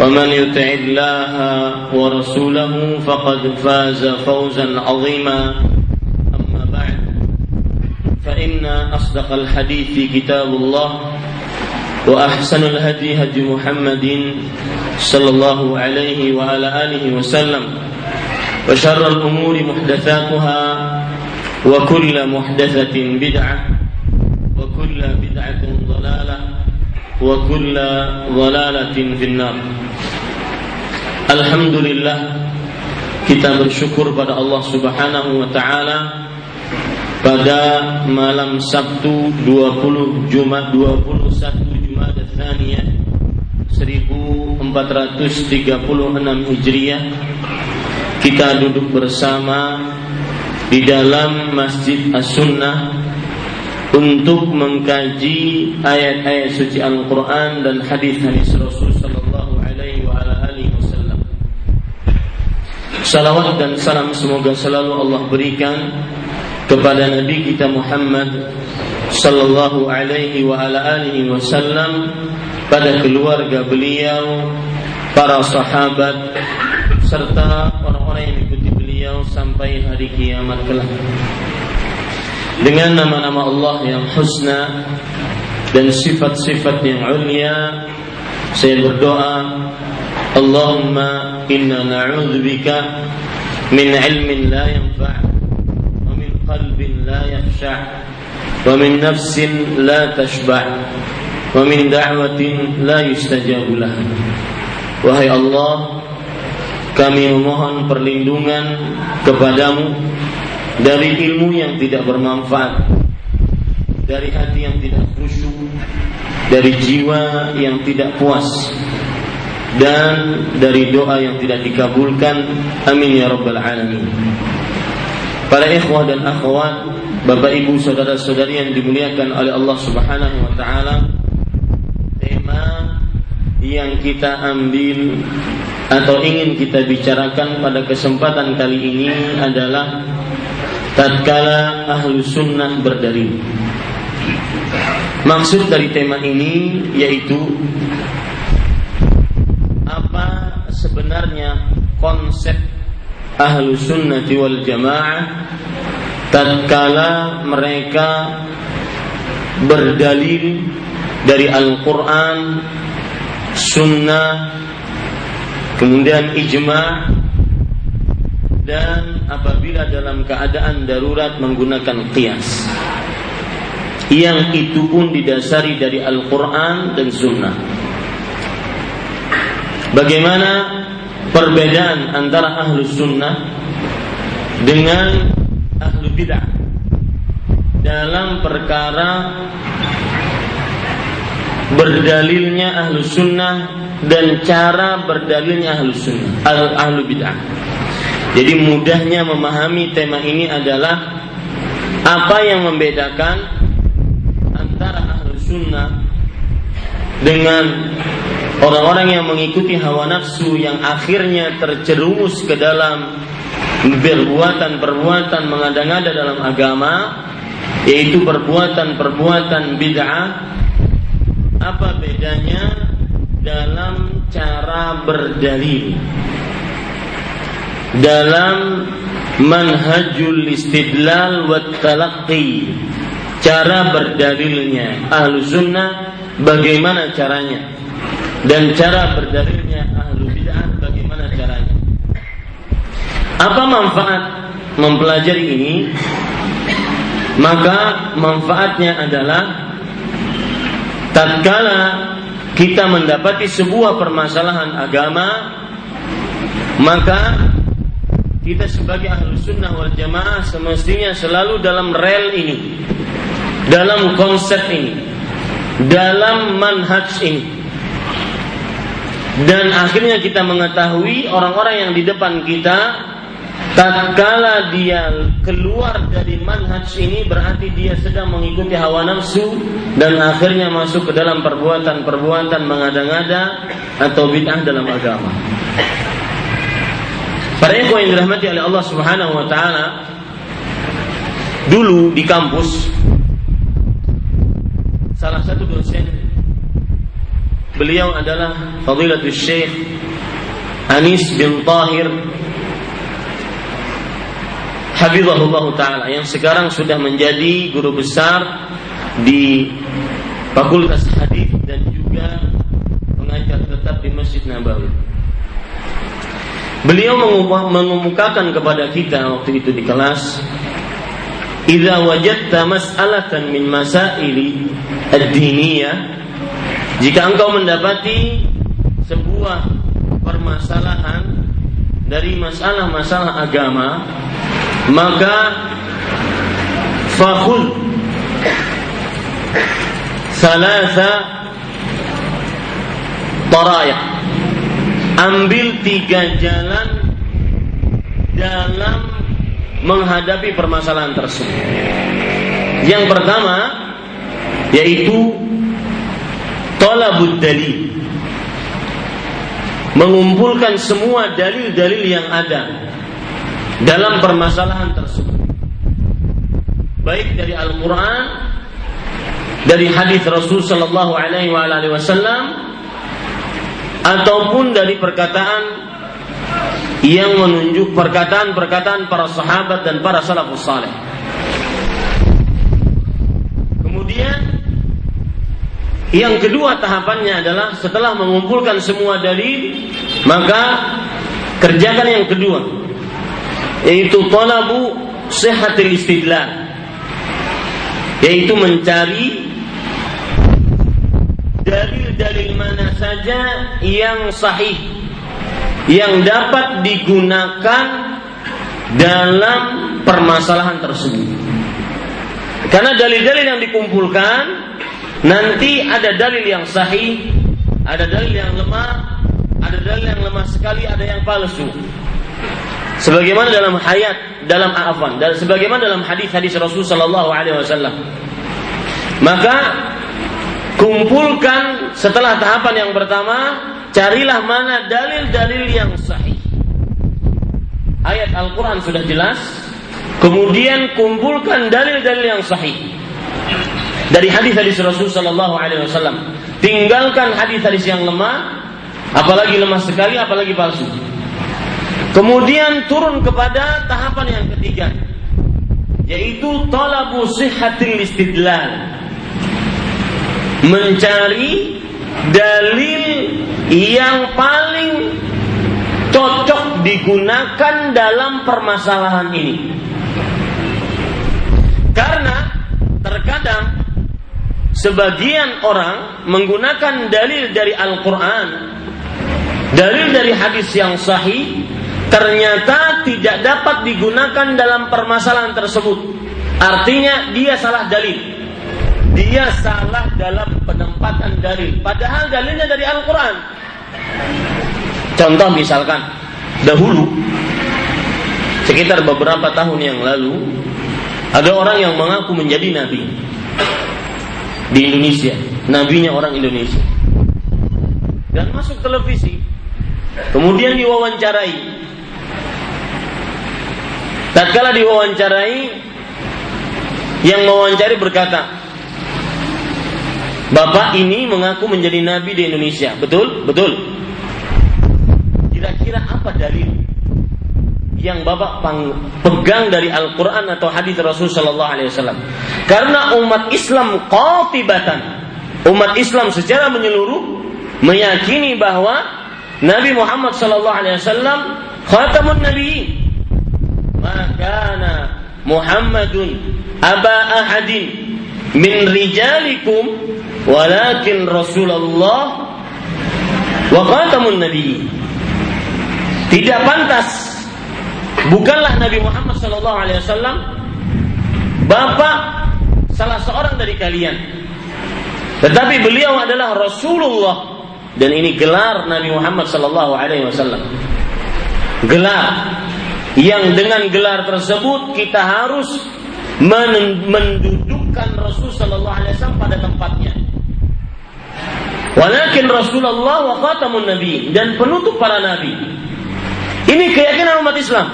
ومن يطع الله ورسوله فقد فاز فوزا عظيما. أما بعد فإن أصدق الحديث كتاب الله وأحسن الهدي هدي محمد صلى الله عليه وعلى آله وسلم وشر الأمور محدثاتها وكل محدثة بدعة وكل ضلالة في النار Alhamdulillah kita bersyukur pada Allah Subhanahu wa taala pada malam Sabtu 20 Jumat 21 Jumat Tsaniyah 1436 Hijriah kita duduk bersama di dalam Masjid As-Sunnah untuk mengkaji ayat-ayat suci Al-Quran dan hadis-hadis Rasul Sallallahu Alaihi Wasallam. Salawat dan salam semoga selalu Allah berikan kepada Nabi kita Muhammad Sallallahu Alaihi Wasallam pada keluarga beliau, para sahabat serta orang-orang yang mengikuti beliau sampai hari kiamat kelak dengan nama-nama Allah yang husna dan sifat-sifat yang ulia saya berdoa Allahumma inna na'udzubika min ilmin la yanfa' wa min qalbin la yakhsha' wa min nafsin la tashba' wa min da'watin la yustajabu laha. Wahai Allah kami memohon perlindungan kepadamu dari ilmu yang tidak bermanfaat, dari hati yang tidak khusyuk, dari jiwa yang tidak puas, dan dari doa yang tidak dikabulkan. Amin ya rabbal alamin. Para ikhwah dan akhwat, Bapak Ibu saudara-saudari yang dimuliakan oleh Allah Subhanahu wa taala, tema yang kita ambil atau ingin kita bicarakan pada kesempatan kali ini adalah tatkala ahlu sunnah berdalil. Maksud dari tema ini yaitu apa sebenarnya konsep ahlu sunnati wal jamaah tatkala mereka berdalil dari Al-Quran, Sunnah, kemudian ijma dan apabila dalam keadaan darurat menggunakan qiyas yang itu pun didasari dari Al-Quran dan Sunnah. Bagaimana perbedaan antara ahlu sunnah dengan ahlu bid'ah dalam perkara berdalilnya ahlu sunnah dan cara berdalilnya ahlu sunnah ahlu bid'ah. Jadi mudahnya memahami tema ini adalah apa yang membedakan antara ahlu sunnah dengan orang-orang yang mengikuti hawa nafsu yang akhirnya terjerumus ke dalam perbuatan-perbuatan mengada-ngada dalam agama yaitu perbuatan-perbuatan bid'ah. Apa bedanya dalam cara berdalil dalam manhajul istidlal wa talaqqi. Cara berdalilnya ahlu sunnah bagaimana caranya? Dan cara berdalilnya ahlu bid'ah bagaimana caranya? Apa manfaat mempelajari ini? Maka manfaatnya adalah tatkala kita mendapati sebuah permasalahan agama maka kita sebagai ahlu sunnah wal jamaah semestinya selalu dalam rel ini dalam konsep ini, dalam manhaj ini. Dan akhirnya kita mengetahui orang-orang yang di depan kita tatkala dia keluar dari manhaj ini berarti dia sedang mengikuti hawa nafsu dan akhirnya masuk ke dalam perbuatan-perbuatan mengada-ngada atau bid'ah dalam agama. Para ikhwan yang dirahmati oleh Allah Subhanahu wa taala dulu di kampus salah satu dosen beliau adalah Fadilatul Syekh Anis bin Tahir Habibullah Ta'ala yang sekarang sudah menjadi guru besar di Fakultas Hadis dan juga mengajar tetap di Masjid Nabawi. Beliau mengumumkakan kepada kita waktu itu di kelas Idza wajadta mas'alatan min masaili ad-diniyah jika engkau mendapati sebuah permasalahan dari masalah-masalah agama maka fakhul salasa tarayak ambil tiga jalan dalam menghadapi permasalahan tersebut. Yang pertama yaitu tolabud dalil. Mengumpulkan semua dalil-dalil yang ada dalam permasalahan tersebut. Baik dari Al-Qur'an, dari hadis Rasul sallallahu alaihi wasallam ataupun dari perkataan yang menunjuk perkataan-perkataan para sahabat dan para salafus saleh. Kemudian yang kedua tahapannya adalah setelah mengumpulkan semua dalil, maka kerjakan yang kedua yaitu talabu sehatil istidlal yaitu mencari dalil-dalil mana saja yang sahih yang dapat digunakan dalam permasalahan tersebut. Karena dalil-dalil yang dikumpulkan nanti ada dalil yang sahih, ada dalil yang lemah, ada dalil yang lemah sekali, ada yang palsu. Sebagaimana dalam hayat, dalam afan, dan sebagaimana dalam hadis-hadis Rasul Sallallahu Alaihi Wasallam. Maka kumpulkan setelah tahapan yang pertama Carilah mana dalil-dalil yang sahih. Ayat Al-Quran sudah jelas. Kemudian kumpulkan dalil-dalil yang sahih. Dari hadis-hadis Rasul Sallallahu Alaihi Wasallam. Tinggalkan hadis-hadis yang lemah, apalagi lemah sekali, apalagi palsu. Kemudian turun kepada tahapan yang ketiga yaitu talabu sihhatil istidlal. Mencari dalil yang paling cocok digunakan dalam permasalahan ini. Karena terkadang sebagian orang menggunakan dalil dari Al-Quran, dalil dari hadis yang sahih, ternyata tidak dapat digunakan dalam permasalahan tersebut. Artinya dia salah dalil. Dia salah dalam penempatan dalil. Padahal dalilnya dari Al-Quran. Contoh misalkan, dahulu, sekitar beberapa tahun yang lalu, ada orang yang mengaku menjadi nabi di Indonesia. Nabinya orang Indonesia. Dan masuk televisi. Kemudian diwawancarai Tatkala diwawancarai, yang mewawancari berkata, Bapak ini mengaku menjadi nabi di Indonesia. Betul? Betul. Kira-kira apa dalil yang Bapak pegang dari Al-Quran atau hadis Rasul Shallallahu Alaihi Wasallam? Karena umat Islam qatibatan, umat Islam secara menyeluruh meyakini bahwa Nabi Muhammad Shallallahu Alaihi Wasallam khatamun Nabi kana Muhammadun aba ahadin min rijalikum walakin Rasulullah wa khatamun nabi. Tidak pantas bukanlah Nabi Muhammad sallallahu alaihi wasallam bapak salah seorang dari kalian. Tetapi beliau adalah Rasulullah dan ini gelar Nabi Muhammad sallallahu alaihi wasallam. Gelar yang dengan gelar tersebut kita harus mendudukkan Rasul Sallallahu Alaihi Wasallam pada tempatnya. Walakin Rasulullah wa khatamun Nabi dan penutup para nabi. Ini keyakinan umat Islam.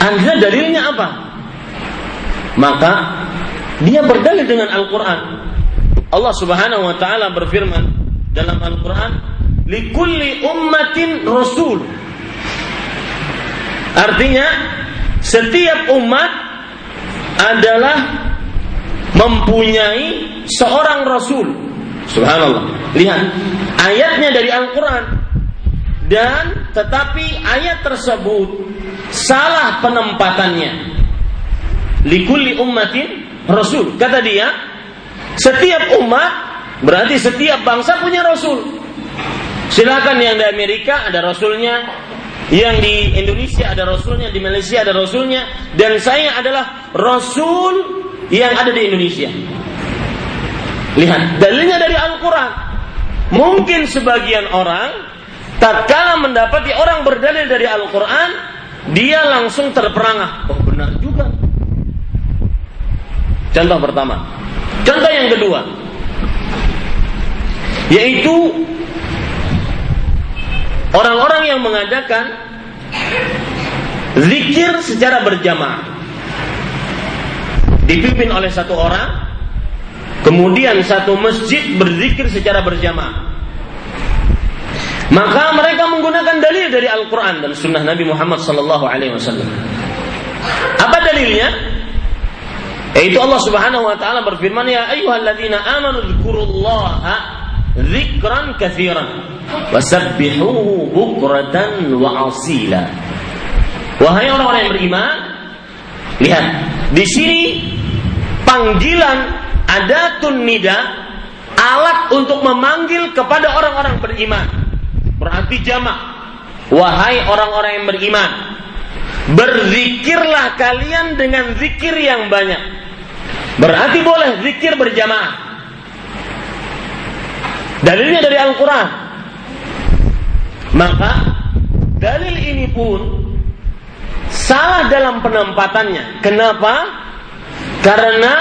Anda dalilnya apa? Maka dia berdalil dengan Al-Quran. Allah Subhanahu wa taala berfirman dalam Al-Quran, "Likulli ummatin rasul." Artinya setiap umat adalah mempunyai seorang rasul. Subhanallah. Lihat ayatnya dari Al-Qur'an dan tetapi ayat tersebut salah penempatannya. Likulli ummatin rasul. Kata dia, setiap umat berarti setiap bangsa punya rasul. Silakan yang di Amerika ada rasulnya, yang di Indonesia ada rasulnya, di Malaysia ada rasulnya, dan saya adalah rasul yang ada di Indonesia. Lihat, dalilnya dari Al-Quran. Mungkin sebagian orang, tatkala mendapati orang berdalil dari Al-Quran, dia langsung terperangah. Oh benar juga. Contoh pertama. Contoh yang kedua. Yaitu Orang-orang yang mengadakan zikir secara berjamaah dipimpin oleh satu orang, kemudian satu masjid berzikir secara berjamaah. Maka mereka menggunakan dalil dari Al-Quran dan Sunnah Nabi Muhammad Sallallahu Alaihi Wasallam. Apa dalilnya? Yaitu Allah Subhanahu Wa Taala berfirman, Ya ayyuhalladzina amanu dzkurullaha dzikran katsiran wasabbihuhu bukratan wa asila. Wahai orang-orang yang beriman, lihat di sini panggilan adatun nida alat untuk memanggil kepada orang-orang beriman. Berarti jamak. Wahai orang-orang yang beriman, berzikirlah kalian dengan zikir yang banyak. Berarti boleh zikir berjamaah. Dalilnya dari Al-Quran. Maka dalil ini pun salah dalam penempatannya. Kenapa? Karena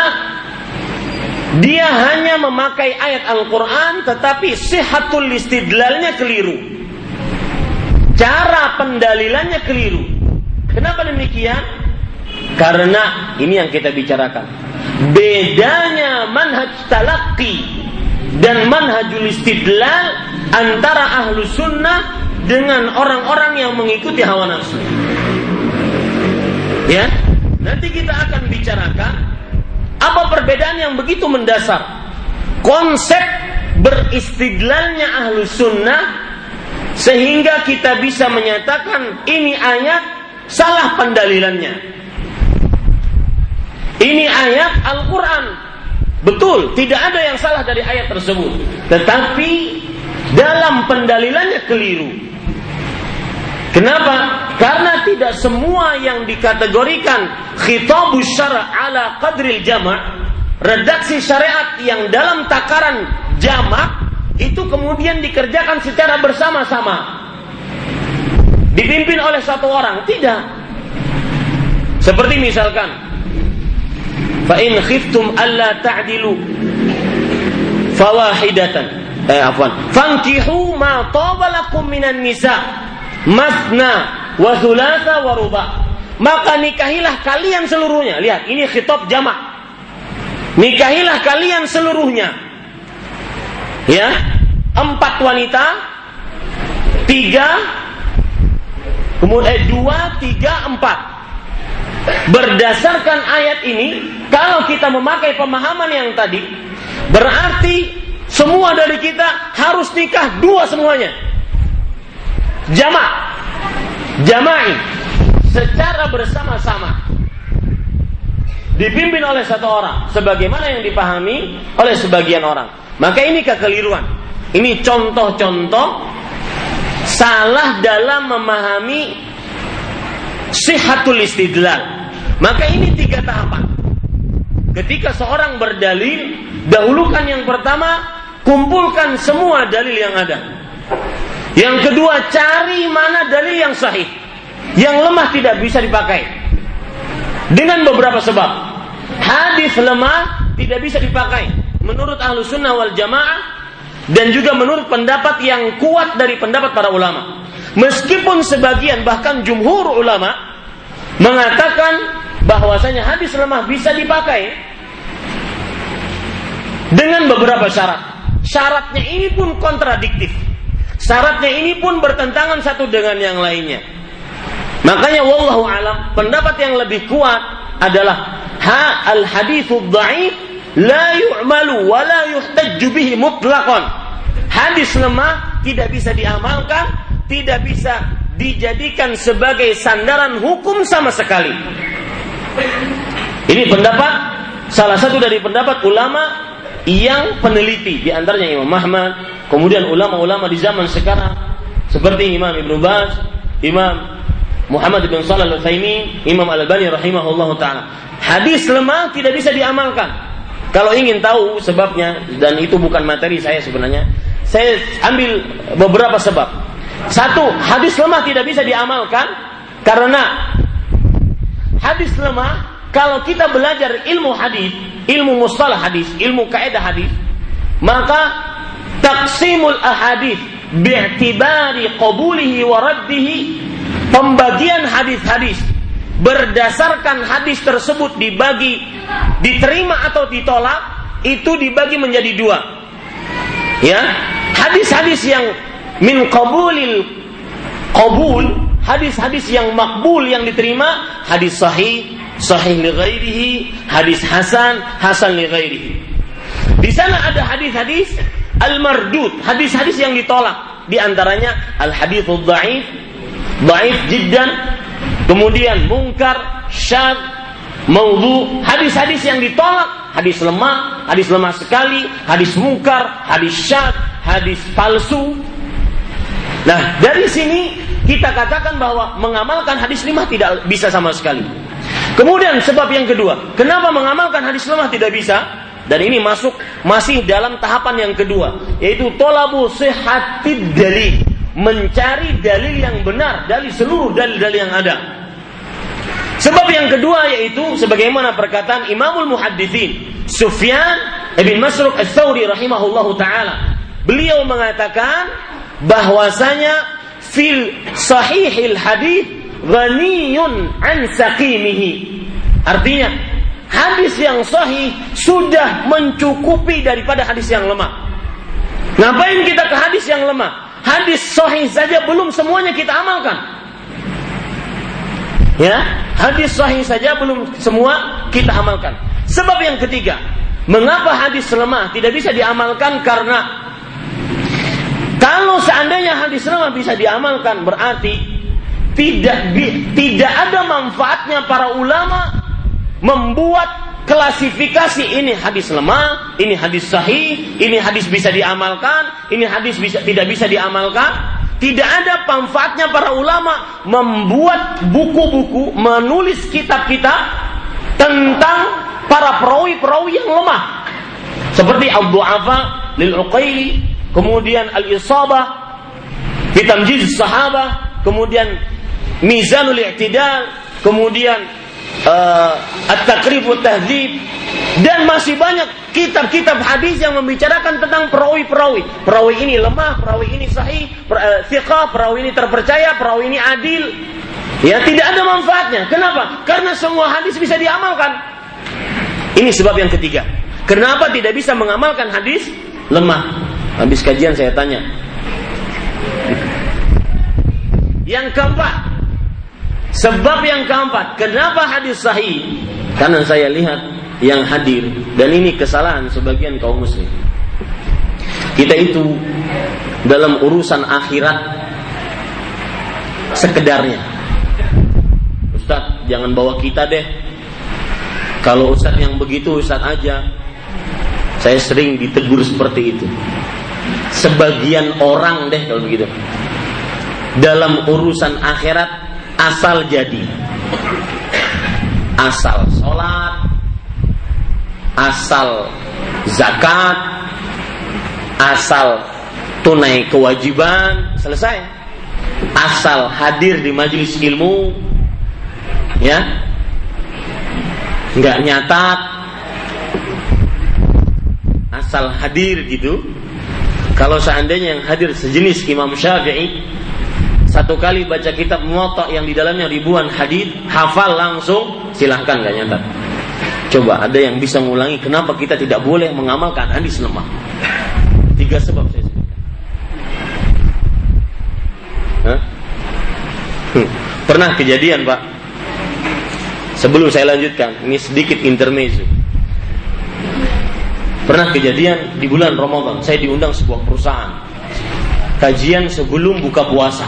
dia hanya memakai ayat Al-Quran tetapi sihatul istidlalnya keliru. Cara pendalilannya keliru. Kenapa demikian? Karena ini yang kita bicarakan. Bedanya manhaj talaki dan manhajul istidlal antara ahlu sunnah dengan orang-orang yang mengikuti hawa nafsu. Ya, nanti kita akan bicarakan apa perbedaan yang begitu mendasar. Konsep beristidlalnya ahlu sunnah sehingga kita bisa menyatakan ini ayat salah pendalilannya. Ini ayat Al-Quran. Betul, tidak ada yang salah dari ayat tersebut. Tetapi dalam pendalilannya keliru. Kenapa? Karena tidak semua yang dikategorikan khitabus syara' ala qadril jama' redaksi syariat yang dalam takaran jamak itu kemudian dikerjakan secara bersama-sama. Dipimpin oleh satu orang, tidak. Seperti misalkan, fa in khiftum alla ta'dilu fawahidatan. Eh afwan. Fankihu ma tawalakum minan nisa masna wa thulatha wa ruba. Maka nikahilah kalian seluruhnya. Lihat, ini khitab jamak. Nikahilah kalian seluruhnya ya empat wanita tiga kemudian eh, dua tiga empat berdasarkan ayat ini kalau kita memakai pemahaman yang tadi berarti semua dari kita harus nikah dua semuanya jamak jama'i secara bersama-sama dipimpin oleh satu orang sebagaimana yang dipahami oleh sebagian orang maka ini kekeliruan. Ini contoh-contoh salah dalam memahami sihatul istidlal. Maka ini tiga tahapan. Ketika seorang berdalil, dahulukan yang pertama, kumpulkan semua dalil yang ada. Yang kedua, cari mana dalil yang sahih. Yang lemah tidak bisa dipakai. Dengan beberapa sebab. Hadis lemah tidak bisa dipakai menurut ahlu sunnah wal jamaah dan juga menurut pendapat yang kuat dari pendapat para ulama. Meskipun sebagian bahkan jumhur ulama mengatakan bahwasanya hadis lemah bisa dipakai dengan beberapa syarat. Syaratnya ini pun kontradiktif. Syaratnya ini pun bertentangan satu dengan yang lainnya. Makanya wallahu alam pendapat yang lebih kuat adalah ha al hadithu dhaif la yu'malu wa la yuhtajju bihi mutlaqan. Hadis lemah tidak bisa diamalkan, tidak bisa dijadikan sebagai sandaran hukum sama sekali. Ini pendapat salah satu dari pendapat ulama yang peneliti di antaranya Imam Ahmad, kemudian ulama-ulama di zaman sekarang seperti Imam Ibnu Baz, Imam Muhammad bin Shalih Al-Utsaimin, Imam Al-Albani rahimahullah taala. Hadis lemah tidak bisa diamalkan. Kalau ingin tahu sebabnya dan itu bukan materi saya sebenarnya, saya ambil beberapa sebab. Satu, hadis lemah tidak bisa diamalkan karena hadis lemah kalau kita belajar ilmu hadis, ilmu mustalah hadis, ilmu kaidah hadis, maka taksimul ahadith bi'tibari qabulihi wa raddihi pembagian hadis-hadis berdasarkan hadis tersebut dibagi diterima atau ditolak itu dibagi menjadi dua. Ya hadis-hadis yang min qabulil qabul hadis-hadis yang makbul yang diterima hadis sahih sahih li ghairihi hadis hasan hasan li ghairihi di sana ada hadis-hadis al mardud hadis-hadis yang ditolak di antaranya al hadithul dhaif dhaif jiddan Kemudian mungkar, syad, maudhu, hadis-hadis yang ditolak, hadis lemah, hadis lemah sekali, hadis mungkar, hadis syad, hadis palsu. Nah, dari sini kita katakan bahwa mengamalkan hadis lemah tidak bisa sama sekali. Kemudian sebab yang kedua, kenapa mengamalkan hadis lemah tidak bisa? Dan ini masuk masih dalam tahapan yang kedua, yaitu tolabu sehatid dalil mencari dalil yang benar dari seluruh dalil-dalil yang ada. Sebab yang kedua yaitu sebagaimana perkataan Imamul Muhaddithin Sufyan bin Masruq Ats-Tsauri rahimahullahu taala. Beliau mengatakan bahwasanya fil sahihil hadis ghaniyun an saqimihi. Artinya hadis yang sahih sudah mencukupi daripada hadis yang lemah. Ngapain kita ke hadis yang lemah? hadis sahih saja belum semuanya kita amalkan. Ya, hadis sahih saja belum semua kita amalkan. Sebab yang ketiga, mengapa hadis lemah tidak bisa diamalkan karena kalau seandainya hadis lemah bisa diamalkan berarti tidak tidak ada manfaatnya para ulama membuat klasifikasi ini hadis lemah, ini hadis sahih, ini hadis bisa diamalkan, ini hadis bisa tidak bisa diamalkan. Tidak ada manfaatnya para ulama membuat buku-buku, menulis kitab-kitab tentang para perawi-perawi yang lemah. Seperti Al-Du'afa lil Uqaili, kemudian Al-Isabah fi Tamjiz Sahabah, kemudian Mizanul I'tidal, kemudian uh, At-Taqrib dan masih banyak kitab-kitab hadis yang membicarakan tentang perawi-perawi. Perawi ini lemah, perawi ini sahih, per, uh, perawi ini terpercaya, perawi ini adil. Ya, tidak ada manfaatnya. Kenapa? Karena semua hadis bisa diamalkan. Ini sebab yang ketiga. Kenapa tidak bisa mengamalkan hadis lemah? Habis kajian saya tanya. Yang keempat, Sebab yang keempat, kenapa hadis sahih? Karena saya lihat yang hadir dan ini kesalahan sebagian kaum muslim. Kita itu dalam urusan akhirat sekedarnya. Ustadz, jangan bawa kita deh. Kalau Ustadz yang begitu, Ustadz aja. Saya sering ditegur seperti itu. Sebagian orang deh kalau begitu. Dalam urusan akhirat asal jadi. Asal sholat. Asal zakat. Asal tunai kewajiban. Selesai. Asal hadir di majelis ilmu. Ya. Nggak nyatat asal hadir gitu. Kalau seandainya yang hadir sejenis Imam Syafi'i satu kali baca kitab muwatta yang di dalamnya ribuan hadis, hafal langsung, silahkan gak nyata. Coba ada yang bisa mengulangi kenapa kita tidak boleh mengamalkan hadis lemah. Tiga sebab saya sebutkan. Hmm. Pernah kejadian pak Sebelum saya lanjutkan Ini sedikit intermezzo Pernah kejadian di bulan Ramadan Saya diundang sebuah perusahaan Kajian sebelum buka puasa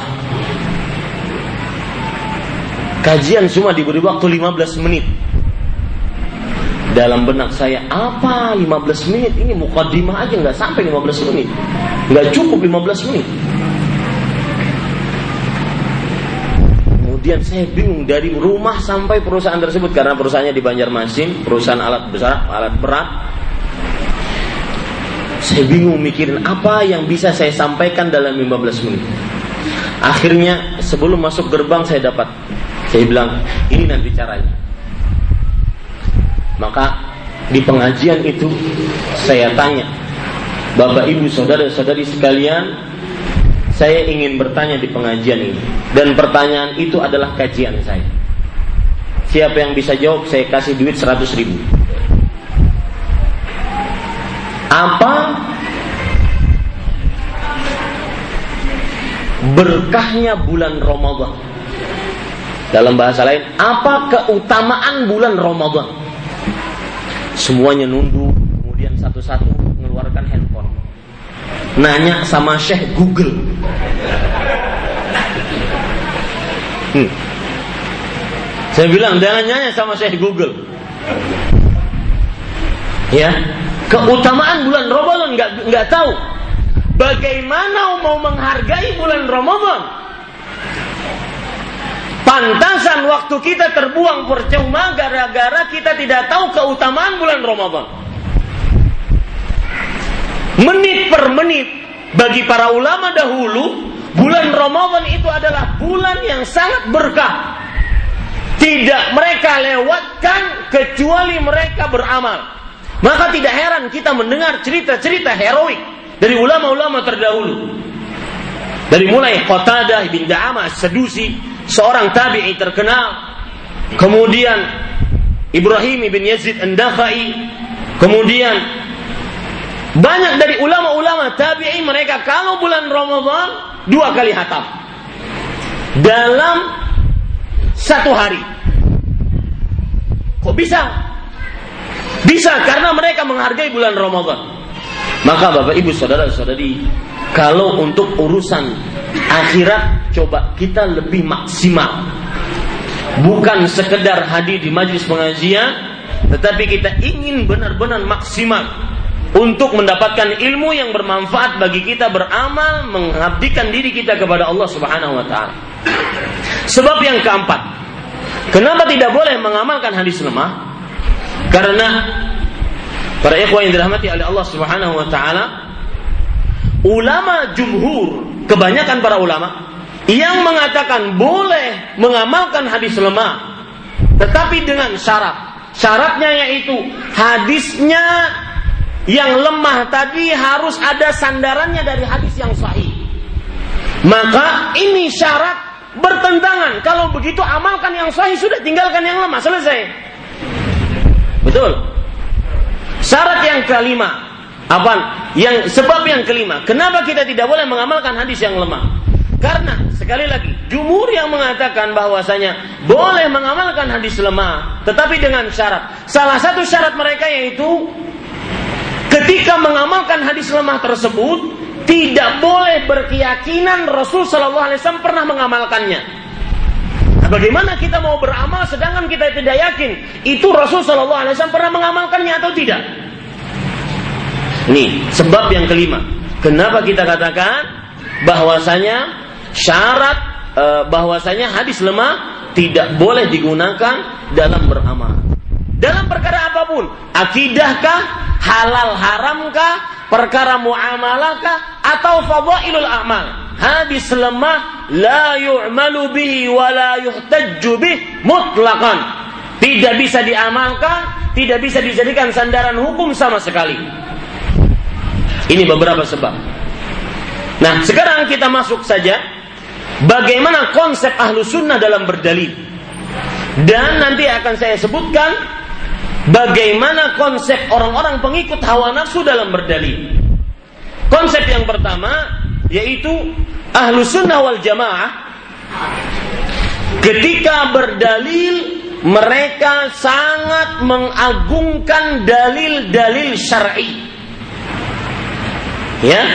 Kajian cuma diberi waktu 15 menit. Dalam benak saya, apa 15 menit? Ini mukadimah aja nggak sampai 15 menit. Nggak cukup 15 menit. Kemudian saya bingung dari rumah sampai perusahaan tersebut karena perusahaannya di Banjarmasin, perusahaan alat besar, alat berat. Saya bingung mikirin apa yang bisa saya sampaikan dalam 15 menit. Akhirnya sebelum masuk gerbang saya dapat saya bilang, ini nanti caranya. Maka di pengajian itu saya tanya, Bapak Ibu saudara-saudari sekalian, saya ingin bertanya di pengajian ini. Dan pertanyaan itu adalah kajian saya. Siapa yang bisa jawab, saya kasih duit 100 ribu. Apa berkahnya bulan Ramadan? Dalam bahasa lain, apa keutamaan bulan Ramadan? Semuanya nunduk, kemudian satu-satu mengeluarkan handphone. Nanya sama Syekh Google. Hmm. Saya bilang jangan nanya sama Syekh Google. Ya, keutamaan bulan Ramadan nggak nggak tahu. Bagaimana mau menghargai bulan Ramadan? Pantasan waktu kita terbuang percuma gara-gara kita tidak tahu keutamaan bulan Ramadan. Menit per menit bagi para ulama dahulu, bulan Ramadan itu adalah bulan yang sangat berkah. Tidak mereka lewatkan kecuali mereka beramal. Maka tidak heran kita mendengar cerita-cerita heroik dari ulama-ulama terdahulu. Dari mulai Qatadah bin Da'amah Sedusi seorang tabi'i terkenal. Kemudian Ibrahim bin Yazid An-Dakhai, kemudian Banyak dari ulama-ulama tabi'i mereka kalau bulan Ramadan dua kali hatam. Dalam satu hari. Kok bisa? Bisa karena mereka menghargai bulan Ramadan. Maka Bapak Ibu Saudara-saudari, kalau untuk urusan akhirat coba kita lebih maksimal. Bukan sekedar hadir di majlis pengajian, tetapi kita ingin benar-benar maksimal untuk mendapatkan ilmu yang bermanfaat bagi kita beramal mengabdikan diri kita kepada Allah Subhanahu wa taala. Sebab yang keempat, kenapa tidak boleh mengamalkan hadis lemah? Karena para ikhwan yang dirahmati oleh Allah Subhanahu wa taala, ulama jumhur, kebanyakan para ulama yang mengatakan boleh mengamalkan hadis lemah, tetapi dengan syarat. Syaratnya yaitu hadisnya yang lemah tadi harus ada sandarannya dari hadis yang sahih. Maka ini syarat bertentangan. Kalau begitu amalkan yang sahih sudah tinggalkan yang lemah selesai. Betul. Syarat yang kelima apa? Yang sebab yang kelima, kenapa kita tidak boleh mengamalkan hadis yang lemah? Karena sekali lagi, jumur yang mengatakan bahwasanya boleh mengamalkan hadis lemah, tetapi dengan syarat. Salah satu syarat mereka yaitu ketika mengamalkan hadis lemah tersebut tidak boleh berkeyakinan Rasul Shallallahu Alaihi Wasallam pernah mengamalkannya. Bagaimana kita mau beramal sedangkan kita tidak yakin itu Rasul Shallallahu Alaihi Wasallam pernah mengamalkannya atau tidak? Ini sebab yang kelima. Kenapa kita katakan bahwasanya syarat e, bahwasanya hadis lemah tidak boleh digunakan dalam beramal. Dalam perkara apa pun, akidahkah, halal haramkah, perkara muamalahkah atau fadailul amal. Hadis lemah la yu'malu bihi wa la yuhtajju bih mutlaqan. Tidak bisa diamalkan, tidak bisa dijadikan sandaran hukum sama sekali. Ini beberapa sebab. Nah, sekarang kita masuk saja bagaimana konsep ahlu sunnah dalam berdalil. Dan nanti akan saya sebutkan Bagaimana konsep orang-orang pengikut hawa nafsu dalam berdalil? Konsep yang pertama yaitu ahlu sunnah wal jamaah ketika berdalil mereka sangat mengagungkan dalil-dalil syar'i. Ya,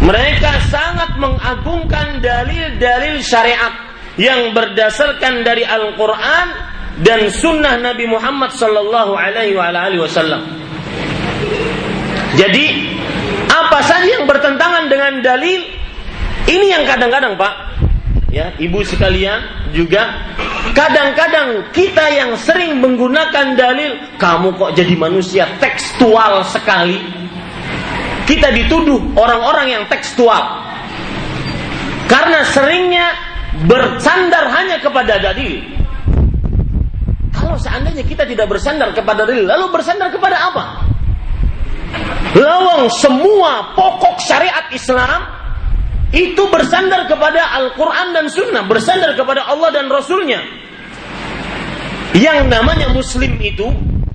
mereka sangat mengagungkan dalil-dalil syariat yang berdasarkan dari Al-Qur'an dan sunnah Nabi Muhammad Sallallahu Alaihi Wasallam. Jadi apa saja yang bertentangan dengan dalil ini yang kadang-kadang Pak, ya ibu sekalian juga kadang-kadang kita yang sering menggunakan dalil kamu kok jadi manusia tekstual sekali. Kita dituduh orang-orang yang tekstual karena seringnya bersandar hanya kepada dalil kalau seandainya kita tidak bersandar kepada dalil, lalu bersandar kepada apa? Lawang semua pokok syariat Islam itu bersandar kepada Al-Quran dan Sunnah, bersandar kepada Allah dan Rasulnya. Yang namanya Muslim itu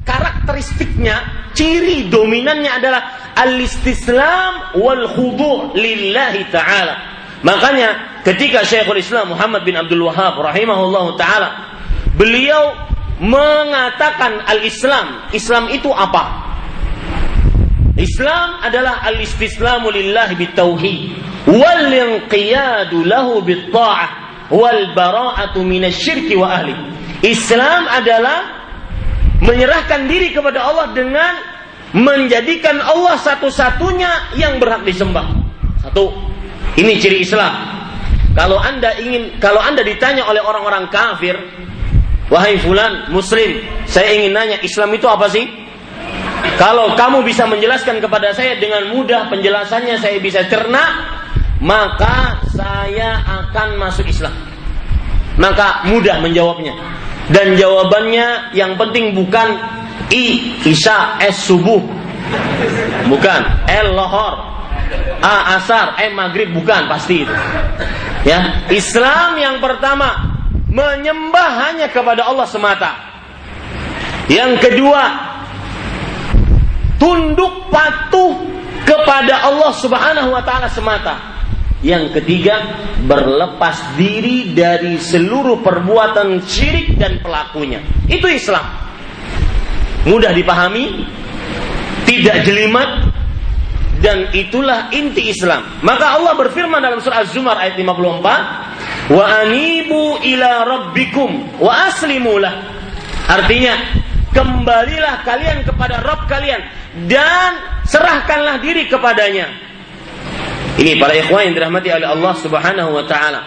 karakteristiknya, ciri dominannya adalah al-istislam wal khudu' lillahi ta'ala. Makanya ketika Syekhul Islam Muhammad bin Abdul Wahab rahimahullah taala beliau mengatakan al-Islam. Islam itu apa? Islam adalah al-istislamu lillahi bitauhid wal inqiyadu lahu bitta'ah wal bara'atu minasyirki wa ahli. Islam adalah menyerahkan diri kepada Allah dengan menjadikan Allah satu-satunya yang berhak disembah. Satu. Ini ciri Islam. Kalau Anda ingin kalau Anda ditanya oleh orang-orang kafir, Wahai fulan muslim, saya ingin nanya Islam itu apa sih? Kalau kamu bisa menjelaskan kepada saya dengan mudah penjelasannya saya bisa cerna, maka saya akan masuk Islam. Maka mudah menjawabnya. Dan jawabannya yang penting bukan I Isya S subuh. Bukan L lohor. A asar, M maghrib bukan pasti itu. Ya, Islam yang pertama menyembah hanya kepada Allah semata. Yang kedua, tunduk patuh kepada Allah Subhanahu wa taala semata. Yang ketiga, berlepas diri dari seluruh perbuatan syirik dan pelakunya. Itu Islam. Mudah dipahami, tidak jelimat, dan itulah inti Islam. Maka Allah berfirman dalam surah Az-Zumar ayat 54, "Wa anibu ila rabbikum wa aslimu lah." Artinya, kembalilah kalian kepada Rabb kalian dan serahkanlah diri kepadanya ini para ikhwan yang dirahmati oleh Allah Subhanahu wa taala.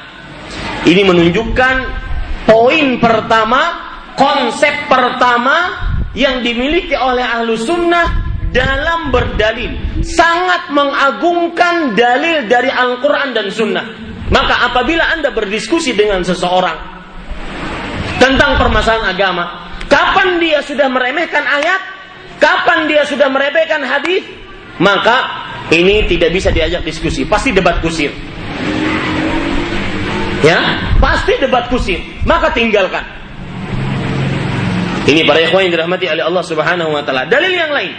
Ini menunjukkan poin pertama, konsep pertama yang dimiliki oleh ahlu sunnah dalam berdalil. Sangat mengagungkan dalil dari Al-Quran dan sunnah. Maka apabila anda berdiskusi dengan seseorang tentang permasalahan agama, kapan dia sudah meremehkan ayat, kapan dia sudah meremehkan hadis, maka ini tidak bisa diajak diskusi, pasti debat kusir. Ya, pasti debat kusir, maka tinggalkan. Ini para ikhwan yang dirahmati oleh Allah Subhanahu wa taala. Dalil yang lain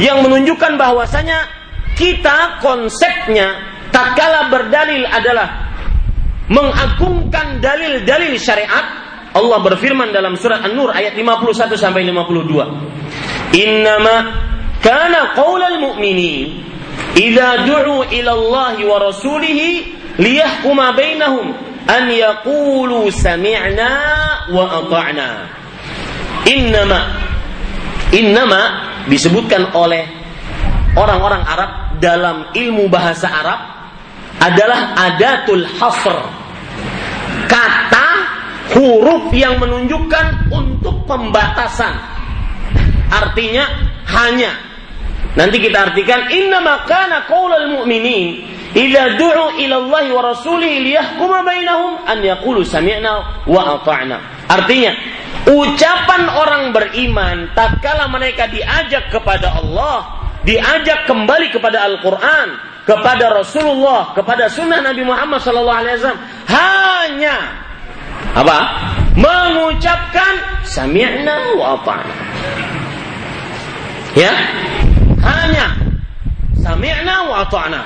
yang menunjukkan bahwasanya kita konsepnya tatkala berdalil adalah mengagungkan dalil-dalil syariat Allah berfirman dalam surat An-Nur ayat 51 sampai 52. Innama kana qaulal mu'minin idza du'u ila Allah wa rasulih liyahkuma bainahum an yaqulu sami'na wa ata'na. Innama innama disebutkan oleh orang-orang Arab dalam ilmu bahasa Arab adalah adatul hasr. Kata huruf yang menunjukkan untuk pembatasan. Artinya hanya Nanti kita artikan inna makana qaulal mu'minin idza du'u ila Allah wa rasulih liyahkuma bainahum an yaqulu sami'na wa ata'na. Artinya, ucapan orang beriman tatkala mereka diajak kepada Allah, diajak kembali kepada Al-Qur'an, kepada Rasulullah, kepada sunnah Nabi Muhammad wasallam hanya apa? Mengucapkan sami'na wa ata'na. Ya, hanya sami'na wa ata'na.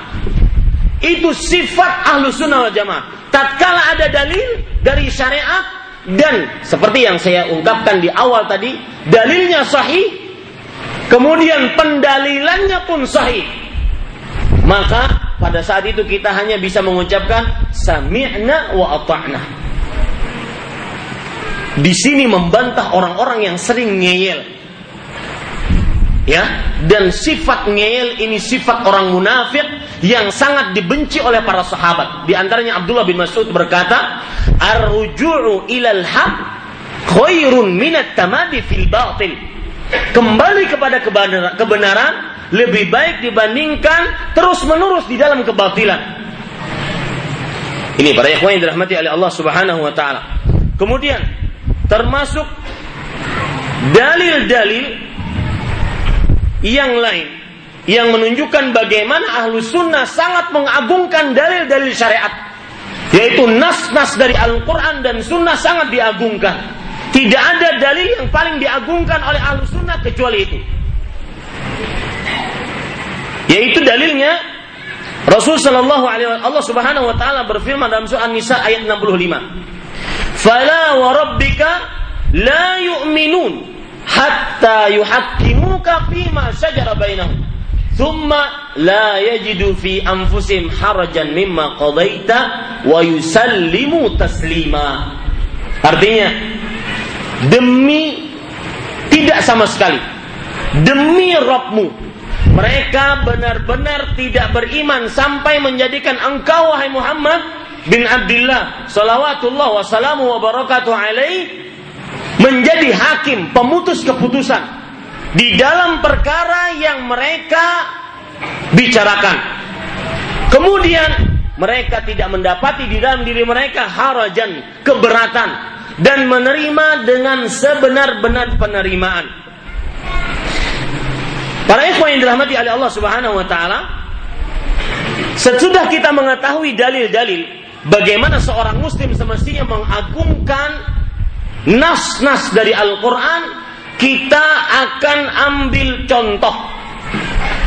Itu sifat ahlu sunnah wal jamaah. Tatkala ada dalil dari syariat dan seperti yang saya ungkapkan di awal tadi, dalilnya sahih, kemudian pendalilannya pun sahih. Maka pada saat itu kita hanya bisa mengucapkan sami'na wa ata'na. Di sini membantah orang-orang yang sering ngeyel. Ya dan sifat ngeyel ini sifat orang munafik yang sangat dibenci oleh para sahabat. Di antaranya Abdullah bin Mas'ud berkata arruju'u ilal haq khairun minat tamadi fil batil. Kembali kepada kebenaran lebih baik dibandingkan terus menerus di dalam kebatilan. Ini para ikhwan yang dirahmati oleh Allah Subhanahu wa taala. Kemudian termasuk dalil-dalil yang lain yang menunjukkan bagaimana ahlu sunnah sangat mengagungkan dalil-dalil syariat yaitu nas-nas dari Al-Quran dan sunnah sangat diagungkan. Tidak ada dalil yang paling diagungkan oleh ahlu sunnah kecuali itu. Yaitu dalilnya Rasul Shallallahu Alaihi Wasallam Allah Subhanahu Wa Taala berfirman dalam surah An-Nisa ayat 65 Rabbika la yu'minun hatta yuhakkimuka fima syajara bainahum. Thumma la yajidu fi anfusihim harajan mimma qadaita wa yusallimu taslima. Artinya demi tidak sama sekali demi Rabbmu mereka benar-benar tidak beriman sampai menjadikan engkau wahai Muhammad bin Abdullah salawatullah wassalamu wa barakatuh alaih menjadi hakim, pemutus keputusan di dalam perkara yang mereka bicarakan. Kemudian mereka tidak mendapati di dalam diri mereka harajan, keberatan dan menerima dengan sebenar-benar penerimaan. Para ikhwan yang dirahmati oleh Allah Subhanahu wa taala, sesudah kita mengetahui dalil-dalil bagaimana seorang muslim semestinya mengagungkan nas-nas dari Al-Quran, kita akan ambil contoh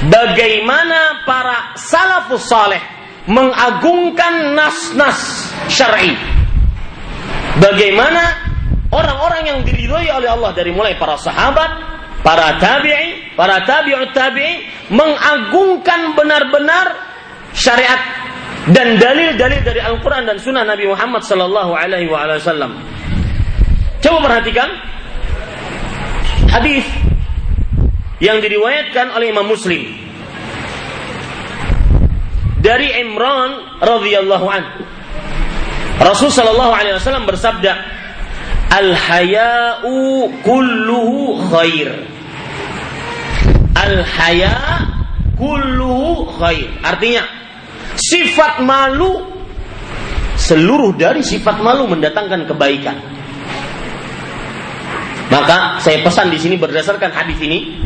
bagaimana para salafus saleh mengagungkan nas-nas syar'i. Bagaimana orang-orang yang diridhoi oleh Allah dari mulai para sahabat, para tabi'i, para tabi'ut tabi'i mengagungkan benar-benar syariat dan dalil-dalil dari Al-Quran dan Sunnah Nabi Muhammad Sallallahu Alaihi Wasallam. Coba perhatikan hadis yang diriwayatkan oleh Imam Muslim dari Imran radhiyallahu an. Rasul sallallahu alaihi wasallam bersabda, "Al haya'u kulluhu khair." Al haya kulluhu khair. Artinya, sifat malu seluruh dari sifat malu mendatangkan kebaikan. Maka saya pesan di sini berdasarkan hadis ini,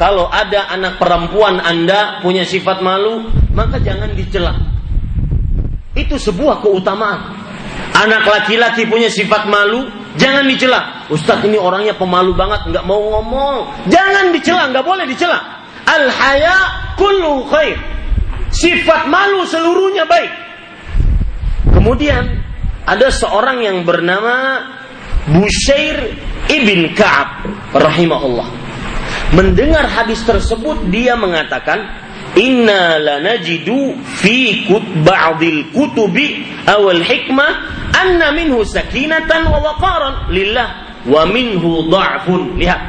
kalau ada anak perempuan Anda punya sifat malu, maka jangan dicela. Itu sebuah keutamaan. Anak laki-laki punya sifat malu, jangan dicela. Ustadz ini orangnya pemalu banget, nggak mau ngomong. Jangan dicela, nggak boleh dicela. Al haya kullu khair. Sifat malu seluruhnya baik. Kemudian ada seorang yang bernama Bushair ibn Ka'ab rahimahullah. Mendengar hadis tersebut dia mengatakan Inna lanajidu fi kut ba'dil kutubi awal hikmah anna minhu sakinatan wa waqaran lillah wa minhu dha'fun. Lihat.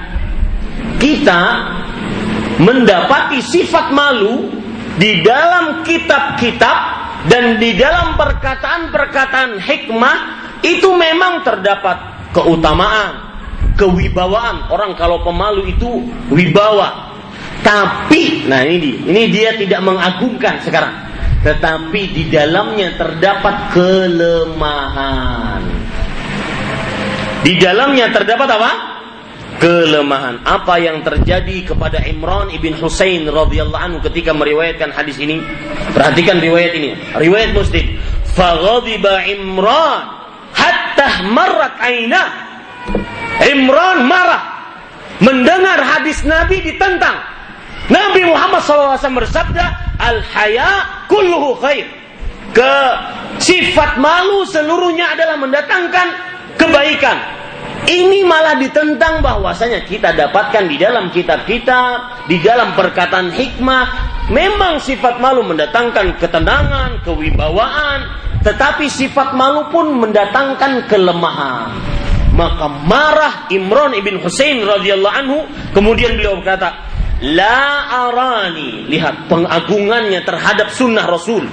Kita mendapati sifat malu di dalam kitab-kitab dan di dalam perkataan-perkataan hikmah itu memang terdapat keutamaan, kewibawaan. Orang kalau pemalu itu wibawa. Tapi, nah ini dia, ini dia tidak mengagungkan sekarang. Tetapi di dalamnya terdapat kelemahan. Di dalamnya terdapat apa? Kelemahan. Apa yang terjadi kepada Imran ibn Husain radhiyallahu anhu ketika meriwayatkan hadis ini? Perhatikan riwayat ini. Riwayat Muslim. Faghadiba Imran hatta marrat ainah Imran marah mendengar hadis Nabi ditentang. Nabi Muhammad SAW bersabda, Al-haya kulluhu khair. Ke sifat malu seluruhnya adalah mendatangkan kebaikan. Ini malah ditentang bahwasanya kita dapatkan di dalam kitab-kitab, di dalam perkataan hikmah, memang sifat malu mendatangkan ketenangan, kewibawaan, tetapi sifat malu pun mendatangkan kelemahan. Maka marah Imran ibn Husain radhiyallahu anhu kemudian beliau berkata la arani lihat pengagungannya terhadap sunnah Rasul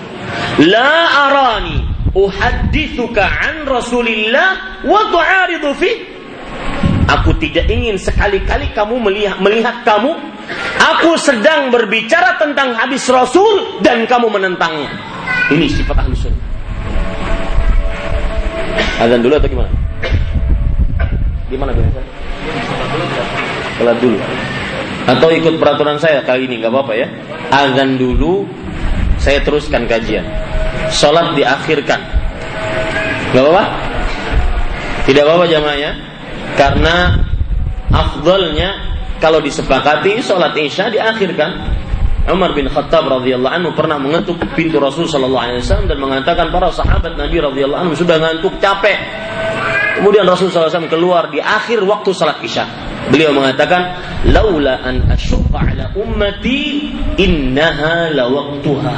la arani uhaddithuka an Rasulillah wa tu'aridu fi aku tidak ingin sekali-kali kamu melihat melihat kamu aku sedang berbicara tentang hadis Rasul dan kamu menentangnya ini sifat ahli sunnah azan dulu atau gimana Gimana biasa? Sholat dulu. Atau ikut peraturan saya kali ini nggak apa-apa ya. Azan dulu, saya teruskan kajian. Sholat diakhirkan. Nggak apa-apa? Tidak apa-apa jamaahnya. Karena afdolnya kalau disepakati sholat isya diakhirkan. Umar bin Khattab radhiyallahu anhu pernah mengetuk pintu Rasul sallallahu alaihi wasallam dan mengatakan para sahabat Nabi radhiyallahu anhu sudah ngantuk capek Kemudian Rasulullah SAW keluar di akhir waktu salat isya. Beliau mengatakan, "Laula an asyqa ala ummati innaha lawaqtuha."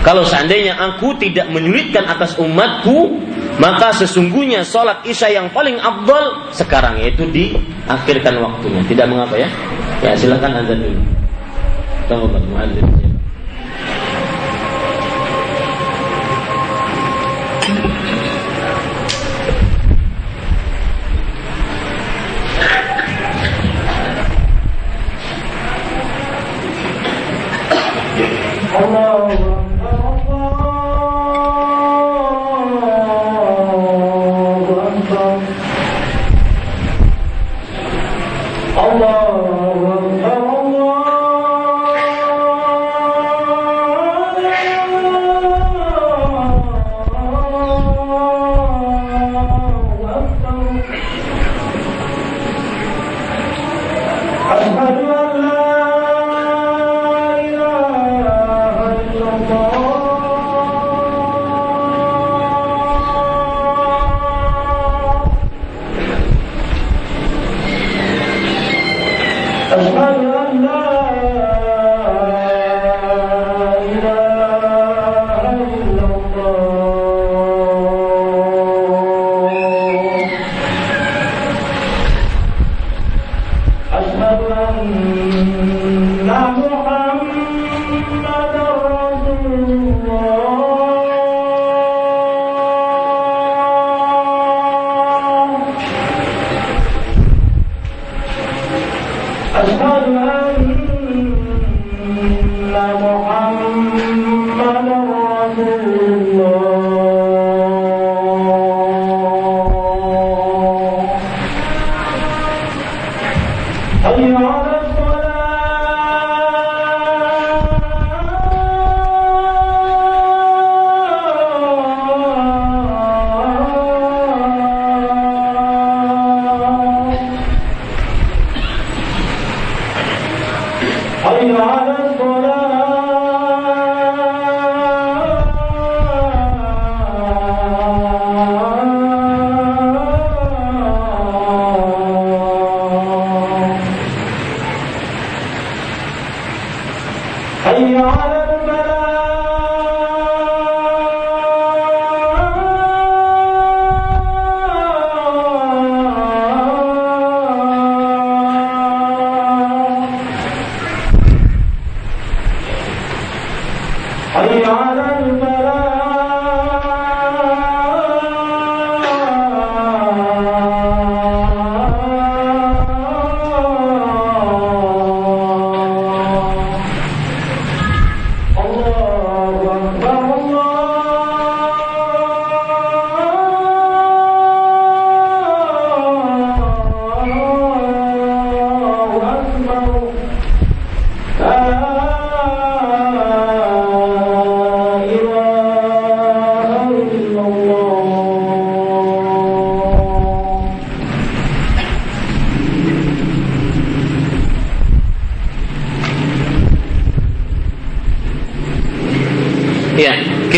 Kalau seandainya aku tidak menyulitkan atas umatku, maka sesungguhnya sholat isya yang paling abdol sekarang yaitu di akhirkan waktunya. Tidak mengapa ya? Ya silahkan azan dulu. tahu muadzin. Allah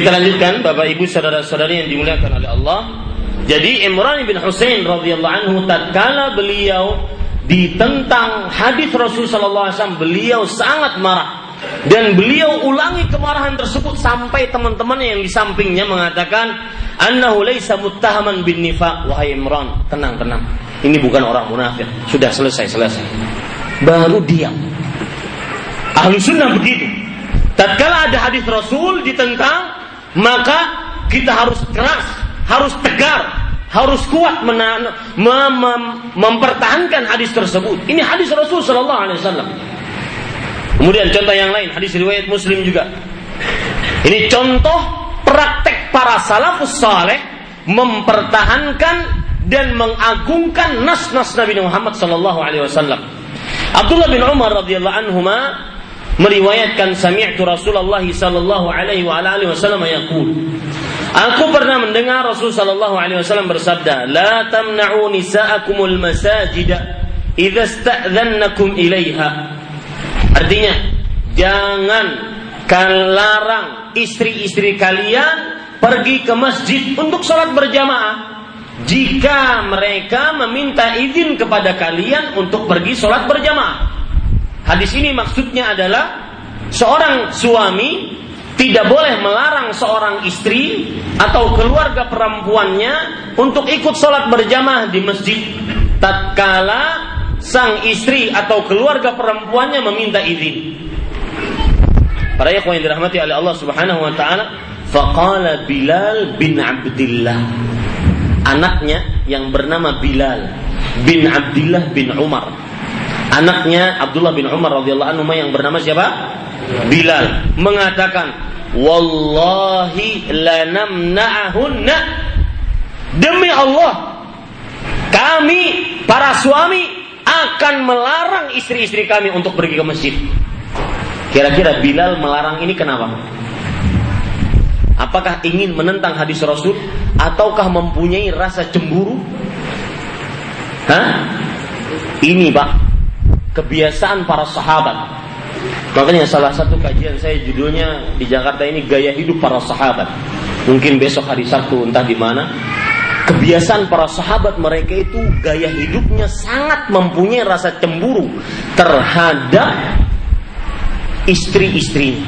Kita lanjutkan Bapak Ibu saudara-saudari yang dimuliakan oleh Allah. Jadi Imran bin Husain radhiyallahu anhu tatkala beliau ditentang hadis Rasul sallallahu alaihi wasallam beliau sangat marah. Dan beliau ulangi kemarahan tersebut sampai teman-teman yang di sampingnya mengatakan annahu laisa muttahaman bin nifaq wahai Imran tenang tenang ini bukan orang munafik. Sudah selesai selesai. Baru diam. Ahlu sunnah begitu. Tatkala ada hadis Rasul ditentang maka kita harus keras, harus tegar, harus kuat menahan, mem mem mempertahankan hadis tersebut. Ini hadis Rasul Shallallahu Alaihi Wasallam. Kemudian contoh yang lain, hadis riwayat Muslim juga. Ini contoh praktek para salafus saleh mempertahankan dan mengagungkan nas-nas Nabi Muhammad Shallallahu Alaihi Wasallam. Abdullah bin Umar radhiyallahu anhu meriwayatkan sami'tu Rasulullah sallallahu alaihi wa alihi wasallam yaqul Aku pernah mendengar Rasul sallallahu alaihi wasallam bersabda, "La tamna'u nisa'akumul masajid idza sta'dhannakum ilaiha." Artinya, jangan kalian larang istri-istri kalian pergi ke masjid untuk sholat berjamaah jika mereka meminta izin kepada kalian untuk pergi sholat berjamaah. Hadis ini maksudnya adalah seorang suami tidak boleh melarang seorang istri atau keluarga perempuannya untuk ikut sholat berjamaah di masjid tatkala sang istri atau keluarga perempuannya meminta izin. Para ikhwan yang dirahmati oleh Allah Subhanahu wa taala, faqala Bilal bin Abdullah. Anaknya yang bernama Bilal bin Abdullah bin Umar anaknya Abdullah bin Umar radhiyallahu anhu yang bernama siapa? Bilal mengatakan, "Wallahi lanamna'ahunna." Demi Allah, kami para suami akan melarang istri-istri kami untuk pergi ke masjid. Kira-kira Bilal melarang ini kenapa? Apakah ingin menentang hadis Rasul ataukah mempunyai rasa cemburu? Hah? Ini Pak, kebiasaan para sahabat. Makanya salah satu kajian saya judulnya di Jakarta ini gaya hidup para sahabat. Mungkin besok hari Sabtu entah di mana kebiasaan para sahabat mereka itu gaya hidupnya sangat mempunyai rasa cemburu terhadap istri-istrinya.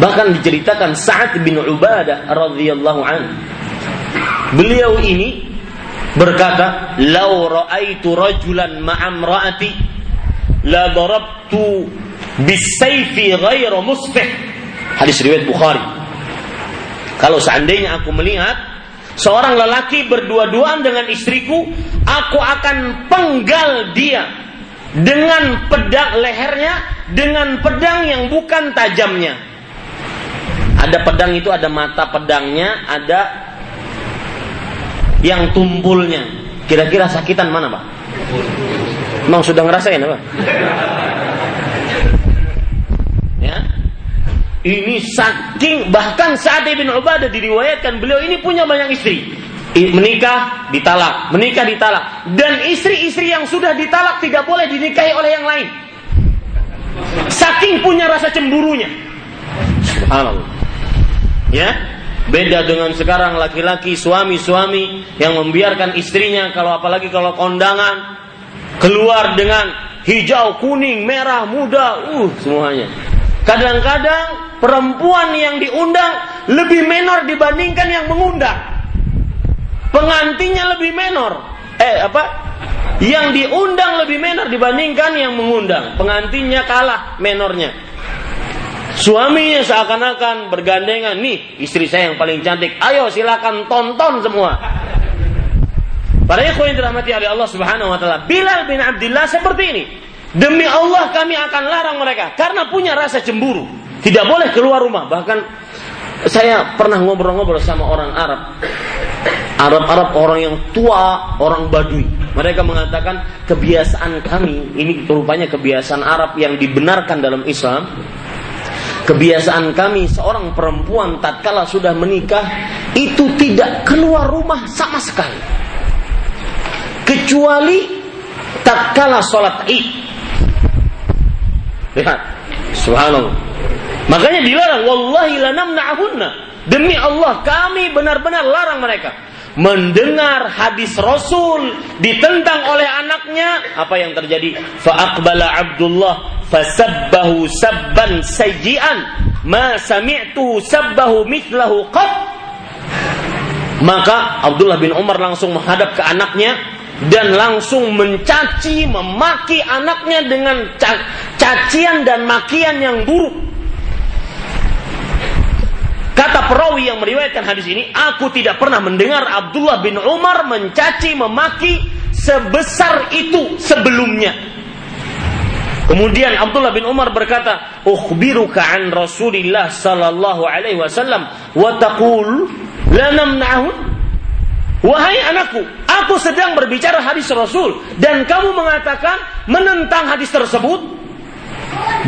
Bahkan diceritakan Sa'ad bin Ubadah radhiyallahu an. Beliau ini berkata, "Lau ra'aitu rajulan ma'amra'ati la darabtu bisayfi ghairu musfih." Hadis riwayat Bukhari. Kalau seandainya aku melihat seorang lelaki berdua-duaan dengan istriku, aku akan penggal dia dengan pedang lehernya dengan pedang yang bukan tajamnya. Ada pedang itu ada mata pedangnya, ada yang tumpulnya. Kira-kira sakitan mana, Pak? Emang sudah ngerasain apa? Ya. Ini saking bahkan saat Ibn Ubadah diriwayatkan beliau ini punya banyak istri. Menikah ditalak, menikah ditalak dan istri-istri yang sudah ditalak tidak boleh dinikahi oleh yang lain. Saking punya rasa cemburunya. Subhanallah. Ya, Beda dengan sekarang laki-laki suami-suami yang membiarkan istrinya kalau apalagi kalau kondangan keluar dengan hijau, kuning, merah, muda, uh semuanya. Kadang-kadang perempuan yang diundang lebih menor dibandingkan yang mengundang. Pengantinnya lebih menor. Eh apa? Yang diundang lebih menor dibandingkan yang mengundang. Pengantinnya kalah menornya. Suaminya seakan-akan bergandengan, nih istri saya yang paling cantik. Ayo silakan tonton semua. Para ikhwan yang dirahmati oleh Allah Subhanahu wa taala, Bilal bin Abdullah seperti ini. Demi Allah kami akan larang mereka karena punya rasa cemburu. Tidak boleh keluar rumah. Bahkan saya pernah ngobrol-ngobrol sama orang Arab. Arab-Arab orang yang tua, orang Badui. Mereka mengatakan kebiasaan kami, ini rupanya kebiasaan Arab yang dibenarkan dalam Islam Kebiasaan kami seorang perempuan tatkala sudah menikah itu tidak keluar rumah sama sekali. Kecuali tatkala sholat Id. Lihat, subhanallah. Makanya dilarang wallahi lanamna'hunna. Demi Allah kami benar-benar larang mereka mendengar hadis Rasul ditentang oleh anaknya, apa yang terjadi? Fa'aqbala Abdullah fasabbahu sabban sayyi'an ma sami'tu sabbahu mithlahu qat maka Abdullah bin Umar langsung menghadap ke anaknya dan langsung mencaci, memaki anaknya dengan cacian dan makian yang buruk. Kata perawi yang meriwayatkan hadis ini, aku tidak pernah mendengar Abdullah bin Umar mencaci, memaki sebesar itu sebelumnya. Kemudian Abdullah bin Umar berkata, "Ukhbiruka an Rasulillah sallallahu alaihi wasallam wa taqul la namna'hu?" Wahai anakku, aku sedang berbicara hadis Rasul dan kamu mengatakan menentang hadis tersebut.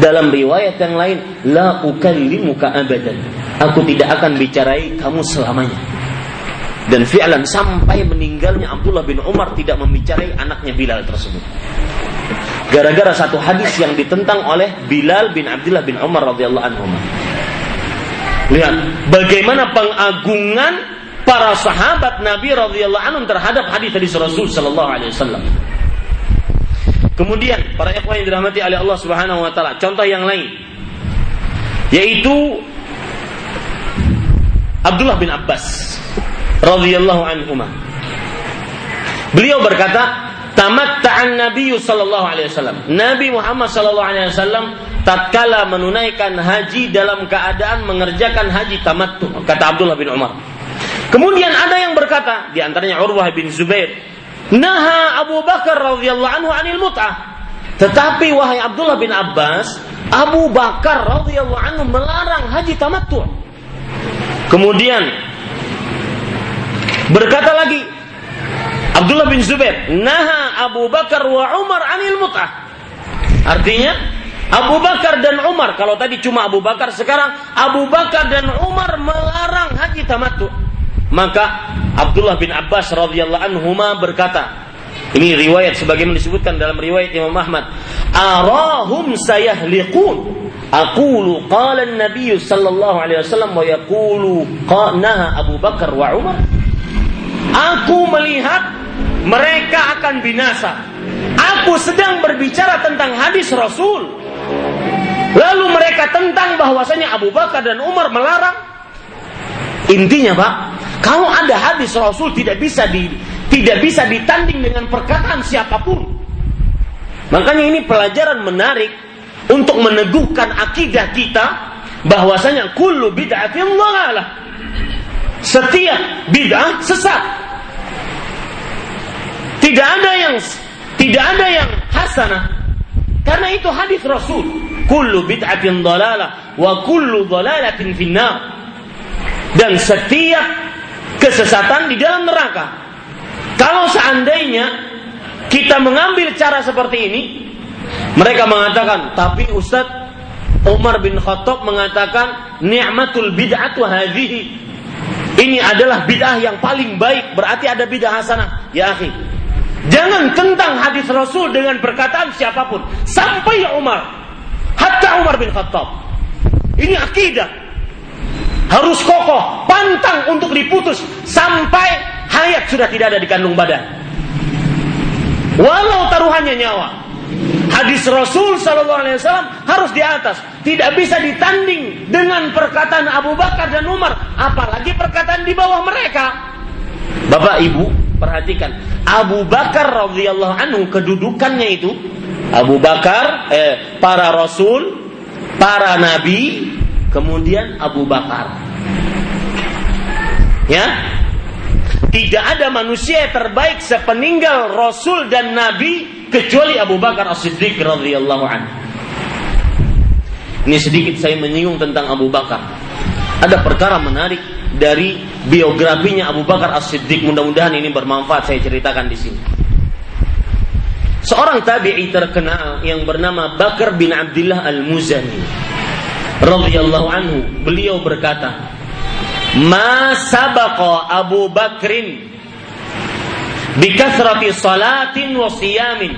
Dalam riwayat yang lain, la ukallimuka abadan. Aku tidak akan bicarai kamu selamanya. Dan fi'lan sampai meninggalnya Abdullah bin Umar tidak membicarai anaknya Bilal tersebut. Gara-gara satu hadis yang ditentang oleh Bilal bin Abdullah bin Umar radhiyallahu anhu. Lihat bagaimana pengagungan para sahabat Nabi radhiyallahu anhu terhadap hadis-hadis Rasul sallallahu alaihi wasallam. Kemudian para ikhwan yang dirahmati oleh Allah Subhanahu wa taala, contoh yang lain yaitu Abdullah bin Abbas radhiyallahu anhu. Beliau berkata, tamatta'an Nabi sallallahu alaihi wasallam. Nabi Muhammad sallallahu alaihi wasallam tatkala menunaikan haji dalam keadaan mengerjakan haji tamattu kata Abdullah bin Umar. Kemudian ada yang berkata di antaranya Urwah bin Zubair, "Naha Abu Bakar radhiyallahu anhu anil mut'ah." Tetapi wahai Abdullah bin Abbas, Abu Bakar radhiyallahu anhu melarang haji tamattu. Kemudian berkata lagi Abdullah bin Zubair, naha Abu Bakar wa Umar anil mut'ah. Artinya Abu Bakar dan Umar, kalau tadi cuma Abu Bakar, sekarang Abu Bakar dan Umar melarang haji tamattu. Maka Abdullah bin Abbas radhiyallahu anhu berkata, ini riwayat sebagaimana disebutkan dalam riwayat Imam Ahmad. Arahum sayahliqun. Aqulu qala an-nabiy sallallahu alaihi wasallam wa yaqulu naha Abu Bakar wa Umar. Aku melihat mereka akan binasa. Aku sedang berbicara tentang hadis Rasul. Lalu mereka tentang bahwasanya Abu Bakar dan Umar melarang. Intinya, Pak, kalau ada hadis Rasul tidak bisa di tidak bisa ditanding dengan perkataan siapa pun. Makanya ini pelajaran menarik untuk meneguhkan akidah kita bahwasanya kullu bid'atin dhalalah. Setiap bid'ah sesat. Tidak ada yang tidak ada yang hasanah. Karena itu hadis Rasul. Kullu bid'atin dhalalah wa kullu dhalalatin finnar. Dan setiap kesesatan di dalam neraka. Kalau seandainya kita mengambil cara seperti ini, mereka mengatakan, tapi Ustadz Umar bin Khattab mengatakan ni'matul bid'atu hadhihi. Ini adalah bid'ah yang paling baik, berarti ada bid'ah hasanah. Ya akhi, jangan tentang hadis Rasul dengan perkataan siapa pun sampai Umar. Hatta Umar bin Khattab. Ini akidah. Harus kokoh, pantang untuk diputus sampai hayat sudah tidak ada di kandung badan. Walau taruhannya nyawa. Hadis Rasul Sallallahu Alaihi Wasallam harus di atas, tidak bisa ditanding dengan perkataan Abu Bakar dan Umar, apalagi perkataan di bawah mereka. Bapak Ibu perhatikan, Abu Bakar radhiyallahu anhu kedudukannya itu Abu Bakar, eh, para Rasul, para Nabi, kemudian Abu Bakar. Ya, tidak ada manusia yang terbaik sepeninggal Rasul dan Nabi kecuali Abu Bakar As-Siddiq radhiyallahu anhu. Ini sedikit saya menyinggung tentang Abu Bakar. Ada perkara menarik dari biografinya Abu Bakar As-Siddiq. Mudah-mudahan ini bermanfaat saya ceritakan di sini. Seorang tabi'i terkenal yang bernama Bakar bin Abdullah Al-Muzani radhiyallahu anhu, beliau berkata, "Ma sabaqa Abu Bakrin bikathrati salatin wa siyamin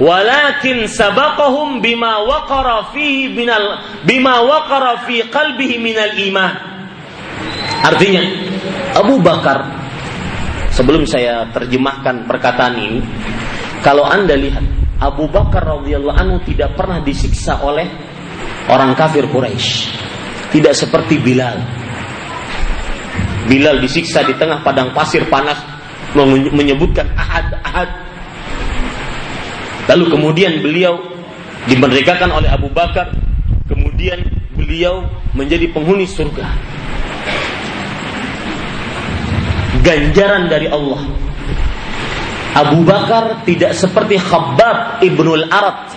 walakin sabaqahum bima waqara fihi minal bima waqara fi qalbihi minal iman. Artinya Abu Bakar sebelum saya terjemahkan perkataan ini kalau Anda lihat Abu Bakar radhiyallahu anhu tidak pernah disiksa oleh orang kafir Quraisy tidak seperti Bilal Bilal disiksa di tengah padang pasir panas menyebutkan ahad ahad. Lalu kemudian beliau dimerdekakan oleh Abu Bakar, kemudian beliau menjadi penghuni surga. Ganjaran dari Allah. Abu Bakar tidak seperti Khabbab ibnul Arad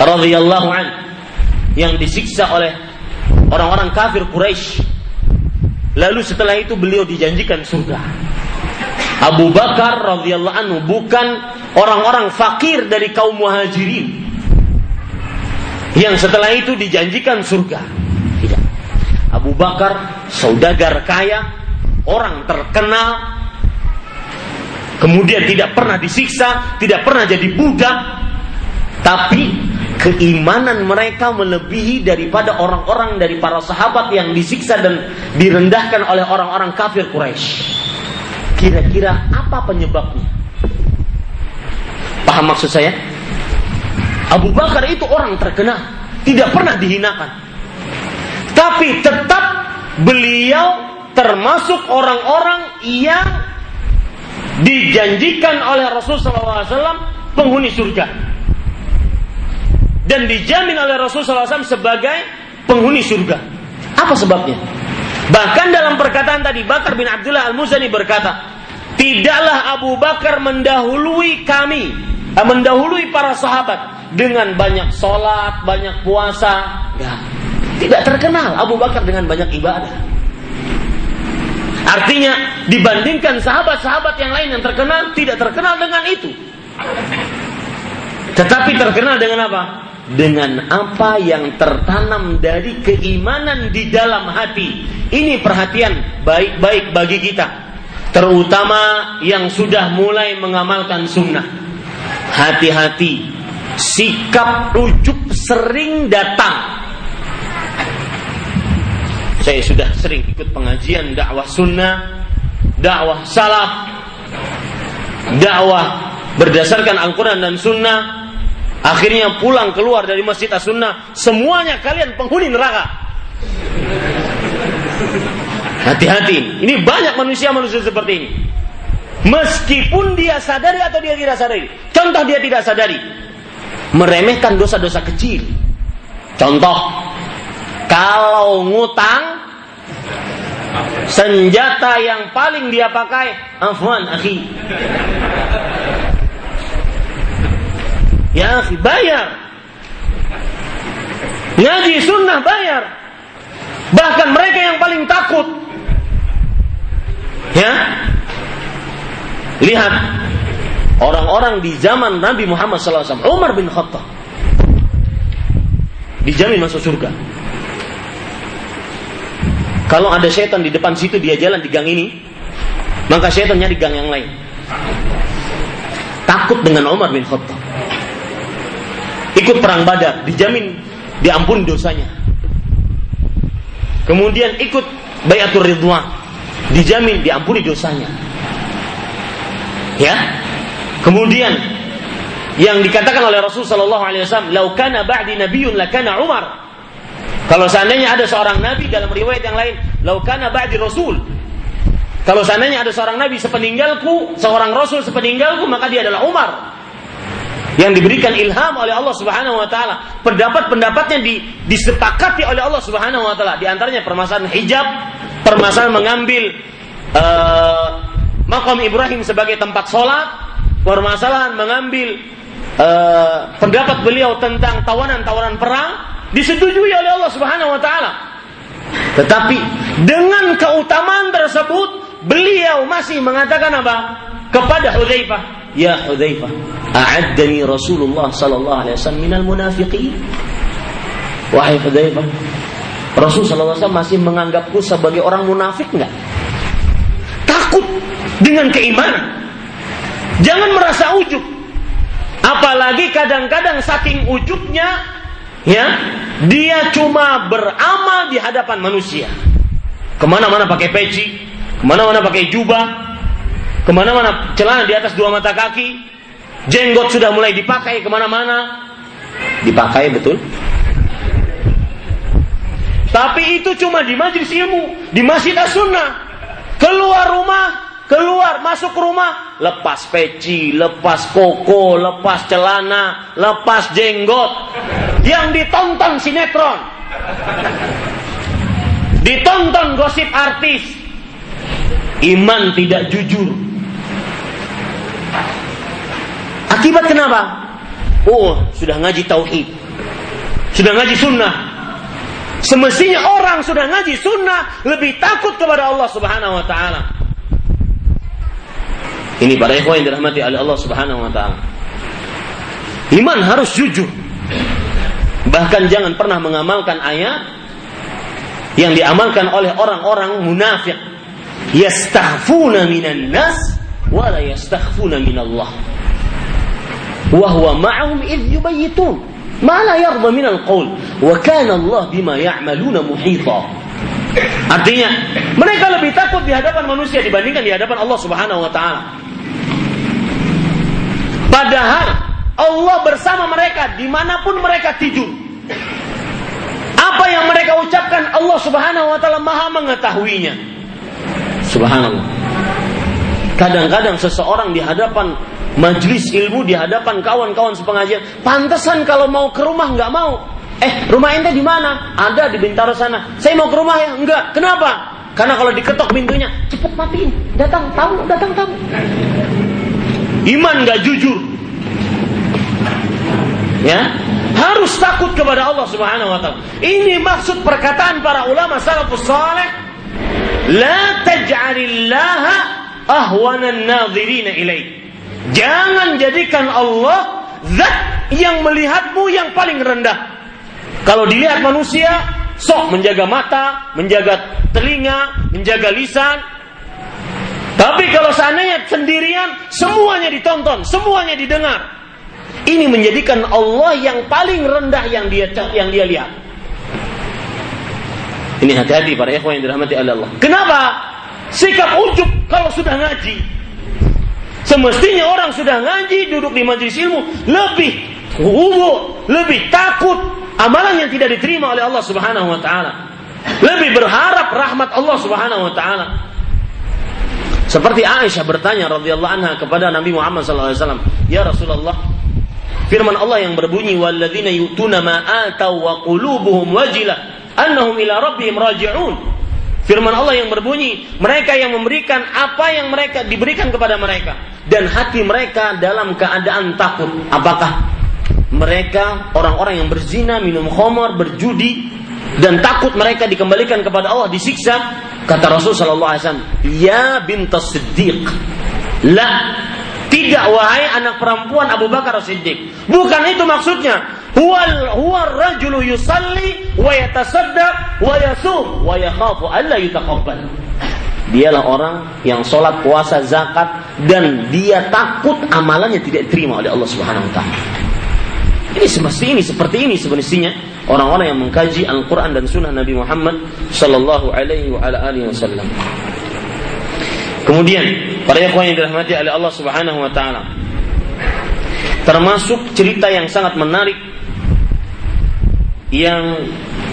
radhiyallahu an yang disiksa oleh orang-orang kafir Quraisy Lalu setelah itu beliau dijanjikan surga. Abu Bakar radhiyallahu anhu bukan orang-orang fakir dari kaum muhajirin yang setelah itu dijanjikan surga. Tidak. Abu Bakar saudagar kaya, orang terkenal, kemudian tidak pernah disiksa, tidak pernah jadi budak, tapi keimanan mereka melebihi daripada orang-orang dari para sahabat yang disiksa dan direndahkan oleh orang-orang kafir Quraisy. Kira-kira apa penyebabnya? Paham maksud saya? Abu Bakar itu orang terkenal, tidak pernah dihinakan. Tapi tetap beliau termasuk orang-orang yang dijanjikan oleh Rasulullah SAW penghuni surga dan dijamin oleh Rasulullah SAW sebagai penghuni surga. Apa sebabnya? Bahkan dalam perkataan tadi Bakar bin Abdullah Al-Muzani berkata, "Tidaklah Abu Bakar mendahului kami, eh, mendahului para sahabat dengan banyak sholat, banyak puasa." Ya, tidak terkenal Abu Bakar dengan banyak ibadah. Artinya dibandingkan sahabat-sahabat yang lain yang terkenal tidak terkenal dengan itu. Tetapi terkenal dengan apa? Dengan apa yang tertanam dari keimanan di dalam hati. Ini perhatian baik-baik bagi kita, terutama yang sudah mulai mengamalkan sunnah. Hati-hati, sikap ujub sering datang. Saya sudah sering ikut pengajian dakwah sunnah. dakwah salaf, dakwah berdasarkan Al-Quran dan Sunnah, akhirnya pulang keluar dari Masjid As-Sunnah, semuanya kalian penghuni neraka. Hati-hati, ini banyak manusia-manusia seperti ini. Meskipun dia sadari atau dia tidak sadari. Contoh dia tidak sadari. Meremehkan dosa-dosa kecil. Contoh, kalau ngutang senjata yang paling dia pakai afwan akhi ya akhi bayar. Ngaji sunnah bayar. Bahkan mereka yang paling takut. Ya? Lihat. Orang-orang di zaman Nabi Muhammad SAW Umar bin Khattab. Dijamin masuk surga. Kalau ada setan di depan situ dia jalan di gang ini, maka setannya di gang yang lain. Takut dengan Umar bin Khattab. Ikut perang Badar, dijamin diampuni dosanya. Kemudian ikut Bayatul Ridwan, dijamin diampuni dosanya. Ya. Kemudian yang dikatakan oleh Rasul sallallahu alaihi wasallam, "Lau kana ba'di nabiyyun lakana Umar." Kalau seandainya ada seorang nabi dalam riwayat yang lain, laukana ba'di rasul. Kalau seandainya ada seorang nabi sepeninggalku, seorang rasul sepeninggalku, maka dia adalah Umar. Yang diberikan ilham oleh Allah Subhanahu wa taala. Pendapat-pendapatnya di, disepakati oleh Allah Subhanahu wa taala. Di antaranya permasalahan hijab, permasalahan mengambil uh, makam Ibrahim sebagai tempat sholat, permasalahan mengambil uh, pendapat beliau tentang tawanan-tawanan perang, disetujui oleh Allah Subhanahu wa taala. Tetapi dengan keutamaan tersebut beliau masih mengatakan apa? Kepada Hudzaifah, "Ya Hudzaifah, a'addani Rasulullah sallallahu alaihi wasallam minal munafiqin." Wahai Hudzaifah, Rasul sallallahu alaihi wasallam masih menganggapku sebagai orang munafik enggak? Takut dengan keimanan. Jangan merasa ujub. Apalagi kadang-kadang saking ujubnya ya dia cuma beramal di hadapan manusia ke mana-mana pakai peci ke mana-mana pakai jubah ke mana-mana celana di atas dua mata kaki jenggot sudah mulai dipakai ke mana-mana dipakai betul tapi itu cuma di majelis ilmu di masjid as-sunnah keluar rumah Keluar masuk rumah, lepas peci, lepas koko, lepas celana, lepas jenggot. Yang ditonton sinetron. Ditonton gosip artis. Iman tidak jujur. Akibat kenapa? Oh, sudah ngaji tauhid. Sudah ngaji sunnah. Semestinya orang sudah ngaji sunnah lebih takut kepada Allah Subhanahu wa taala. Ini para ikhwan yang dirahmati oleh Allah Subhanahu wa taala. Iman harus jujur. Bahkan jangan pernah mengamalkan ayat yang diamalkan oleh orang-orang munafik. Yastaghfuna minan nas wa la minallah. Ma'ahum idh yubayyitun ma la yarda minal qaul wa kana Allah bima ya'maluna muhita. Artinya, mereka lebih takut di hadapan manusia dibandingkan di hadapan Allah Subhanahu wa taala. Padahal Allah bersama mereka di mana pun mereka tidur. Apa yang mereka ucapkan Allah subhanahu wa ta'ala maha mengetahuinya. Subhanallah. Kadang-kadang seseorang di hadapan majelis ilmu, di hadapan kawan-kawan sepengajian, pantesan kalau mau ke rumah nggak mau. Eh, rumah ente di mana? Ada di Bintaro sana. Saya mau ke rumah ya? Enggak. Kenapa? Karena kalau diketok pintunya, cepet matiin. Datang tamu, datang tamu. Iman gak jujur. Ya, harus takut kepada Allah Subhanahu wa taala. Ini maksud perkataan para ulama salafus saleh, la taj'alillaha ahwanan nadhirina ilaih. Jangan jadikan Allah zat yang melihatmu yang paling rendah. Kalau dilihat manusia, sok menjaga mata, menjaga telinga, menjaga lisan, tapi kalau seandainya sendirian, semuanya ditonton, semuanya didengar. Ini menjadikan Allah yang paling rendah yang dia yang dia lihat. Ini hati-hati para ikhwan yang dirahmati Allah. Kenapa? Sikap ujub kalau sudah ngaji. Semestinya orang sudah ngaji, duduk di majelis ilmu, lebih hubu, lebih takut amalan yang tidak diterima oleh Allah Subhanahu wa taala. Lebih berharap rahmat Allah Subhanahu wa taala. Seperti Aisyah bertanya radhiyallahu anha kepada Nabi Muhammad sallallahu alaihi wasallam, "Ya Rasulullah, firman Allah yang berbunyi walladzina yutuna ma atau wa qulubuhum wajilah annahum ila rabbihim raji'un." Firman Allah yang berbunyi, mereka yang memberikan apa yang mereka diberikan kepada mereka dan hati mereka dalam keadaan takut. Apakah mereka orang-orang yang berzina, minum khamar, berjudi dan takut mereka dikembalikan kepada Allah disiksa? Kata Rasul wasallam, "Ya bintas Siddiq." La, tidak wahai anak perempuan Abu Bakar Siddiq. Bukan itu maksudnya. Huwal huwar rajulu yusalli wa yatasaddaq wa yasum wa yakhafu alla yutaqabbal. Dialah orang yang sholat, puasa, zakat dan dia takut amalannya tidak diterima oleh Allah Subhanahu wa taala. Ini semesti ini seperti ini semestinya orang-orang yang mengkaji Al-Qur'an dan sunnah Nabi Muhammad sallallahu alaihi wa ala alihi wasallam. Kemudian, para ikhwan yang dirahmati oleh Allah Subhanahu wa taala. Termasuk cerita yang sangat menarik yang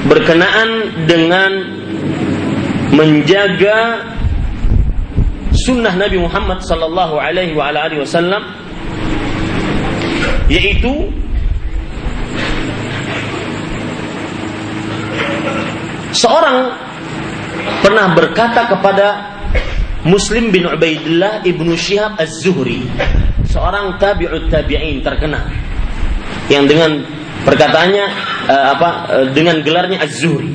berkenaan dengan menjaga sunnah Nabi Muhammad sallallahu alaihi wa alihi wasallam yaitu seorang pernah berkata kepada Muslim bin Ubaidillah ibnu Syihab Az-Zuhri, seorang tabi'ut tabi'in terkenal, yang dengan perkataannya uh, apa uh, dengan gelarnya Az-Zuhri.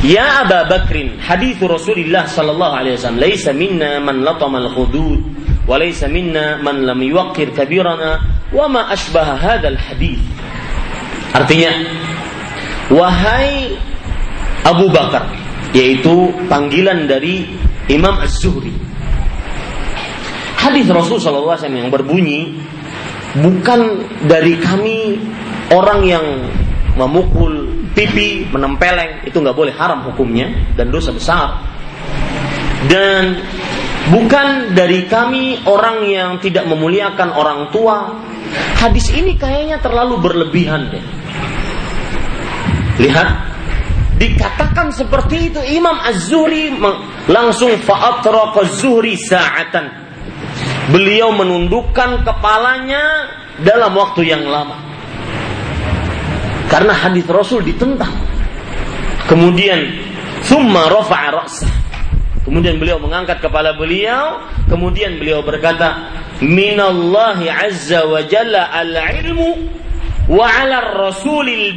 Ya Aba Bakrin, hadis Rasulullah sallallahu alaihi wasallam, "Laisa minna man latama al-hudud wa laisa minna man lam yuqir kabirana wa ma ashbaha hadzal hadis." Artinya, wahai Abu Bakar, yaitu panggilan dari Imam Az-Zuhri. Hadis Rasul SAW yang berbunyi, bukan dari kami orang yang memukul pipi, menempeleng, itu nggak boleh haram hukumnya dan dosa besar. Dan bukan dari kami orang yang tidak memuliakan orang tua. Hadis ini kayaknya terlalu berlebihan deh. Lihat, dikatakan seperti itu Imam Az-Zuhri langsung fa'atraqa Az-Zuhri sa'atan. Beliau menundukkan kepalanya dalam waktu yang lama. Karena hadis Rasul ditentang. Kemudian summa rafa'a ra'sah. Kemudian beliau mengangkat kepala beliau, kemudian beliau berkata, "Minallahi azza wa jalla al-ilmu wa 'ala rasulil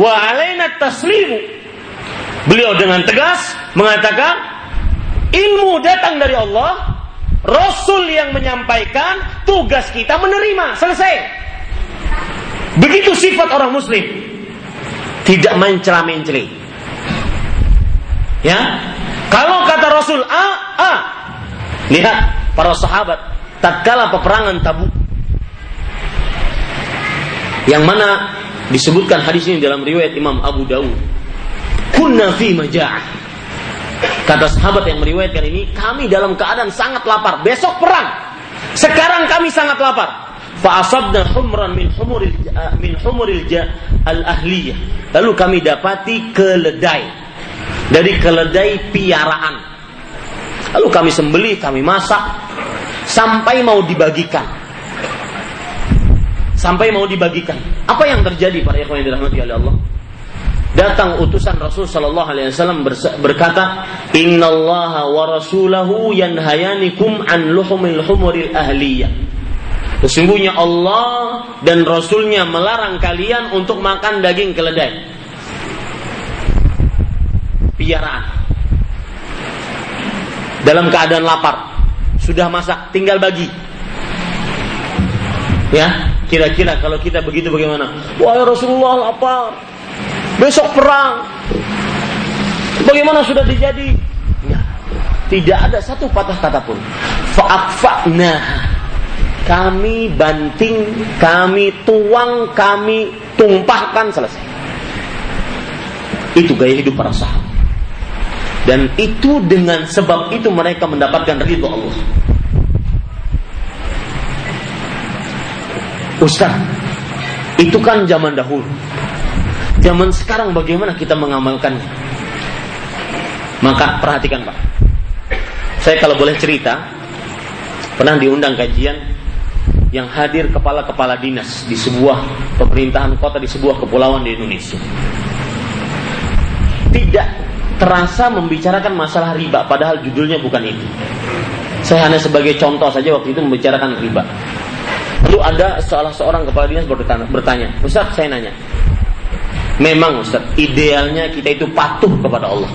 wa alaina taslimu. Beliau dengan tegas mengatakan ilmu datang dari Allah, Rasul yang menyampaikan, tugas kita menerima, selesai. Begitu sifat orang muslim. Tidak mencela-menceli. Ya. Kalau kata Rasul A, A. Lihat para sahabat tatkala peperangan Tabuk. Yang mana disebutkan hadis ini dalam riwayat Imam Abu Dawud. Kunna fi maja'ah. Kata sahabat yang meriwayatkan ini, kami dalam keadaan sangat lapar. Besok perang. Sekarang kami sangat lapar. Fa'asabna humran min humuril min humuril al ahliyah. Lalu kami dapati keledai dari keledai piaraan. Lalu kami sembelih, kami masak sampai mau dibagikan sampai mau dibagikan. Apa yang terjadi para ikhwan yang dirahmati oleh Allah? Datang utusan Rasul sallallahu alaihi wasallam berkata, "Innallaha wa rasulahu yanhayanikum an luhumil humuril ahliyah." Sesungguhnya Allah dan Rasulnya melarang kalian untuk makan daging keledai. Piaraan. Dalam keadaan lapar. Sudah masak, tinggal bagi. Ya, Kira-kira kalau kita begitu bagaimana? Wahai Rasulullah lapar. Besok perang. Bagaimana sudah dijadi? Ya, tidak ada satu patah kata pun. Fa'akfa'na. Kami banting, kami tuang, kami tumpahkan selesai. Itu gaya hidup para sahabat. Dan itu dengan sebab itu mereka mendapatkan ridho Allah. Ustaz, itu kan zaman dahulu. Zaman sekarang bagaimana kita mengamalkannya? Maka perhatikan Pak. Saya kalau boleh cerita, pernah diundang kajian yang hadir kepala-kepala dinas di sebuah pemerintahan kota di sebuah kepulauan di Indonesia. Tidak terasa membicarakan masalah riba, padahal judulnya bukan itu. Saya hanya sebagai contoh saja waktu itu membicarakan riba. Lalu ada salah seorang kepala dinas bertanya, Ustaz saya nanya, memang Ustaz idealnya kita itu patuh kepada Allah.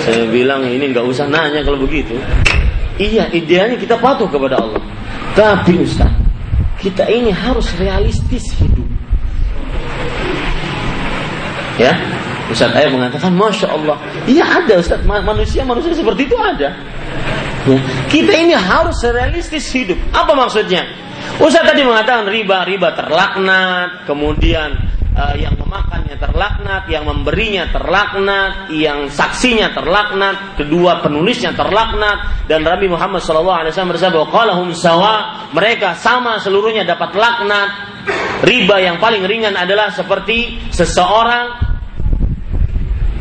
Saya bilang ini nggak usah nanya kalau begitu. Iya, idealnya kita patuh kepada Allah. Tapi Ustaz, kita ini harus realistis hidup. Ya, Ustaz Ayah mengatakan, Masya Allah. Iya ada Ustaz, manusia manusia seperti itu ada. Ya. Kita ini harus realistis hidup. Apa maksudnya? Ustaz tadi mengatakan riba, riba terlaknat, kemudian uh, yang memakannya terlaknat, yang memberinya terlaknat, yang saksinya terlaknat, kedua penulisnya terlaknat dan Nabi Muhammad SAW bersabda qalahum sawa, mereka sama seluruhnya dapat laknat. Riba yang paling ringan adalah seperti seseorang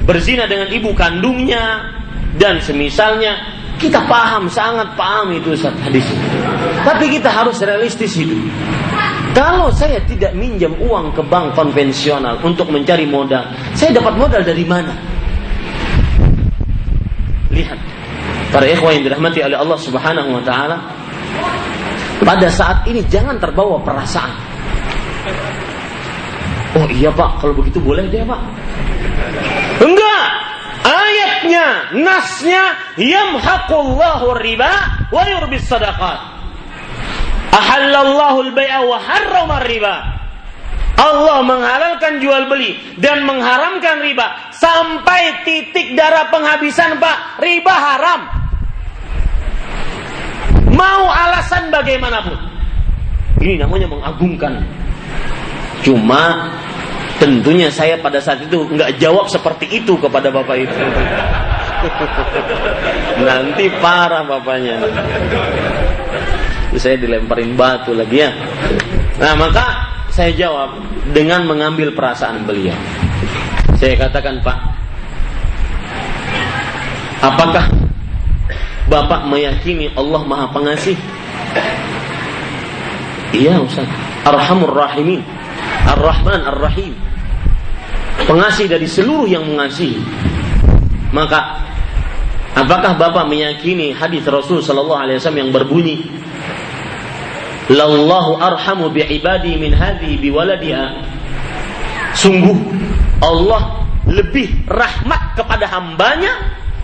berzina dengan ibu kandungnya dan semisalnya kita paham, sangat paham itu hadis. Tapi kita harus realistis hidup. Kalau saya tidak minjam uang ke bank konvensional untuk mencari modal, saya dapat modal dari mana? Lihat, para ikhwan yang dirahmati oleh Allah Subhanahu wa taala, pada saat ini jangan terbawa perasaan. Oh iya Pak, kalau begitu boleh deh Pak. Enggak, ayatnya, nasnya, yamhaqullahu riba wa yurbis sadaqat. Ahallallahu al-bai'a wa harrama riba. Allah menghalalkan jual beli dan mengharamkan riba sampai titik darah penghabisan Pak, riba haram. Mau alasan bagaimanapun. Ini namanya mengagungkan. Cuma tentunya saya pada saat itu nggak jawab seperti itu kepada bapak itu. Nanti parah bapaknya saya dilemparin batu lagi ya. Nah maka saya jawab dengan mengambil perasaan beliau. Saya katakan Pak, apakah Bapak meyakini Allah Maha Pengasih? Iya Ustaz. Arhamur Rahimin. Ar-Rahman Ar-Rahim. Pengasih dari seluruh yang mengasihi. Maka apakah Bapak meyakini hadis Rasul sallallahu alaihi wasallam yang berbunyi Lallahu arhamu bi ibadi min hadhi bi waladiha. Sungguh Allah lebih rahmat kepada hambanya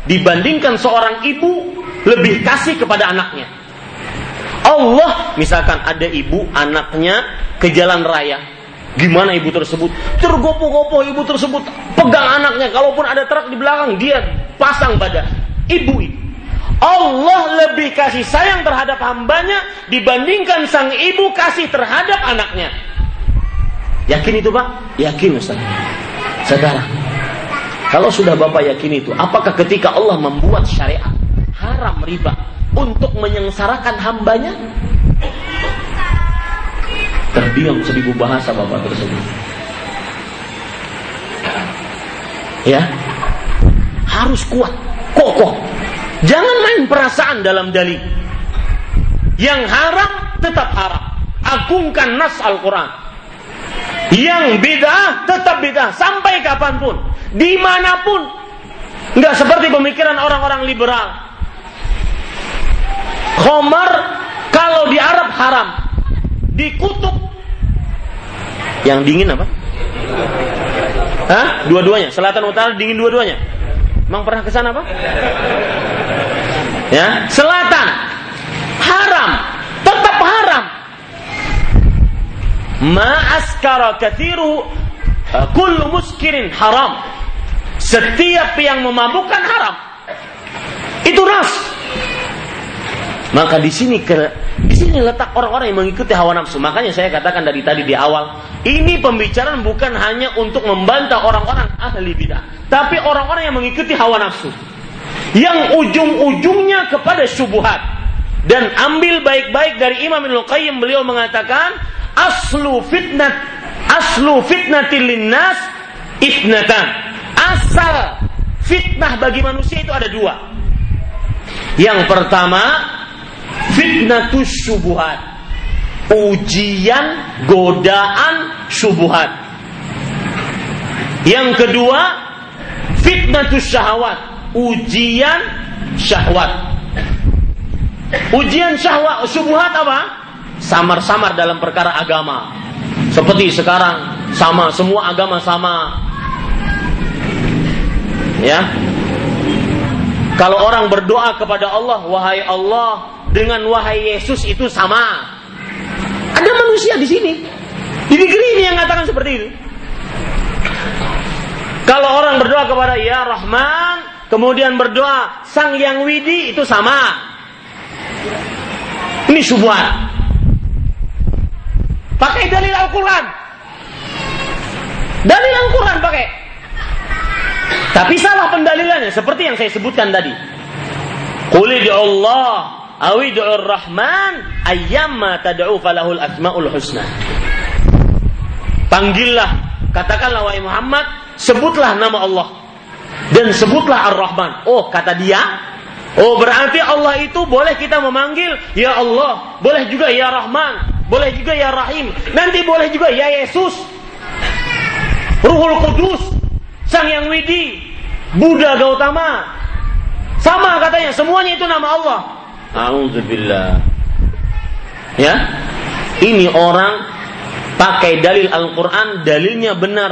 dibandingkan seorang ibu lebih kasih kepada anaknya. Allah misalkan ada ibu anaknya ke jalan raya. Gimana ibu tersebut? Tergopoh-gopoh ibu tersebut pegang anaknya. Kalaupun ada truk di belakang dia pasang pada ibu itu Allah lebih kasih sayang terhadap hambanya dibandingkan sang ibu kasih terhadap anaknya. Yakin itu Pak? Yakin Ustaz. Saudara, kalau sudah Bapak yakin itu, apakah ketika Allah membuat syariat haram riba untuk menyengsarakan hambanya? Terdiam seribu bahasa Bapak tersebut. Ya, harus kuat, kokoh, Jangan main perasaan dalam dalil. Yang haram tetap haram. Agungkan nas Al-Quran. Yang beda tetap beda sampai kapan pun, di mana pun. Nggak seperti pemikiran orang-orang liberal. Khomar kalau di Arab haram, di kutub yang dingin apa? Hah? Dua-duanya, selatan utara dingin dua-duanya. Emang pernah ke sana apa? Ya, selatan haram, tetap haram. Ma'askara kathiru uh, kullu muskirin haram. Setiap yang memabukkan haram. Itu nas. Maka di sini di sini letak orang-orang yang mengikuti hawa nafsu. Makanya saya katakan dari tadi di awal, ini pembicaraan bukan hanya untuk membantah orang-orang ahli bidah, tapi orang-orang yang mengikuti hawa nafsu. Yang ujung-ujungnya kepada syubhat. Dan ambil baik-baik dari Imam Ibnu Qayyim beliau mengatakan aslu fitnat aslu fitnatil linnas ifnatan. Asal fitnah bagi manusia itu ada dua. Yang pertama fitnatus syubuhat. Ujian, godaan, syubuhat. Yang kedua, fitnatus syahwat. Ujian syahwat. Ujian syahwat, syubuhat apa? Samar-samar dalam perkara agama. Seperti sekarang, sama, semua agama sama. Ya, kalau orang berdoa kepada Allah, wahai Allah, dengan wahai Yesus itu sama. Ada manusia di sini. Di negeri ini yang mengatakan seperti itu. Kalau orang berdoa kepada Ya Rahman, kemudian berdoa Sang Yang Widi itu sama. Ini subuhan. Pakai dalil Al-Quran. Dalil Al-Quran pakai. Tapi salah pendalilannya seperti yang saya sebutkan tadi. Qul Allah awidur rahman ayyamma tad'u falahul asmaul husna. Panggillah, katakanlah wahai Muhammad, sebutlah nama Allah dan sebutlah Ar-Rahman. Oh, kata dia, oh berarti Allah itu boleh kita memanggil ya Allah, boleh juga ya Rahman, boleh juga ya Rahim, nanti boleh juga ya Yesus. Ruhul Kudus, Sang Yang Widi, Buddha Gautama. Sama katanya, semuanya itu nama Allah. Alhamdulillah. Ya. Ini orang pakai dalil Al-Qur'an, dalilnya benar.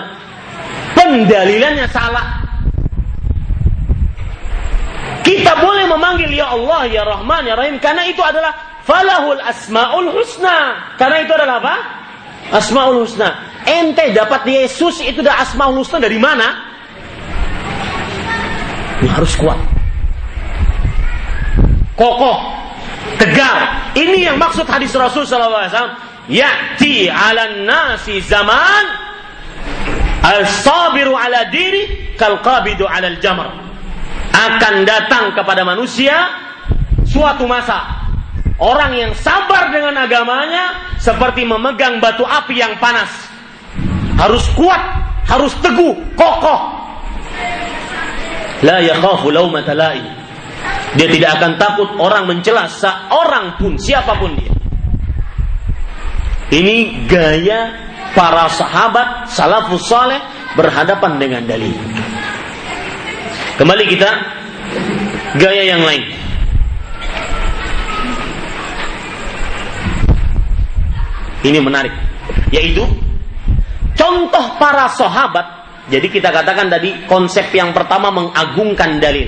Pendalilannya salah. Kita boleh memanggil ya Allah, ya Rahman, ya Rahim karena itu adalah falahul asmaul husna. Karena itu adalah apa? Asmaul husna. Ente dapat Yesus itu dah asmaul husna dari mana? Ini harus kuat kokoh, tegar. Ini yang maksud hadis Rasul SAW. Ya'ti ala nasi zaman al-sabiru ala diri kal qabidu ala al-jamr. Akan datang kepada manusia suatu masa Orang yang sabar dengan agamanya seperti memegang batu api yang panas. Harus kuat, harus teguh, kokoh. La yakhafu laumata. Dia tidak akan takut orang mencela seorang pun, siapa pun dia. Ini gaya para sahabat salafus saleh berhadapan dengan dalil. Kembali kita gaya yang lain. Ini menarik, yaitu contoh para sahabat. Jadi kita katakan tadi konsep yang pertama mengagungkan dalil.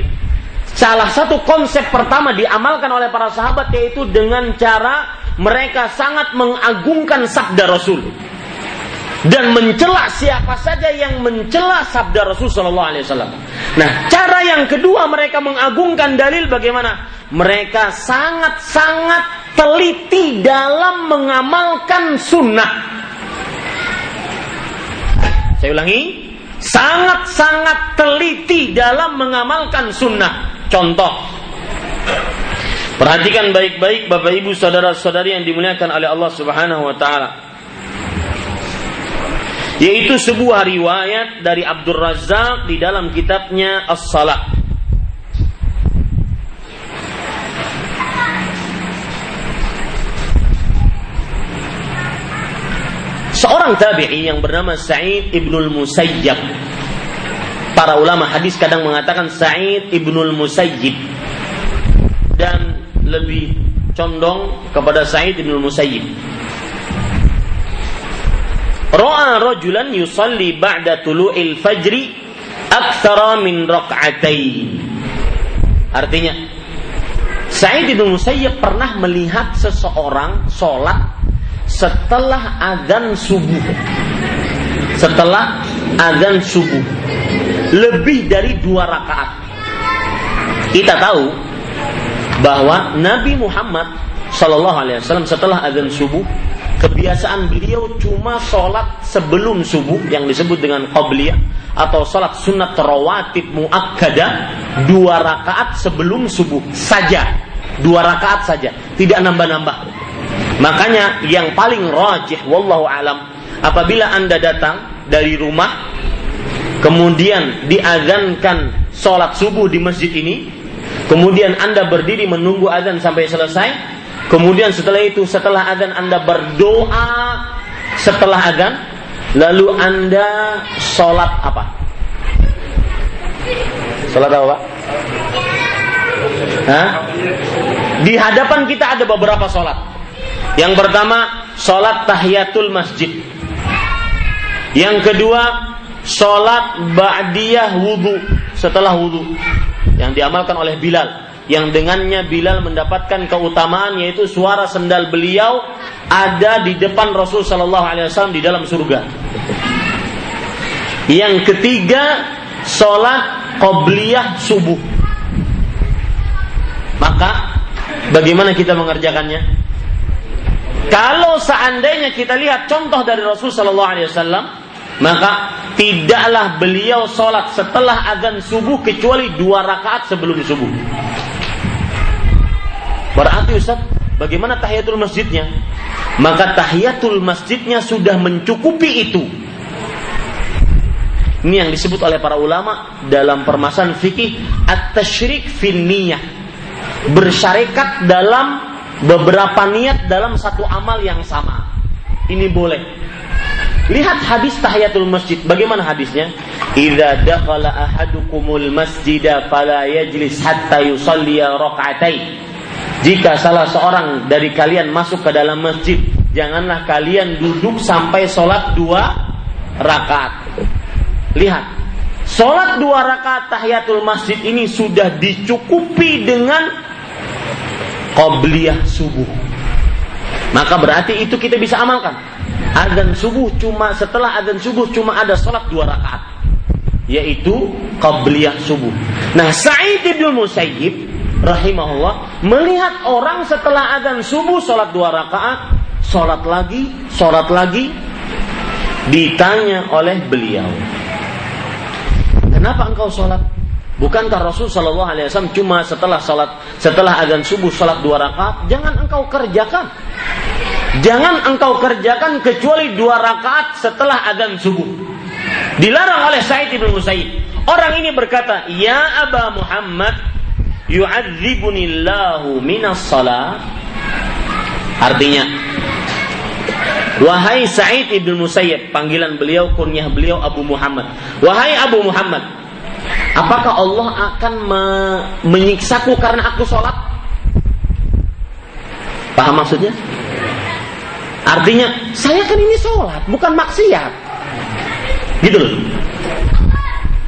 Salah satu konsep pertama diamalkan oleh para sahabat yaitu dengan cara mereka sangat mengagungkan sabda Rasul dan mencela siapa saja yang mencela sabda Rasul Shallallahu Alaihi Wasallam. Nah, cara yang kedua mereka mengagungkan dalil bagaimana? Mereka sangat-sangat teliti dalam mengamalkan sunnah. Saya ulangi, sangat-sangat teliti dalam mengamalkan sunnah. Contoh. Perhatikan baik-baik Bapak Ibu saudara-saudari yang dimuliakan oleh Allah Subhanahu wa taala. Yaitu sebuah riwayat dari Abdul Razak di dalam kitabnya As-Salah. Seorang tabi'i yang bernama Sa'id ibnul Musayyab Para ulama hadis kadang mengatakan Sa'id ibnul Musayyib dan lebih condong kepada Sa'id ibnul Musayyib. Ra'a rajulan yusalli ba'da tulu'il fajri aktsara min rak'atain. Artinya Sa'id ibn Musayyib pernah melihat seseorang sholat setelah adzan subuh. Setelah adzan subuh lebih dari dua rakaat. Kita tahu bahwa Nabi Muhammad Shallallahu Alaihi Wasallam setelah adzan subuh kebiasaan beliau cuma sholat sebelum subuh yang disebut dengan qabliyah atau sholat sunat rawatib muakkadah dua rakaat sebelum subuh saja dua rakaat saja tidak nambah-nambah makanya yang paling rajih wallahu alam apabila anda datang dari rumah kemudian diazankan sholat subuh di masjid ini kemudian anda berdiri menunggu azan sampai selesai Kemudian setelah itu, setelah adzan Anda berdoa setelah adzan, lalu Anda sholat apa? Sholat apa, Pak? Hah? Di hadapan kita ada beberapa sholat. Yang pertama, sholat tahiyatul masjid. Yang kedua, sholat ba'diyah wudhu setelah wudhu yang diamalkan oleh Bilal yang dengannya Bilal mendapatkan keutamaan yaitu suara sendal beliau ada di depan Rasul Shallallahu Alaihi Wasallam di dalam surga. Yang ketiga, sholat qobliyah subuh. Maka bagaimana kita mengerjakannya? Kalau seandainya kita lihat contoh dari Rasul Shallallahu Alaihi Wasallam, maka tidaklah beliau sholat setelah azan subuh kecuali dua rakaat sebelum subuh. Berarti Ustaz, bagaimana tahiyatul masjidnya? Maka tahiyatul masjidnya sudah mencukupi itu. Ini yang disebut oleh para ulama dalam permasalahan fikih at-tasyrik fin niyah. Bersyarikat dalam beberapa niat dalam satu amal yang sama. Ini boleh. Lihat hadis tahiyatul masjid. Bagaimana hadisnya? Idza dakhala ahadukumul masjida fala yajlis hatta yusalli rak'atain jika salah seorang dari kalian masuk ke dalam masjid, janganlah kalian duduk sampai sholat dua rakaat. Lihat, sholat dua rakaat tahiyatul masjid ini sudah dicukupi dengan qobliyah subuh. Maka berarti itu kita bisa amalkan. Adzan subuh cuma setelah adzan subuh cuma ada sholat dua rakaat, yaitu qobliyah subuh. Nah, Sa'id bin Musayyib rahimahullah melihat orang setelah adzan subuh sholat dua rakaat, sholat lagi, sholat lagi, ditanya oleh beliau, kenapa engkau sholat? Bukankah Rasul Shallallahu Alaihi Wasallam cuma setelah sholat setelah adzan subuh sholat dua rakaat? Jangan engkau kerjakan. Jangan engkau kerjakan kecuali dua rakaat setelah adzan subuh. Dilarang oleh Said ibn Musayyib. Orang ini berkata, Ya Aba Muhammad, yu'adzibunillahu minas salat artinya wahai Sa'id ibn Musayyib panggilan beliau kunyah beliau Abu Muhammad wahai Abu Muhammad apakah Allah akan me menyiksaku karena aku sholat paham maksudnya artinya saya kan ini sholat bukan maksiat gitu loh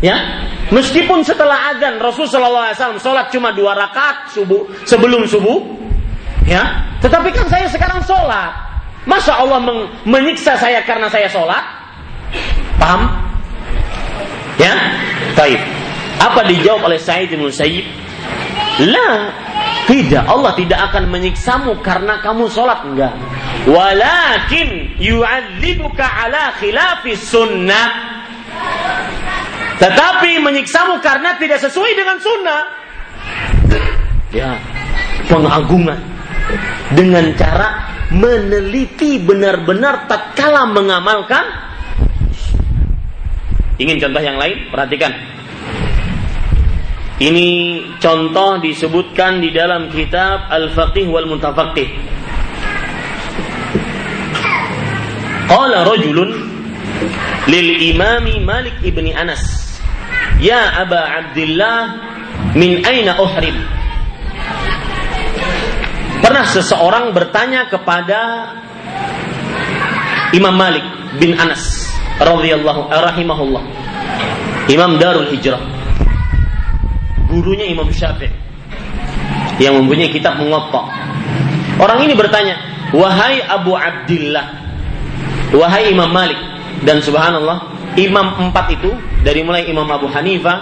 ya Meskipun setelah azan Rasul Shallallahu Alaihi Wasallam sholat cuma dua rakaat subuh sebelum subuh, ya. Tetapi kan saya sekarang sholat. Masa Allah men menyiksa saya karena saya sholat? Paham? Ya, baik. Apa dijawab oleh Said bin Musayyib? La, tidak. Allah tidak akan menyiksamu karena kamu sholat enggak. Walakin yu'adzibuka ala khilafi sunnah tetapi menyiksamu karena tidak sesuai dengan sunnah. Ya, pengagungan dengan cara meneliti benar-benar tak kalah mengamalkan. Ingin contoh yang lain? Perhatikan. Ini contoh disebutkan di dalam kitab Al-Faqih wal Muntafaqih. Qala rajulun lil imami Malik ibni Anas Ya Aba Abdullah min aina uhrim? Pernah seseorang bertanya kepada Imam Malik bin Anas radhiyallahu rahimahullah. Imam Darul Hijrah. Gurunya Imam Syafi'i yang mempunyai kitab Muwatta. Orang ini bertanya, "Wahai Abu Abdullah, wahai Imam Malik." Dan subhanallah, imam empat itu dari mulai Imam Abu Hanifah,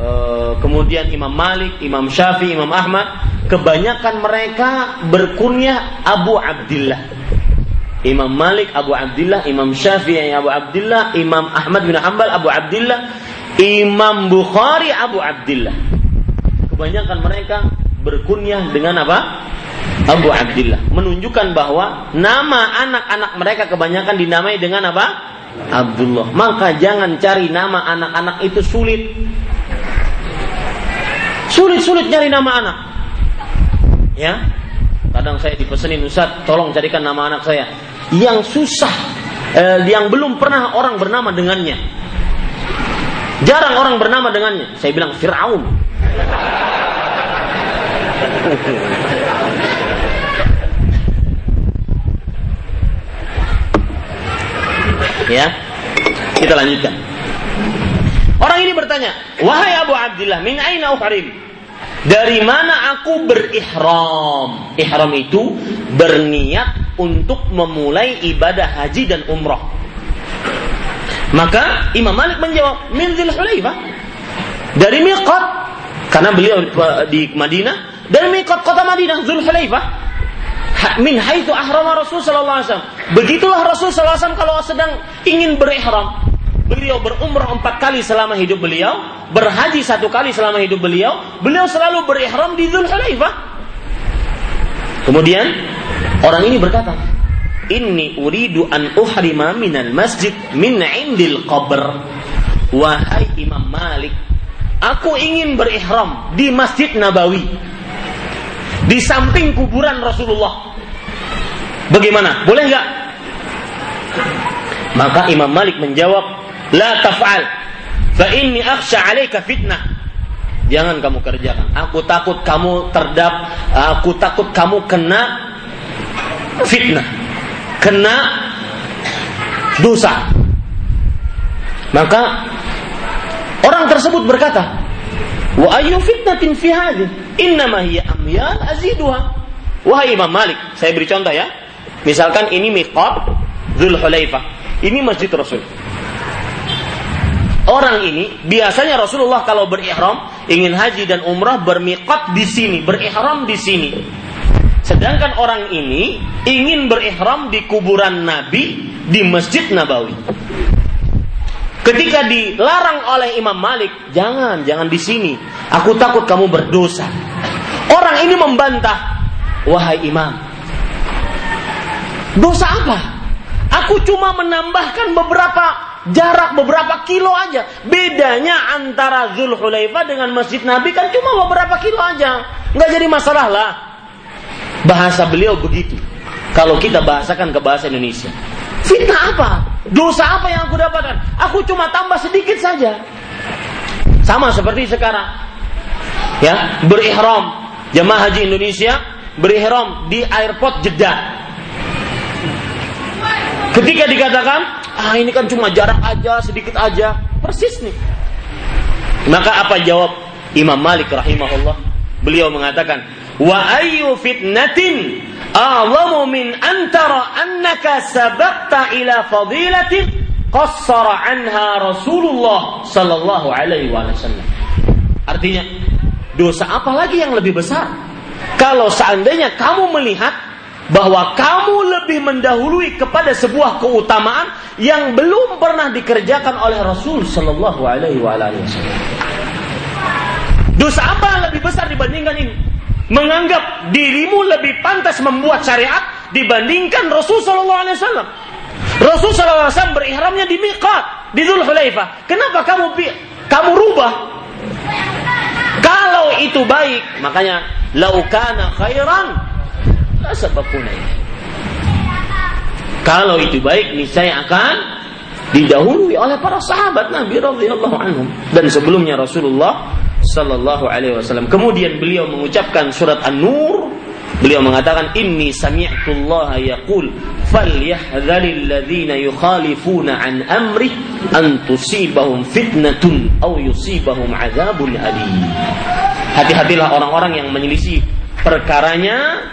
uh, kemudian Imam Malik, Imam Syafi'i, Imam Ahmad, kebanyakan mereka berkunyah Abu Abdullah. Imam Malik Abu Abdullah, Imam Syafi'i Abu Abdullah, Imam Ahmad bin Hanbal Abu Abdullah, Imam Bukhari Abu Abdullah. Kebanyakan mereka berkunyah dengan apa? Abu Abdullah. Menunjukkan bahwa nama anak-anak mereka kebanyakan dinamai dengan apa? Abdullah. Maka jangan cari nama anak-anak itu sulit. Sulit-sulit nyari nama anak. Ya. Kadang saya dipesenin Ustaz, tolong carikan nama anak saya. Yang susah, eh, yang belum pernah orang bernama dengannya. Jarang orang bernama dengannya. Saya bilang Fir'aun. ya. Kita lanjutkan. Orang ini bertanya, "Wahai Abu Abdullah, min aina uhrim?" Dari mana aku berihram? Ihram itu berniat untuk memulai ibadah haji dan umrah. Maka Imam Malik menjawab, "Min Dzulhulaifah." Dari miqat karena beliau di Madinah dari miqat kota Madinah Dzulhulaifah min haitsu ahrama Rasul sallallahu alaihi wasallam. Begitulah Rasul sallallahu alaihi wasallam kalau sedang ingin berihram. Beliau berumrah empat kali selama hidup beliau, berhaji satu kali selama hidup beliau. Beliau selalu berihram di Dzulhulaifah. Kemudian orang ini berkata, Inni uridu an uhrima minal masjid min indil qabr. Wahai Imam Malik, aku ingin berihram di Masjid Nabawi. Di samping kuburan Rasulullah. Bagaimana? Boleh nggak? Maka Imam Malik menjawab, La taf'al, fa inni akhsha 'alaika fitnah. Jangan kamu kerjakan. Aku takut kamu terdap, aku takut kamu kena fitnah. Kena dosa. Maka orang tersebut berkata, "Wa ayyu fitnatin fi hadhihi? Innama hiya amyal aziduha." Wahai Imam Malik, saya beri contoh ya. Misalkan ini miqat Dzulhulaifah. Ini masjid Rasul. Orang ini biasanya Rasulullah kalau berihram ingin haji dan umrah bermiqat di sini, berihram di sini. Sedangkan orang ini ingin berihram di kuburan Nabi di Masjid Nabawi. Ketika dilarang oleh Imam Malik, jangan, jangan di sini. Aku takut kamu berdosa. Orang ini membantah, wahai Imam, dosa apa? Aku cuma menambahkan beberapa jarak beberapa kilo aja. Bedanya antara Zulhulaifah dengan Masjid Nabi kan cuma beberapa kilo aja. Nggak jadi masalah lah. Bahasa beliau begitu. Kalau kita bahasakan ke bahasa Indonesia. Fitnah apa? Dosa apa yang aku dapatkan? Aku cuma tambah sedikit saja. Sama seperti sekarang. Ya, berihram. Jemaah haji Indonesia berihram di airport Jeddah. Ketika dikatakan, ah ini kan cuma jarak aja, sedikit aja, persis nih. Maka apa jawab Imam Malik rahimahullah? Beliau mengatakan, wa ayyu fitnatin a'zamu min antara annaka sabaqta ila fadilatin qassara anha Rasulullah sallallahu alaihi wasallam. Artinya, dosa apa lagi yang lebih besar? Kalau seandainya kamu melihat bahwa kamu lebih mendahului kepada sebuah keutamaan yang belum pernah dikerjakan oleh Rasul Shallallahu Alaihi Wasallam. Dosa apa yang lebih besar dibandingkan ini? Menganggap dirimu lebih pantas membuat syariat dibandingkan Rasul Shallallahu Alaihi Wasallam. Rasul Shallallahu Alaihi Wasallam berihramnya di miqat di Dzulhulaifah. Kenapa kamu kamu rubah? Kalau itu baik, makanya laukana khairan sabakuna Kalau itu baik, niscaya akan didahului oleh para sahabat Nabi radhiyallahu dan sebelumnya Rasulullah sallallahu alaihi wasallam. Kemudian beliau mengucapkan surat An-Nur Beliau mengatakan inni sami'tu Allah yaqul falyahdharil ladzina yukhalifuna an amri an tusibahum fitnatun aw yusibahum adzabun alim. Hati-hatilah orang-orang yang menyelisih perkaranya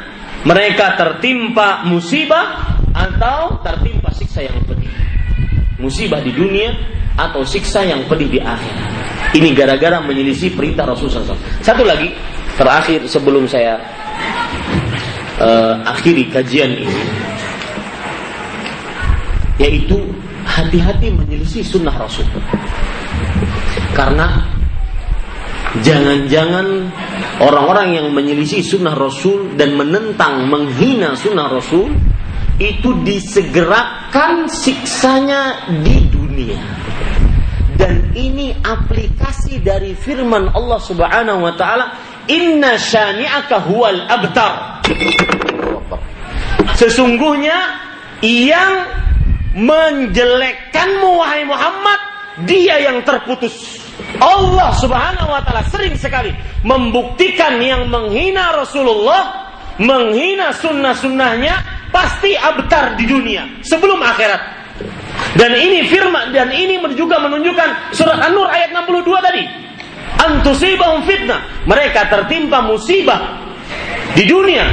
mereka tertimpa musibah atau tertimpa siksa yang pedih. Musibah di dunia atau siksa yang pedih di akhirat. Ini gara-gara menyelisih perintah Rasulullah SAW. Satu lagi, terakhir sebelum saya uh, akhiri kajian ini, yaitu hati-hati menyelisih sunnah Rasul. Karena jangan-jangan orang-orang yang menyelisih sunnah Rasul dan menentang, menghina sunnah Rasul itu disegerakan siksanya di dunia aplikasi dari firman Allah Subhanahu wa taala inna syani'aka huwal abtar. Sesungguhnya yang menjelekkanmu wahai Muhammad dia yang terputus. Allah Subhanahu wa taala sering sekali membuktikan yang menghina Rasulullah menghina sunnah-sunnahnya pasti abtar di dunia sebelum akhirat dan ini firman dan ini juga menunjukkan surat An-Nur ayat 62 tadi. Antusibahum fitnah. Mereka tertimpa musibah di dunia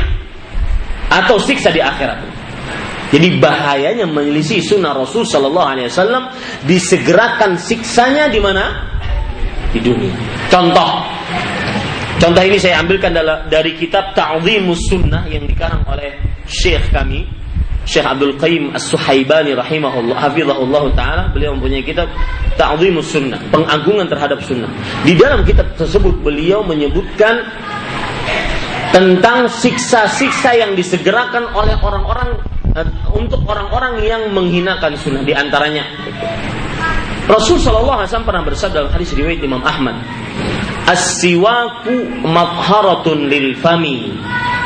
atau siksa di akhirat. Jadi bahayanya menyelisih sunnah Rasul Sallallahu Alaihi Wasallam disegerakan siksanya di mana? Di dunia. Contoh, contoh ini saya ambilkan dari kitab Ta'zimus Sunnah yang dikarang oleh Syekh kami Syekh Abdul Qayyim As-Suhaibani rahimahullah hafizahullah taala beliau mempunyai kitab Ta'zimus Sunnah, pengagungan terhadap sunnah. Di dalam kitab tersebut beliau menyebutkan tentang siksa-siksa yang disegerakan oleh orang-orang uh, untuk orang-orang yang menghinakan sunnah di antaranya Rasul Shallallahu Alaihi pernah bersabda dalam hadis riwayat Imam Ahmad, "As-siwaku matharatun lil fami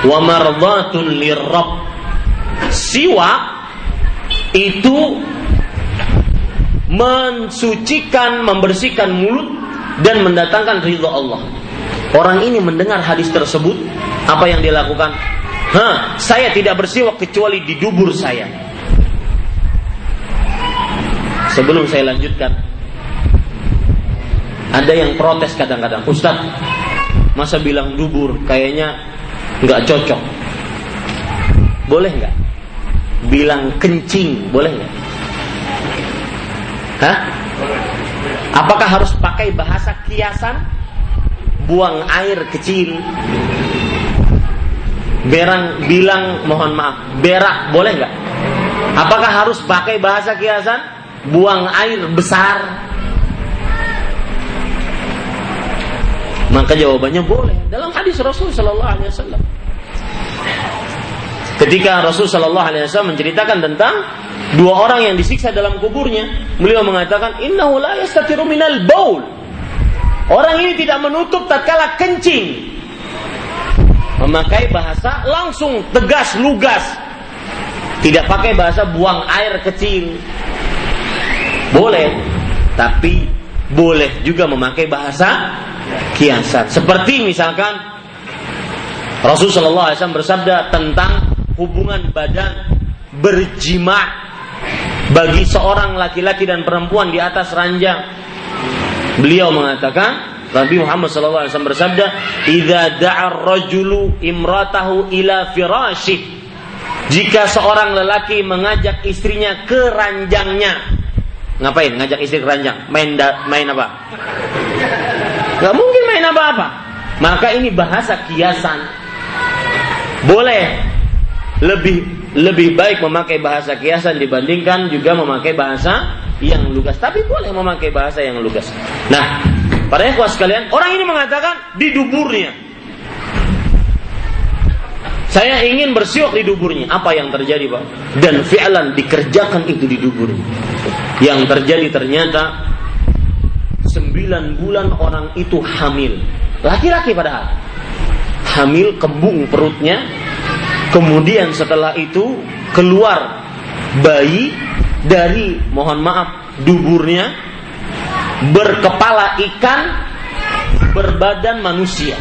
wa mardatun lirrab." Siwak itu mensucikan, membersihkan mulut dan mendatangkan ridho Allah. Orang ini mendengar hadis tersebut, apa yang dia lakukan? Hah, saya tidak bersiwak kecuali di dubur saya. Sebelum saya lanjutkan, ada yang protes kadang-kadang, Ustaz, masa bilang dubur kayaknya nggak cocok. Boleh nggak? Bilang kencing, boleh nggak? Hah? Apakah harus pakai bahasa kiasan? Buang air kecil. Berang bilang mohon maaf, berak boleh nggak? Apakah harus pakai bahasa kiasan? Buang air besar. Maka jawabannya boleh dalam hadis Rasul Shallallahu Alaihi Wasallam. Ketika Rasul Shallallahu Alaihi Wasallam menceritakan tentang dua orang yang disiksa dalam kuburnya, beliau mengatakan, Innahu la minal baul. Orang ini tidak menutup tatkala kencing. Memakai bahasa langsung tegas lugas. Tidak pakai bahasa buang air kecil. Boleh, tapi boleh juga memakai bahasa kiasan. Seperti misalkan Rasul Shallallahu Alaihi Wasallam bersabda tentang hubungan badan berjima bagi seorang laki-laki dan perempuan di atas ranjang. Beliau mengatakan, Nabi Muhammad SAW bersabda, "Idza da'a rajulu imratahu ila firashi." Jika seorang lelaki mengajak istrinya ke ranjangnya, ngapain? Ngajak istri ke ranjang? Main da, main apa? Gak mungkin main apa-apa. Maka ini bahasa kiasan. Boleh lebih lebih baik memakai bahasa kiasan dibandingkan juga memakai bahasa yang lugas. Tapi boleh memakai bahasa yang lugas. Nah, para ikhwah sekalian, orang ini mengatakan di duburnya. Saya ingin bersiok di duburnya. Apa yang terjadi, Pak? Dan fi'lan dikerjakan itu di duburnya. Yang terjadi ternyata sembilan bulan orang itu hamil. Laki-laki padahal. Hamil kembung perutnya Kemudian setelah itu keluar bayi dari mohon maaf duburnya berkepala ikan berbadan manusia.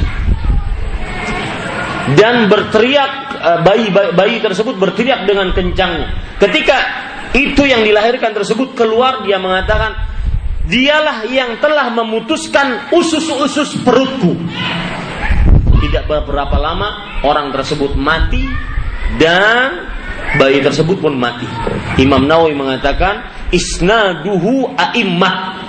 Dan berteriak eh, bayi, bayi tersebut berteriak dengan kencangnya ketika itu yang dilahirkan tersebut keluar dia mengatakan dialah yang telah memutuskan usus-usus perutku tidak beberapa lama orang tersebut mati dan bayi tersebut pun mati. Imam Nawawi mengatakan isnaduhu a'immah.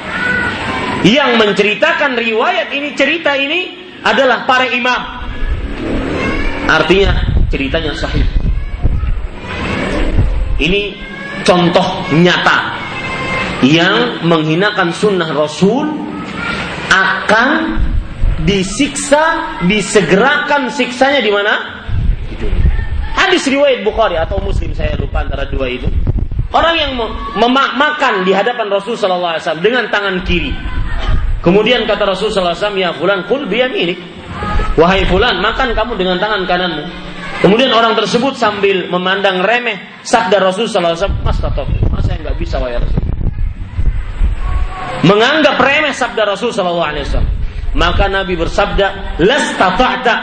Yang menceritakan riwayat ini, cerita ini adalah para imam. Artinya ceritanya sahih. Ini contoh nyata yang menghinakan sunnah Rasul akan disiksa, disegerakan siksanya di mana? Hadis riwayat Bukhari atau Muslim saya lupa antara dua itu. Orang yang memakan di hadapan Rasul Sallallahu Alaihi Wasallam dengan tangan kiri. Kemudian kata Rasul Sallallahu Alaihi Wasallam, ya fulan kul ini. Wahai fulan, makan kamu dengan tangan kananmu. Kemudian orang tersebut sambil memandang remeh sabda Rasul Sallallahu Alaihi Wasallam, Mas masa yang nggak bisa wahai Rasul. Menganggap remeh sabda Rasul Sallallahu Alaihi Wasallam. Maka Nabi bersabda, Lastata'ta.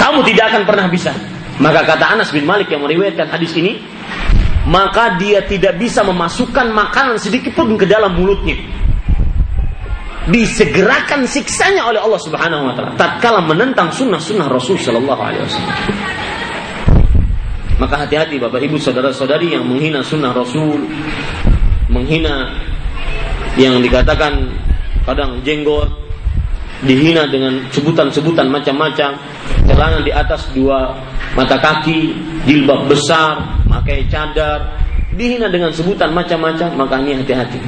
Kamu tidak akan pernah bisa. Maka kata Anas bin Malik yang meriwayatkan hadis ini, maka dia tidak bisa memasukkan makanan sedikit pun ke dalam mulutnya. Disegerakan siksanya oleh Allah Subhanahu wa taala tatkala menentang sunnah-sunnah Rasul sallallahu alaihi wasallam. Maka hati-hati Bapak Ibu saudara-saudari yang menghina sunnah Rasul, menghina yang dikatakan kadang jenggot, dihina dengan sebutan-sebutan macam-macam, celana di atas dua mata kaki, jilbab besar, pakai cadar, dihina dengan sebutan macam-macam, maka ini hati-hati.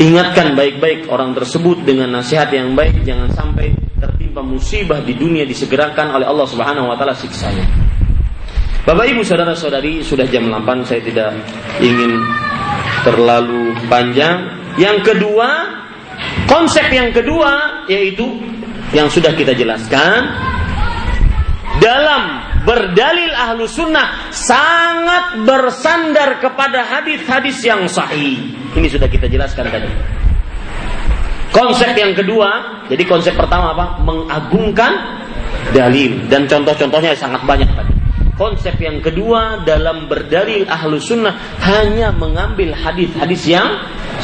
Ingatkan baik-baik orang tersebut dengan nasihat yang baik, jangan sampai tertimpa musibah di dunia disegerakan oleh Allah Subhanahu wa taala siksanya. Bapak Ibu saudara-saudari, sudah jam 8 saya tidak ingin terlalu panjang. Yang kedua, konsep yang kedua yaitu yang sudah kita jelaskan dalam berdalil ahlu sunnah sangat bersandar kepada hadis-hadis yang sahih. Ini sudah kita jelaskan tadi. Konsep yang kedua, jadi konsep pertama apa? Mengagungkan dalil dan contoh-contohnya sangat banyak tadi. Konsep yang kedua dalam berdalil ahlu sunnah hanya mengambil hadis-hadis yang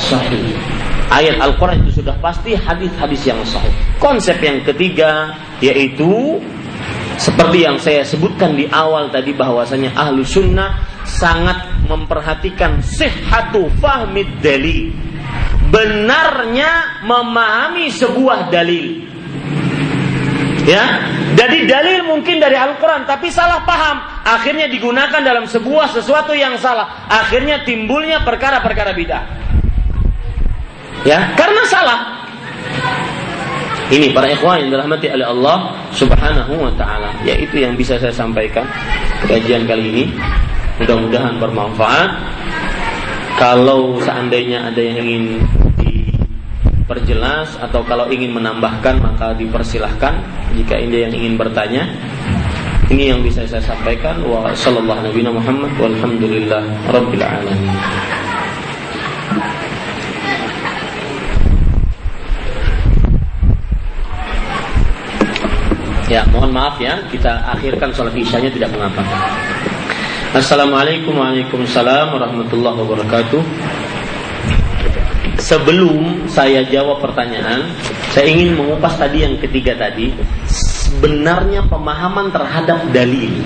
sahih. Ayat Al-Quran itu sudah pasti hadis-hadis yang sahih. Konsep yang ketiga yaitu seperti yang saya sebutkan di awal tadi bahwasanya ahlu sunnah sangat memperhatikan sihhatu fahmid dalil. Benarnya memahami sebuah dalil. Ya, jadi dalil mungkin dari Al-Quran, tapi salah paham. Akhirnya digunakan dalam sebuah sesuatu yang salah. Akhirnya timbulnya perkara-perkara bidah. Ya, karena salah. Ini para ikhwan yang dirahmati oleh Allah Subhanahu wa taala. Ya itu yang bisa saya sampaikan kajian kali ini. Mudah-mudahan bermanfaat. Kalau seandainya ada yang ingin diperjelas atau kalau ingin menambahkan maka dipersilahkan jika ada yang ingin bertanya. Ini yang bisa saya sampaikan wa sallallahu nabi Muhammad walhamdulillah rabbil alamin. Ya, mohon maaf ya, kita akhirkan sholat isyanya tidak mengapa. Assalamualaikum Waalaikumsalam warahmatullahi wabarakatuh. Sebelum saya jawab pertanyaan, saya ingin mengupas tadi yang ketiga tadi, sebenarnya pemahaman terhadap dalil.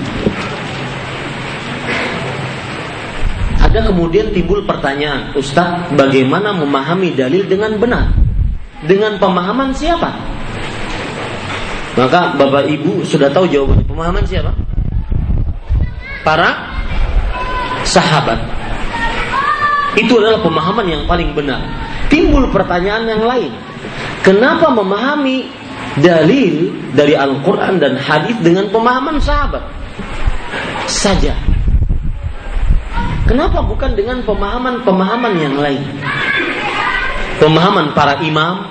Ada kemudian timbul pertanyaan, Ustadz, bagaimana memahami dalil dengan benar? Dengan pemahaman siapa? Maka Bapak Ibu sudah tahu jawaban pemahaman siapa? Para sahabat. Itu adalah pemahaman yang paling benar. Timbul pertanyaan yang lain. Kenapa memahami dalil dari Al-Quran dan hadis dengan pemahaman sahabat saja? Kenapa bukan dengan pemahaman-pemahaman yang lain? Pemahaman para imam,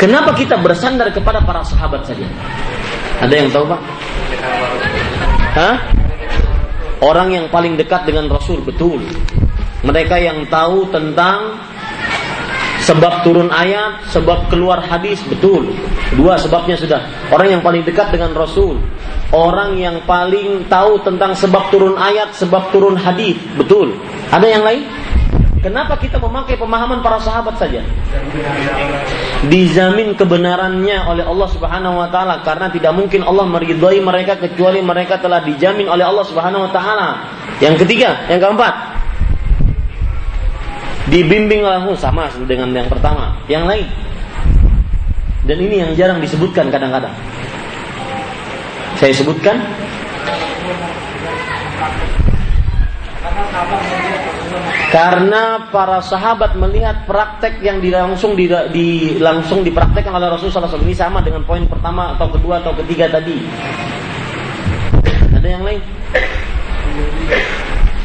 Kenapa kita bersandar kepada para sahabat saja? Ada yang tahu Pak? Hah? Orang yang paling dekat dengan Rasul betul. Mereka yang tahu tentang sebab turun ayat, sebab keluar hadis betul. Dua sebabnya sudah. Orang yang paling dekat dengan Rasul, orang yang paling tahu tentang sebab turun ayat, sebab turun hadis betul. Ada yang lain? Kenapa kita memakai pemahaman para sahabat saja? Dijamin kebenarannya oleh Allah Subhanahu wa taala karena tidak mungkin Allah meridhai mereka kecuali mereka telah dijamin oleh Allah Subhanahu wa taala. Yang ketiga, yang keempat. dibimbing langsung sama dengan yang pertama, yang lain. Dan ini yang jarang disebutkan kadang-kadang. Saya sebutkan karena para sahabat melihat praktek yang langsung di, di langsung dipraktekkan oleh Rasulullah SAW ini sama dengan poin pertama atau kedua atau ketiga tadi. Ada yang lain?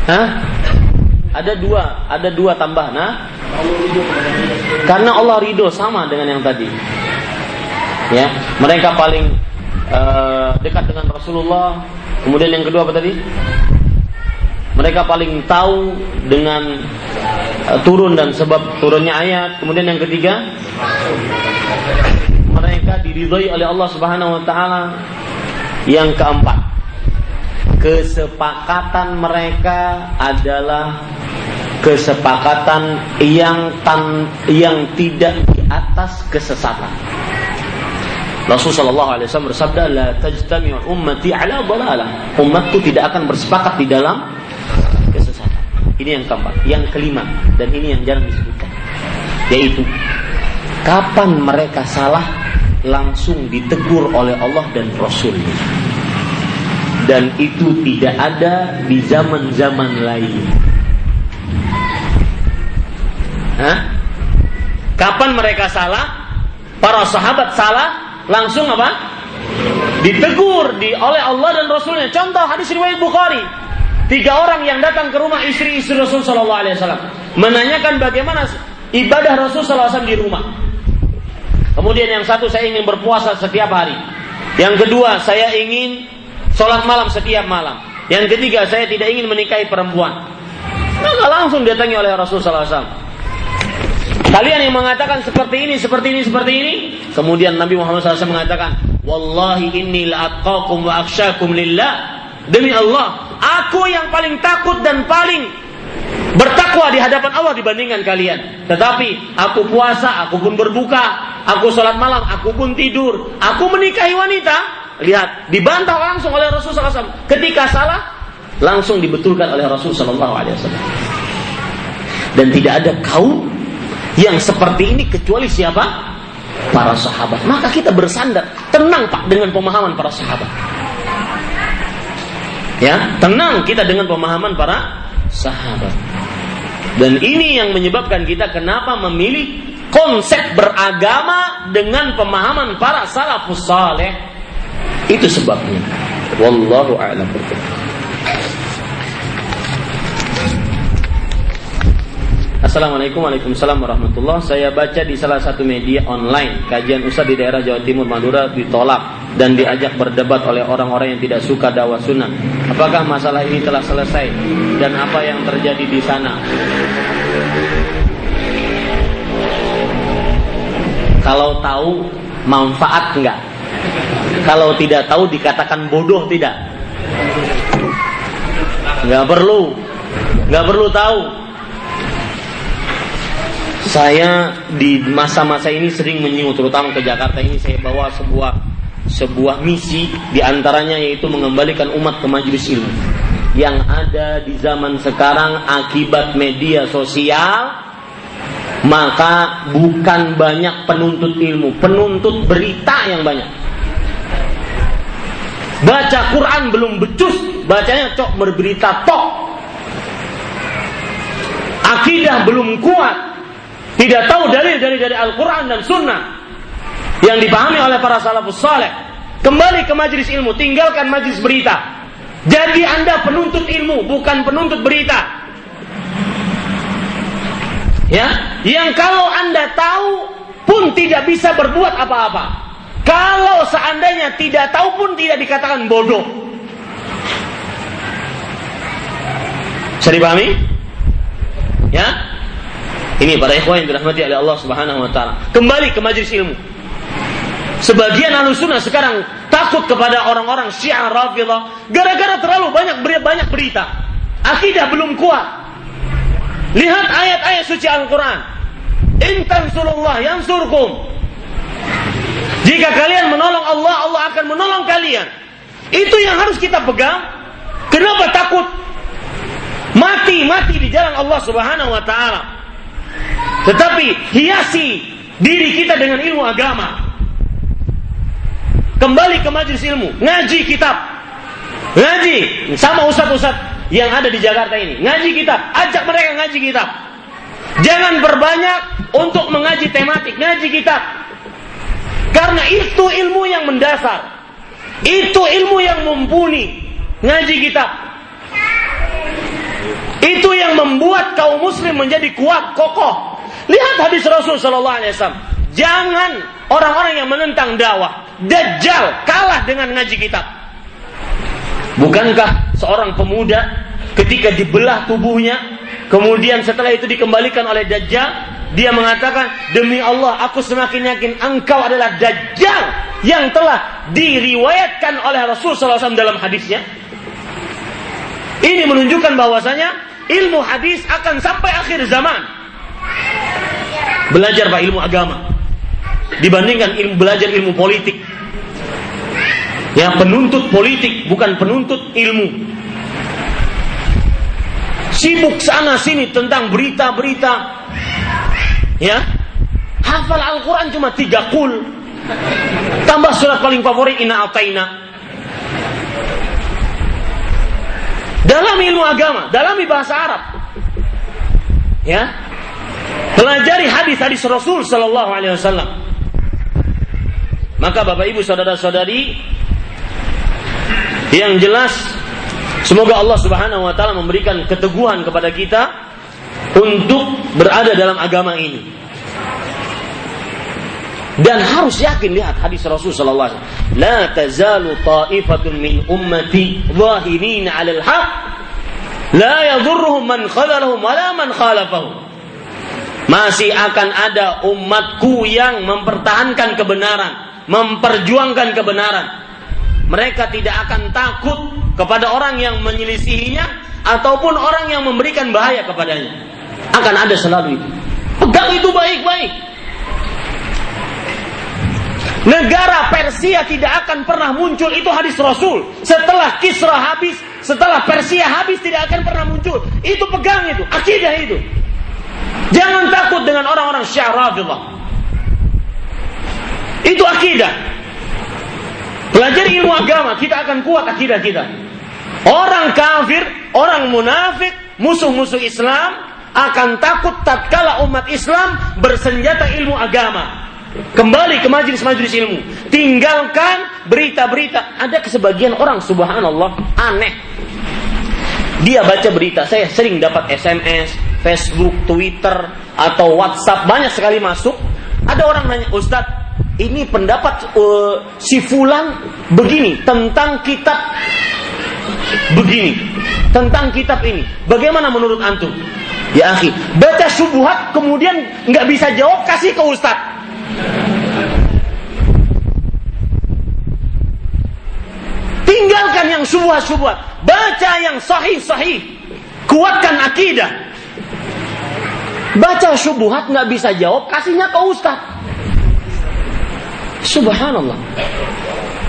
Hah? Ada dua, ada dua tambah. Nah, karena Allah ridho sama dengan yang tadi. Ya, mereka paling uh, dekat dengan Rasulullah. Kemudian yang kedua apa tadi? Mereka paling tahu dengan uh, turun dan sebab turunnya ayat. Kemudian yang ketiga, mereka diridhoi oleh Allah Subhanahu wa taala. Yang keempat, kesepakatan mereka adalah kesepakatan yang tan yang tidak di atas kesesatan. Rasulullah Shallallahu Alaihi Wasallam bersabda, "La tajtami'u ummati ala dhalalah." Umatku tidak akan bersepakat di dalam ini yang keempat. Yang kelima, dan ini yang jarang disebutkan. Yaitu, kapan mereka salah langsung ditegur oleh Allah dan Rasulnya. Dan itu tidak ada di zaman-zaman lain. Hah? Kapan mereka salah? Para sahabat salah, langsung apa? Ditegur di oleh Allah dan Rasulnya. Contoh hadis riwayat Bukhari. Tiga orang yang datang ke rumah istri-istri Rasul Shallallahu Alaihi Wasallam menanyakan bagaimana ibadah Rasul Shallallahu Alaihi Wasallam di rumah. Kemudian yang satu saya ingin berpuasa setiap hari. Yang kedua saya ingin sholat malam setiap malam. Yang ketiga saya tidak ingin menikahi perempuan. Maka langsung datangi oleh Rasul Shallallahu Alaihi Wasallam. Kalian yang mengatakan seperti ini, seperti ini, seperti ini. Kemudian Nabi Muhammad SAW mengatakan, Wallahi inni la'atqakum wa lillah. Demi Allah, aku yang paling takut dan paling bertakwa di hadapan Allah dibandingkan kalian. Tetapi aku puasa, aku pun berbuka, aku sholat malam, aku pun tidur, aku menikahi wanita. Lihat, dibantah langsung oleh Rasulullah SAW. Ketika salah, langsung dibetulkan oleh Rasulullah SAW. Dan tidak ada kaum yang seperti ini kecuali siapa? Para sahabat. Maka kita bersandar, tenang Pak dengan pemahaman para sahabat. Ya, tenang kita dengan pemahaman para sahabat. Dan ini yang menyebabkan kita kenapa memilih konsep beragama dengan pemahaman para salafus saleh. Itu sebabnya. Wallahu a'lam Assalamualaikum Waalaikumsalam warahmatullahi Saya baca di salah satu media online Kajian Ustaz di daerah Jawa Timur Madura ditolak Dan diajak berdebat oleh orang-orang yang tidak suka dakwah sunnah. Apakah masalah ini telah selesai Dan apa yang terjadi di sana? Kalau tahu manfaat enggak? Kalau tidak tahu dikatakan bodoh tidak? Enggak perlu. Enggak perlu tahu saya di masa-masa ini sering menyinggung terutama ke Jakarta ini saya bawa sebuah sebuah misi di antaranya yaitu mengembalikan umat ke majelis ilmu. Yang ada di zaman sekarang akibat media sosial maka bukan banyak penuntut ilmu penuntut berita yang banyak. Baca Quran belum becus bacanya cok berberita tok. Akidah belum kuat tidak tahu dalil dari dari Al-Quran dan Sunnah yang dipahami oleh para salafus saleh. Kembali ke majelis ilmu, tinggalkan majelis berita. Jadi anda penuntut ilmu, bukan penuntut berita. Ya, yang kalau anda tahu pun tidak bisa berbuat apa-apa. Kalau seandainya tidak tahu pun tidak dikatakan bodoh. Bisa dipahami? Ya, ini para ikhwan yang dirahmati oleh Allah Subhanahu wa taala. Kembali ke majelis ilmu. Sebagian alusuna sekarang takut kepada orang-orang Syiah Rafidah gara-gara terlalu banyak banyak berita. Akidah belum kuat. Lihat ayat-ayat suci Al-Qur'an. In tansurullah yansurkum. Jika kalian menolong Allah, Allah akan menolong kalian. Itu yang harus kita pegang. Kenapa takut? Mati, mati di jalan Allah Subhanahu wa taala. Tetapi hiasi diri kita dengan ilmu agama. Kembali ke majelis ilmu, ngaji kitab. Ngaji sama ustaz-ustaz yang ada di Jakarta ini. Ngaji kitab, ajak mereka ngaji kitab. Jangan berbanyak untuk mengaji tematik, ngaji kitab. Karena itu ilmu yang mendasar. Itu ilmu yang mumpuni. Ngaji kitab. Itu yang membuat kaum muslim menjadi kuat, kokoh. Lihat hadis Rasul sallallahu alaihi wasallam. Jangan orang-orang yang menentang dakwah, dajjal kalah dengan ngaji kitab. Bukankah seorang pemuda ketika dibelah tubuhnya, kemudian setelah itu dikembalikan oleh dajjal, dia mengatakan, "Demi Allah, aku semakin yakin engkau adalah dajjal yang telah diriwayatkan oleh Rasul SAW dalam hadisnya." Ini menunjukkan bahwasanya ilmu hadis akan sampai akhir zaman. Belajar Pak ilmu agama dibandingkan ilmu belajar ilmu politik. Yang penuntut politik bukan penuntut ilmu. Sibuk sana sini tentang berita-berita. Ya. Hafal Al-Quran cuma tiga kul. Tambah surat paling favorit Inna Ataina. Dalam ilmu agama, dalam bahasa Arab. Ya. Pelajari hadis-hadis Rasul sallallahu alaihi wasallam. Maka Bapak Ibu saudara-saudari yang jelas semoga Allah Subhanahu wa taala memberikan keteguhan kepada kita untuk berada dalam agama ini. Dan harus yakin lihat hadis Rasul sallallahu alaihi wasallam, "La tazalu ta'ifatun min ummati zahirin 'alal haq la yadhurruhum man khadalahum wala man khalafahum." Masih akan ada umatku yang mempertahankan kebenaran, memperjuangkan kebenaran. Mereka tidak akan takut kepada orang yang menyelisihinya ataupun orang yang memberikan bahaya kepadanya. Akan ada selalu itu. Pegang itu baik-baik. Negara Persia tidak akan pernah muncul itu hadis Rasul. Setelah Kisra habis, setelah Persia habis tidak akan pernah muncul. Itu pegang itu, akidah itu. Jangan takut dengan orang-orang Syiah. Itu akidah. Pelajari ilmu agama, kita akan kuat akidah kita. Orang kafir, orang munafik, musuh-musuh Islam akan takut tatkala umat Islam bersenjata ilmu agama. Kembali ke majelis-majelis ilmu. Tinggalkan berita-berita. Ada kesebagian orang subhanallah aneh. Dia baca berita. Saya sering dapat SMS, Facebook, Twitter, atau WhatsApp. Banyak sekali masuk. Ada orang nanya, Ustadz, ini pendapat uh, si Fulan begini tentang kitab begini tentang kitab ini bagaimana menurut antum ya akhi baca subuhat kemudian nggak bisa jawab kasih ke ustadz Tinggalkan yang subuhat-subuhat. Baca yang sahih-sahih. Kuatkan akidah. Baca subuhat nggak bisa jawab, kasihnya ke ustaz. Subhanallah.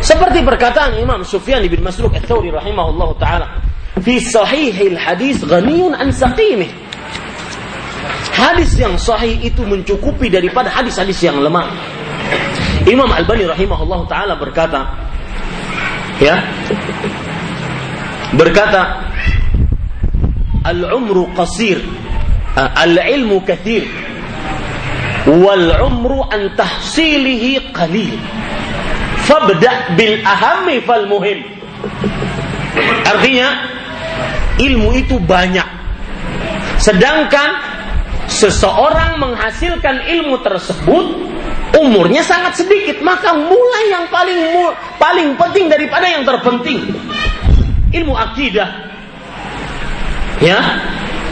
Seperti perkataan Imam Sufyan bin Masruq Ats-Tsauri rahimahullah taala, "Fi sahihil hadis ghaniyun an saqimih." Hadis yang sahih itu mencukupi daripada hadis-hadis yang lemah. Imam Albani rahimahullah taala berkata, ya, berkata, "Al-umru qasir, al-ilmu kathir, wal umru an tahsilihi qalil." Fabda bil ahami fal muhim. Artinya ilmu itu banyak. Sedangkan seseorang menghasilkan ilmu tersebut umurnya sangat sedikit maka mulai yang paling paling penting daripada yang terpenting. Ilmu akidah. Ya?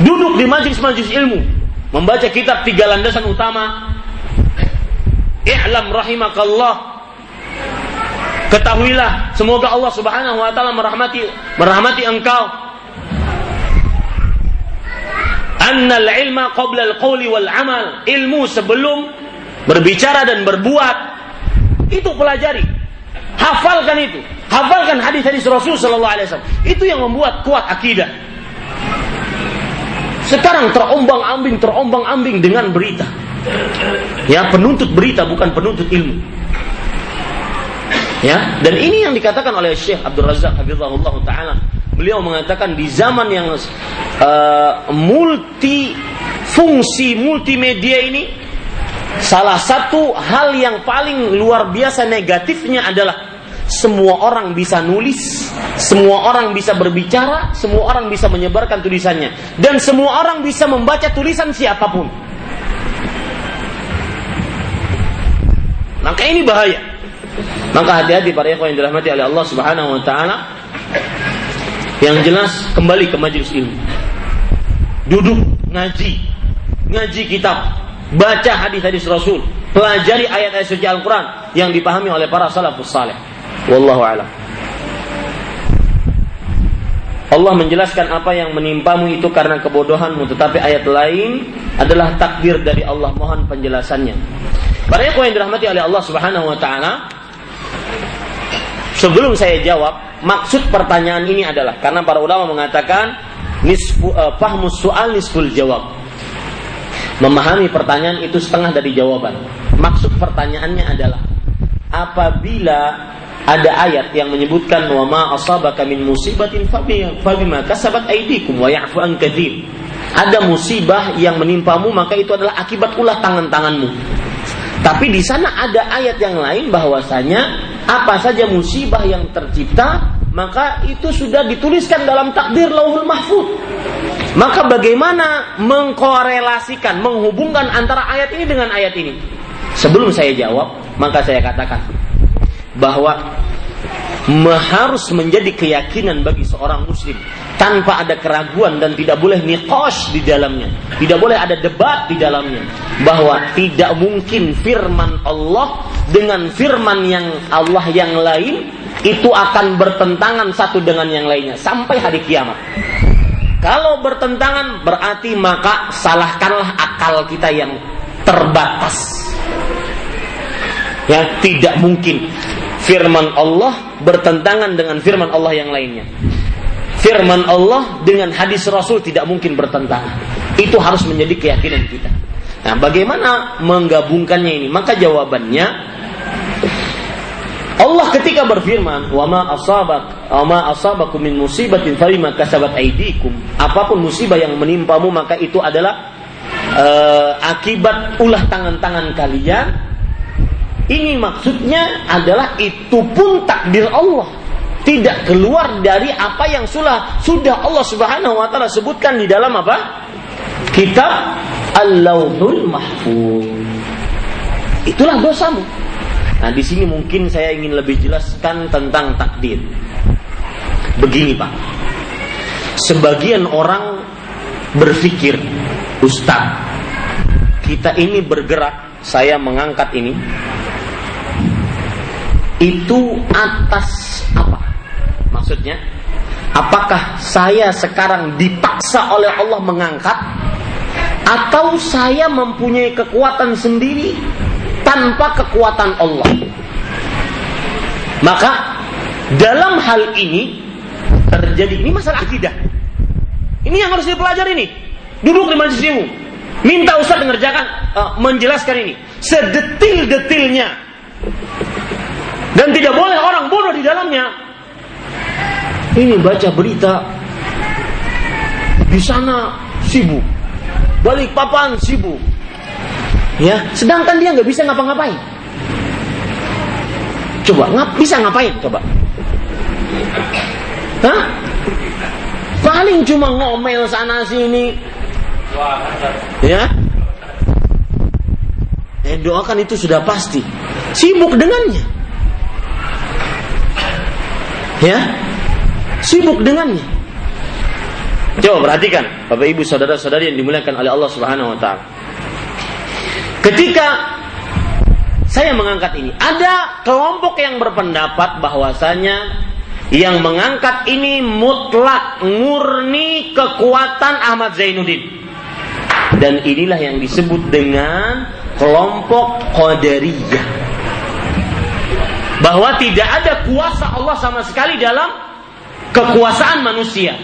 Duduk di majlis-majlis ilmu. Membaca kitab tiga landasan utama. I'lam rahimakallah. Ketahuilah semoga Allah Subhanahu wa taala merahmati merahmati engkau annal ilma qabla al-qawli wal amal. Ilmu sebelum berbicara dan berbuat. Itu pelajari. Hafalkan itu. Hafalkan hadis-hadis Rasul sallallahu alaihi wasallam. Itu yang membuat kuat akidah. sekarang terombang-ambing, terombang-ambing dengan berita. Ya, penuntut berita bukan penuntut ilmu. Ya, dan ini yang dikatakan oleh Syekh Abdul Razak Hafizahullah taala. Beliau mengatakan di zaman yang uh, multi fungsi multimedia ini salah satu hal yang paling luar biasa negatifnya adalah semua orang bisa nulis, semua orang bisa berbicara, semua orang bisa menyebarkan tulisannya, dan semua orang bisa membaca tulisan siapa pun. Maka ini bahaya. Maka hati-hati para ikhwan yang dirahmati oleh Allah Subhanahu wa taala. Yang jelas kembali ke majelis ilmu. Duduk ngaji, ngaji kitab, baca hadis-hadis Rasul, pelajari ayat-ayat suci Al-Qur'an yang dipahami oleh para salafus saleh. Wallahu a'lam. Allah menjelaskan apa yang menimpamu itu karena kebodohanmu, tetapi ayat lain adalah takdir dari Allah. Mohon penjelasannya. Para yang dirahmati oleh Allah Subhanahu wa taala, sebelum saya jawab, maksud pertanyaan ini adalah karena para ulama mengatakan nisfu uh, fahmus soal nisful jawab. Memahami pertanyaan itu setengah dari jawaban. Maksud pertanyaannya adalah apabila ada ayat yang menyebutkan wa ma asabaka min musibatin fabima kasabat aydikum wa ya'fu an. Ada musibah yang menimpamu maka itu adalah akibat ulah tangan-tanganmu. Tapi di sana ada ayat yang lain bahwasanya apa saja musibah yang tercipta maka itu sudah dituliskan dalam takdir lauhul mahfud. Maka bagaimana mengkorelasikan, menghubungkan antara ayat ini dengan ayat ini? Sebelum saya jawab, maka saya katakan bahwa harus menjadi keyakinan bagi seorang muslim. Tanpa ada keraguan dan tidak boleh niqash di dalamnya. Tidak boleh ada debat di dalamnya. Bahwa tidak mungkin firman Allah dengan firman yang Allah yang lain itu akan bertentangan satu dengan yang lainnya sampai hari kiamat. Kalau bertentangan berarti maka salahkanlah akal kita yang terbatas. Ya tidak mungkin firman Allah bertentangan dengan firman Allah yang lainnya. Firman Allah dengan hadis Rasul tidak mungkin bertentangan. Itu harus menjadi keyakinan kita. Nah, bagaimana menggabungkannya ini? Maka jawabannya Allah ketika berfirman, "Wa ma asabak, wa ma asabakum min musibatin falima kasabat aydikum." Apa pun musibah yang menimpamu maka itu adalah uh, akibat ulah tangan-tangan kalian ini maksudnya adalah itu pun takdir Allah. Tidak keluar dari apa yang sudah sudah Allah Subhanahu wa taala sebutkan di dalam apa? Kitab Al-Lauhul Mahfuz. Itulah dosamu. Nah, di sini mungkin saya ingin lebih jelaskan tentang takdir. Begini, Pak. Sebagian orang berpikir, Ustaz, kita ini bergerak, saya mengangkat ini, itu atas apa? Maksudnya, apakah saya sekarang dipaksa oleh Allah mengangkat atau saya mempunyai kekuatan sendiri tanpa kekuatan Allah? Maka dalam hal ini terjadi ini masalah akidah. Ini yang harus dipelajari ini. Duduk di majelis ilmu. Minta Ustaz mengerjakan uh, menjelaskan ini sedetil-detilnya dan tidak boleh orang bodoh di dalamnya. Ini baca berita di sana sibuk, balik papan sibuk, ya. Sedangkan dia nggak bisa ngapa-ngapain. Coba ngap bisa ngapain? Coba. Hah? Paling cuma ngomel sana sini. Ya. Eh, doakan itu sudah pasti. Sibuk dengannya ya? Sibuk dengannya. Coba perhatikan Bapak Ibu saudara-saudari yang dimuliakan oleh Allah Subhanahu wa taala. Ketika saya mengangkat ini ada kelompok yang berpendapat bahwasanya yang mengangkat ini mutlak murni kekuatan Ahmad Zainuddin. Dan inilah yang disebut dengan kelompok Qadariyah bahwa tidak ada kuasa Allah sama sekali dalam kekuasaan manusia.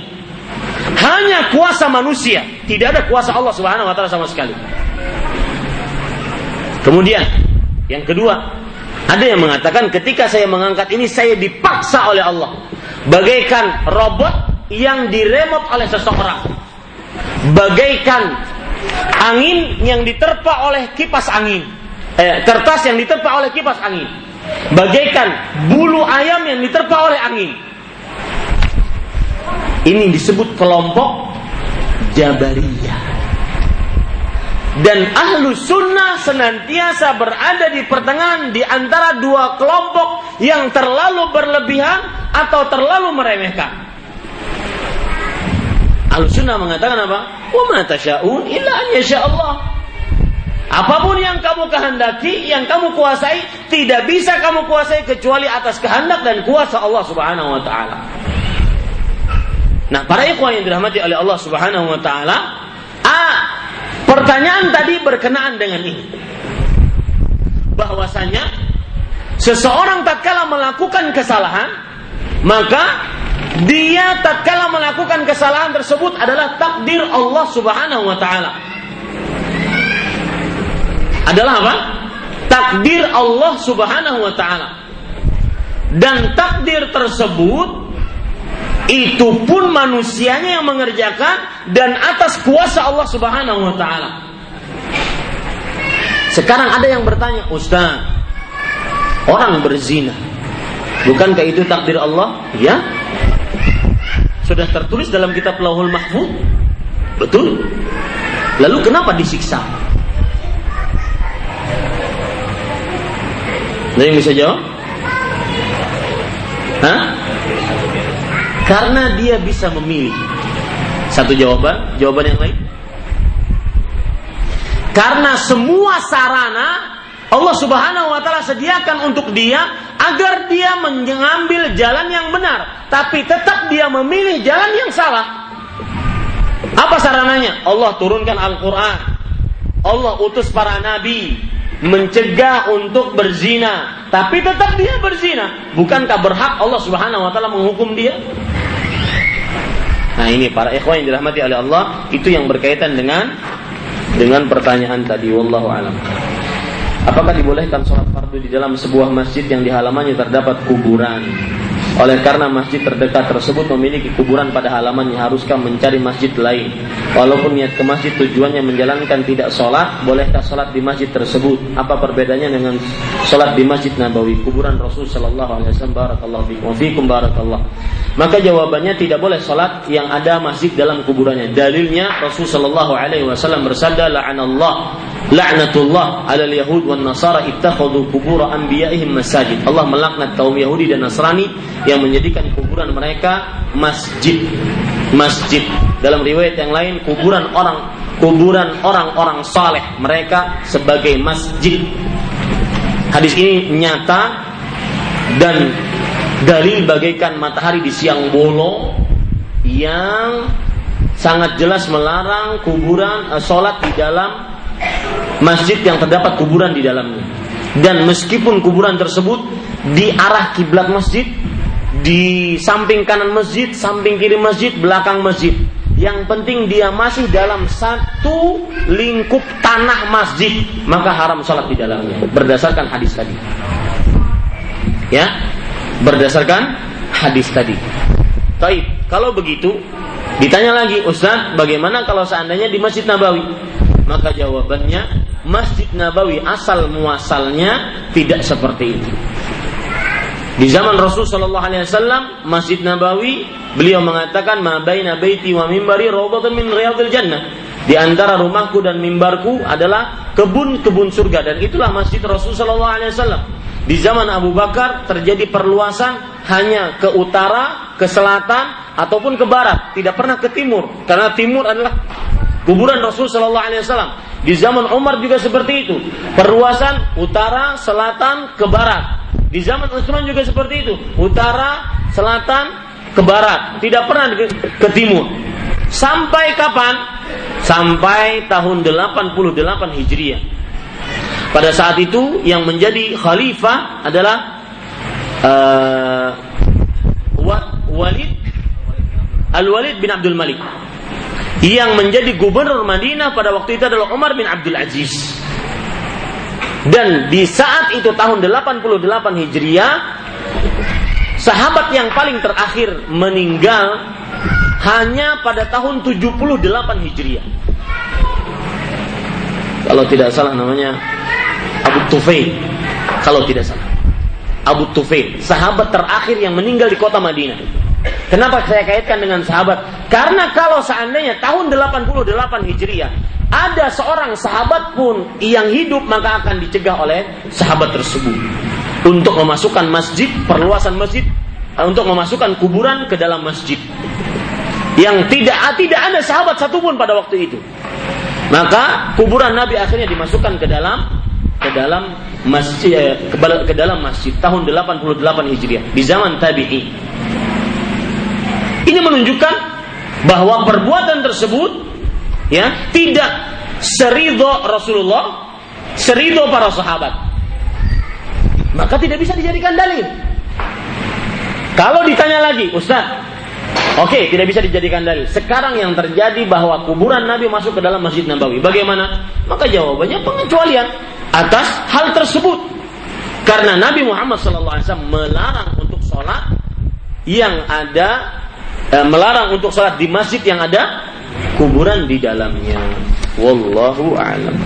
Hanya kuasa manusia. tidak ada kuasa Allah Subhanahu wa taala sama sekali. Kemudian yang kedua, ada yang mengatakan ketika saya mengangkat ini saya dipaksa oleh Allah. Bagaikan robot yang diremot oleh seseorang. Bagaikan angin yang diterpa oleh kipas angin. Eh, kertas yang diterpa oleh kipas angin. Bagaikan bulu ayam yang diterpa oleh angin. Ini disebut kelompok Jabariyah. Dan ahlu sunnah senantiasa berada di pertengahan di antara dua kelompok yang terlalu berlebihan atau terlalu meremehkan. Ahlu sunnah mengatakan apa? Wa ma tasyaun illa Allah. Apa pun yang kamu kehendaki, yang kamu kuasai, tidak bisa kamu kuasai kecuali atas kehendak dan kuasa Allah Subhanahu wa taala. Nah, para ikhwan yang dirahmati oleh Allah Subhanahu wa taala, A. Pertanyaan tadi berkenaan dengan ini. Bahwasanya seseorang tatkala melakukan kesalahan, maka dia tatkala melakukan kesalahan tersebut adalah takdir Allah Subhanahu wa taala. Adalah apa? Takdir Allah Subhanahu wa taala. Dan takdir tersebut itu pun manusianya yang mengerjakan dan atas kuasa Allah Subhanahu wa taala. Sekarang ada yang bertanya, "Ustaz, orang berzina, bukankah itu takdir Allah?" Ya. Sudah tertulis dalam kitab Lauhul Mahfuz. Betul. Lalu kenapa disiksa? Ada yang bisa jawab? Hah? Karena dia bisa memilih. Satu jawaban, jawaban yang lain. Karena semua sarana Allah Subhanahu wa taala sediakan untuk dia agar dia mengambil jalan yang benar, tapi tetap dia memilih jalan yang salah. Apa sarananya? Allah turunkan Al-Qur'an. Allah utus para nabi, mencegah untuk berzina, tapi tetap dia berzina. Bukankah berhak Allah Subhanahu wa taala menghukum dia? Nah, ini para ikhwan yang dirahmati oleh Allah, itu yang berkaitan dengan dengan pertanyaan tadi wallahu alam. Apakah dibolehkan sholat fardu di dalam sebuah masjid yang di halamannya terdapat kuburan? Oleh karena masjid terdekat tersebut memiliki kuburan pada halamannya, haruskah mencari masjid lain? Walaupun niat ke masjid tujuannya menjalankan tidak sholat, bolehkah sholat di masjid tersebut? Apa perbedaannya dengan sholat di masjid Nabawi? Kuburan Rasul Shallallahu Alaihi Wasallam. Barakallahu fiikum. Barakallah. Maka jawabannya tidak boleh sholat yang ada masjid dalam kuburannya. Dalilnya Rasul Shallallahu Alaihi Wasallam bersabda, "La'anallah, la'natullah ala yahud wan nasara ittakhadhu kubur anbiya'ihim masajid." Allah melaknat kaum Yahudi dan Nasrani yang menjadikan kuburan mereka masjid. Masjid. Dalam riwayat yang lain kuburan orang kuburan orang-orang saleh mereka sebagai masjid. Hadis ini nyata dan dalil bagaikan matahari di siang bolong yang sangat jelas melarang kuburan uh, sholat di dalam masjid yang terdapat kuburan di dalamnya. Dan meskipun kuburan tersebut di arah kiblat masjid, di samping kanan masjid, samping kiri masjid, belakang masjid. Yang penting dia masih dalam satu lingkup tanah masjid, maka haram sholat di dalamnya. Berdasarkan hadis tadi. Ya, berdasarkan hadis tadi. Taib, kalau begitu, ditanya lagi, Ustaz, bagaimana kalau seandainya di Masjid Nabawi? Maka jawabannya, Masjid Nabawi asal muasalnya tidak seperti itu. Di zaman Rasul Shallallahu Alaihi Wasallam, Masjid Nabawi, beliau mengatakan, "Ma baina baiti wa mimbari min riyadil jannah." Di antara rumahku dan mimbarku adalah kebun-kebun surga dan itulah Masjid Rasul Shallallahu Alaihi Wasallam. Di zaman Abu Bakar terjadi perluasan hanya ke utara, ke selatan, ataupun ke barat, tidak pernah ke timur, karena timur adalah kuburan Rasul Shallallahu Alaihi Wasallam. Di zaman Umar juga seperti itu, perluasan utara, selatan, ke barat. Di zaman Utsman juga seperti itu. Utara, selatan, ke barat. Tidak pernah ke, ke timur. Sampai kapan? Sampai tahun 88 Hijriah. Pada saat itu yang menjadi khalifah adalah uh, Walid Al-Walid bin Abdul Malik. yang menjadi gubernur Madinah pada waktu itu adalah Umar bin Abdul Aziz. Dan di saat itu tahun 88 Hijriah, sahabat yang paling terakhir meninggal hanya pada tahun 78 Hijriah. Kalau tidak salah namanya Abu Tufail. Kalau tidak salah. Abu Tufail, sahabat terakhir yang meninggal di kota Madinah. Kenapa saya kaitkan dengan sahabat? Karena kalau seandainya tahun 88 Hijriah ada seorang sahabat pun yang hidup maka akan dicegah oleh sahabat tersebut untuk memasukkan masjid, perluasan masjid, eh, untuk memasukkan kuburan ke dalam masjid. Yang tidak tidak ada sahabat satupun pada waktu itu. Maka kuburan Nabi akhirnya dimasukkan ke dalam ke dalam masjid ke, ke dalam masjid tahun 88 Hijriah di zaman tabi'i. Ini menunjukkan bahwa perbuatan tersebut ya tidak serido Rasulullah, serido para sahabat. Maka tidak bisa dijadikan dalil. Kalau ditanya lagi, Ustaz, oke okay, tidak bisa dijadikan dalil. Sekarang yang terjadi bahwa kuburan Nabi masuk ke dalam Masjid Nabawi, bagaimana? Maka jawabannya pengecualian atas hal tersebut. Karena Nabi Muhammad SAW melarang untuk sholat yang ada e, melarang untuk sholat di masjid yang ada kuburan di dalamnya. Wallahu a'lam.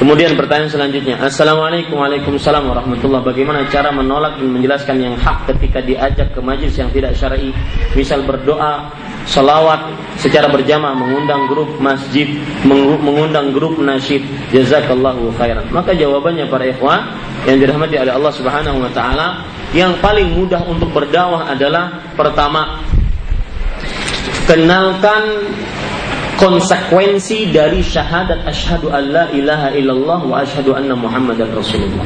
Kemudian pertanyaan selanjutnya, Assalamualaikum Waalaikumsalam warahmatullahi Bagaimana cara menolak dan menjelaskan yang hak ketika diajak ke majlis yang tidak syar'i, misal berdoa, salawat secara berjamaah, mengundang grup masjid, mengundang grup nasyid. Jazakallahu khairan. Maka jawabannya para ikhwan yang dirahmati oleh Allah Subhanahu wa taala, yang paling mudah untuk berdakwah adalah pertama kenalkan konsekuensi dari syahadat asyhadu alla ilaha illallah wa asyhadu anna muhammadan rasulullah.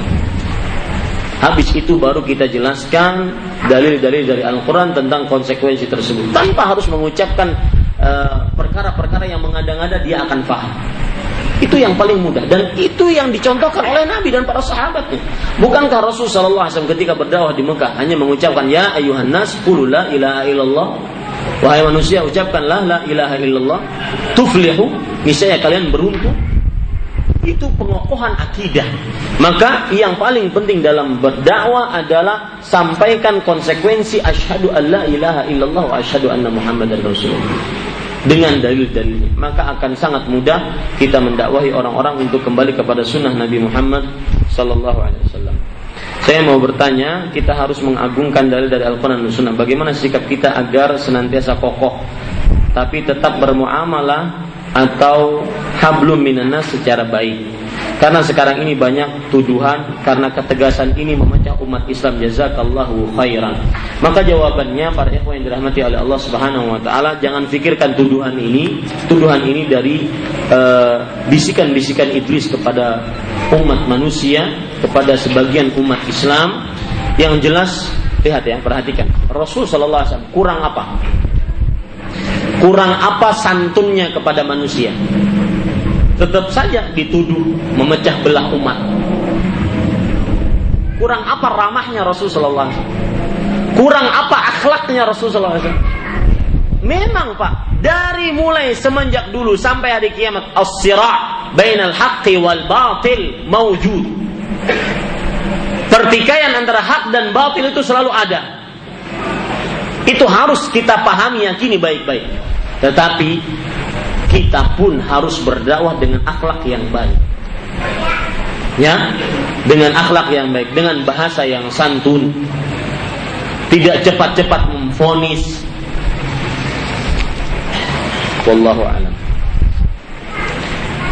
Habis itu baru kita jelaskan dalil-dalil dari Al-Quran tentang konsekuensi tersebut. Tanpa harus mengucapkan eh, perkara-perkara uh, yang mengada-ngada dia akan paham. Itu yang paling mudah dan itu yang dicontohkan oleh Nabi dan para sahabatnya. Bukankah Rasulullah SAW ketika berdakwah di Mekah hanya mengucapkan ya ayuhan nas la ilaha illallah Wahai manusia ucapkanlah la ilaha illallah tuflihu niscaya kalian beruntung itu pengokohan akidah. Maka yang paling penting dalam berdakwah adalah sampaikan konsekuensi asyhadu alla ilaha illallah wa asyhadu anna muhammadar rasulullah. Dengan dalil-dalilnya, maka akan sangat mudah kita mendakwahi orang-orang untuk kembali kepada sunnah Nabi Muhammad sallallahu alaihi wasallam. Saya mau bertanya, kita harus mengagungkan dalil dari Al-Quran dan Sunnah. Bagaimana sikap kita agar senantiasa kokoh, tapi tetap bermuamalah atau hablum minanas secara baik. Karena sekarang ini banyak tuduhan karena ketegasan ini memecah umat Islam. Jazakallahu khairan. Maka jawabannya para ikhwan yang dirahmati oleh Allah Subhanahu wa taala jangan pikirkan tuduhan ini, tuduhan ini dari eh, bisikan-bisikan uh, iblis kepada umat manusia kepada sebagian umat Islam. Yang jelas lihat ya perhatikan. Rasul Shallallahu Alaihi Wasallam kurang apa? Kurang apa santunnya kepada manusia tetap saja dituduh memecah belah umat kurang apa ramahnya Rasul Shallallahu Alaihi Wasallam kurang apa akhlaknya Rasul Shallallahu Alaihi Wasallam memang pak dari mulai semenjak dulu sampai hari kiamat as-sira' bainal haqqi wal batil mawjud Pertikaian antara hak dan batil itu selalu ada. Itu harus kita pahami, yakini baik-baik. Tetapi kita pun harus berdakwah dengan akhlak yang baik. Ya, dengan akhlak yang baik, dengan bahasa yang santun. Tidak cepat-cepat memfonis. Wallahu a'lam.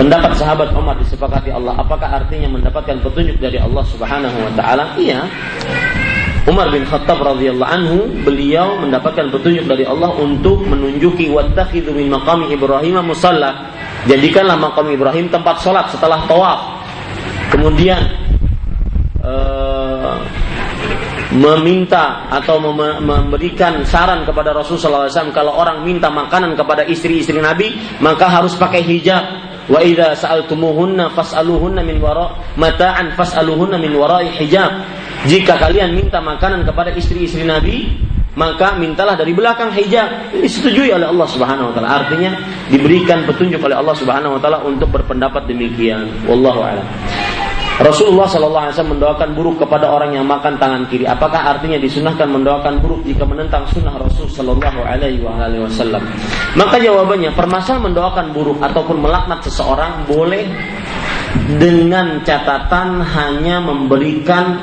Pendapat sahabat Umar disepakati Allah. Apakah artinya mendapatkan petunjuk dari Allah Subhanahu wa taala? Iya. Umar bin Khattab radhiyallahu anhu beliau mendapatkan petunjuk dari Allah untuk menunjuki wattakhidhu min maqami Ibrahim musalla. Jadikanlah makam Ibrahim tempat sholat setelah tawaf. Kemudian uh, meminta atau memberikan saran kepada Rasulullah SAW kalau orang minta makanan kepada istri-istri Nabi maka harus pakai hijab Wa idza sa'altumuhunna fas'aluhunna min wara mata'an fas'aluhunna min wara'i hijab. Jika kalian minta makanan kepada istri-istri Nabi, maka mintalah dari belakang hijab disetujui oleh Allah Subhanahu wa taala artinya diberikan petunjuk oleh Allah Subhanahu wa taala untuk berpendapat demikian wallahu a'lam Rasulullah Shallallahu Alaihi Wasallam mendoakan buruk kepada orang yang makan tangan kiri. Apakah artinya disunahkan mendoakan buruk jika menentang sunnah Rasul Shallallahu Alaihi Wasallam? Maka jawabannya, permasalahan mendoakan buruk ataupun melaknat seseorang boleh dengan catatan hanya memberikan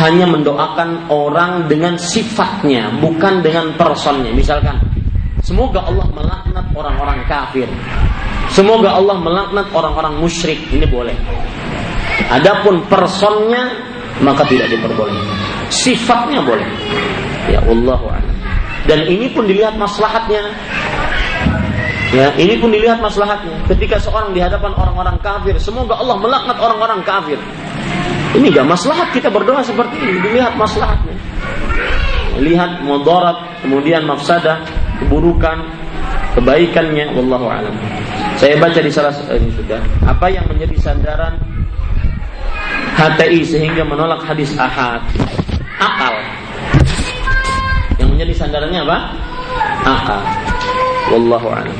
hanya mendoakan orang dengan sifatnya bukan dengan personnya. Misalkan semoga Allah melaknat orang-orang kafir. Semoga Allah melaknat orang-orang musyrik. Ini boleh. Adapun personnya maka tidak diperbolehkan. Sifatnya boleh. Ya Allah dan ini pun dilihat maslahatnya. Ya, ini pun dilihat maslahatnya. Ketika seorang di hadapan orang-orang kafir, semoga Allah melaknat orang-orang kafir. Ini gak maslahat kita berdoa seperti ini, dilihat maslahatnya. Lihat mudarat, kemudian mafsadah, keburukan, kebaikannya, wallahu alam. Saya baca di salah ini sudah. Apa yang menjadi sandaran HTI sehingga menolak hadis ahad? Akal. Yang menjadi sandarannya apa? Akal. Wallahu a'lam.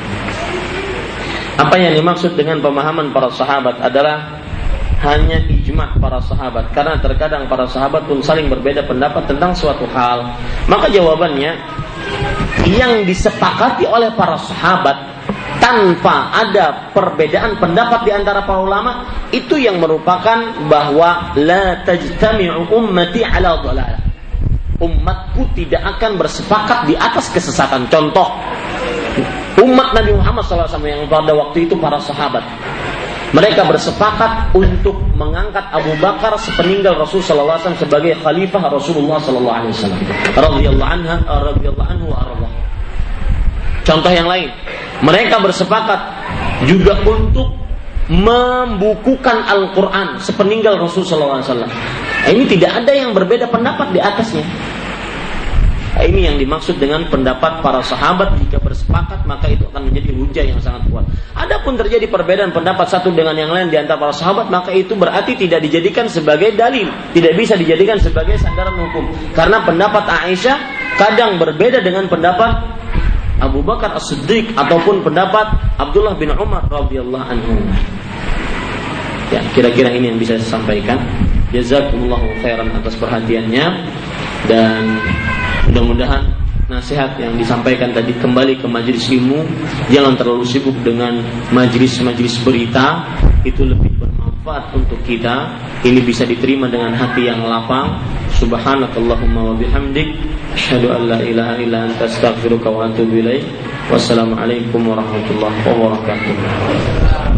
Apa yang dimaksud dengan pemahaman para sahabat adalah hanya ijma para sahabat. Karena terkadang para sahabat pun saling berbeda pendapat tentang suatu hal. Maka jawabannya yang disepakati oleh para sahabat tanpa ada perbedaan pendapat di antara para ulama itu yang merupakan bahwa la tajtami'u ummati ala dhalalah umatku tidak akan bersepakat di atas kesesatan. Contoh umat Nabi Muhammad SAW yang pada waktu itu para sahabat. Mereka bersepakat untuk mengangkat Abu Bakar sepeninggal Rasul Sallallahu Alaihi Wasallam sebagai khalifah Rasulullah Sallallahu Alaihi Wasallam. Radhiyallahu anha, radhiyallahu anhu wa Contoh yang lain, mereka bersepakat juga untuk membukukan Al-Quran sepeninggal Rasul Sallallahu Alaihi Wasallam. Ini tidak ada yang berbeda pendapat di atasnya. Ini yang dimaksud dengan pendapat para sahabat jika bersepakat maka itu akan menjadi hujah yang sangat kuat. Adapun terjadi perbedaan pendapat satu dengan yang lain di antara para sahabat maka itu berarti tidak dijadikan sebagai dalil, tidak bisa dijadikan sebagai sandaran hukum. Karena pendapat Aisyah kadang berbeda dengan pendapat Abu Bakar As-Siddiq ataupun pendapat Abdullah bin Umar radhiyallahu anhu. Ya, kira-kira ini yang bisa saya sampaikan. Jazakumullahu khairan atas perhatiannya dan Mudah-mudahan nasihat yang disampaikan tadi kembali ke majelis ilmu. Jangan terlalu sibuk dengan majelis-majelis berita. Itu lebih bermanfaat untuk kita. Ini bisa diterima dengan hati yang lapang. Subhanakallahumma wa bihamdik. Asyhadu an la ilaha illa anta astaghfiruka wa atubu ilaik. Wassalamualaikum warahmatullahi wabarakatuh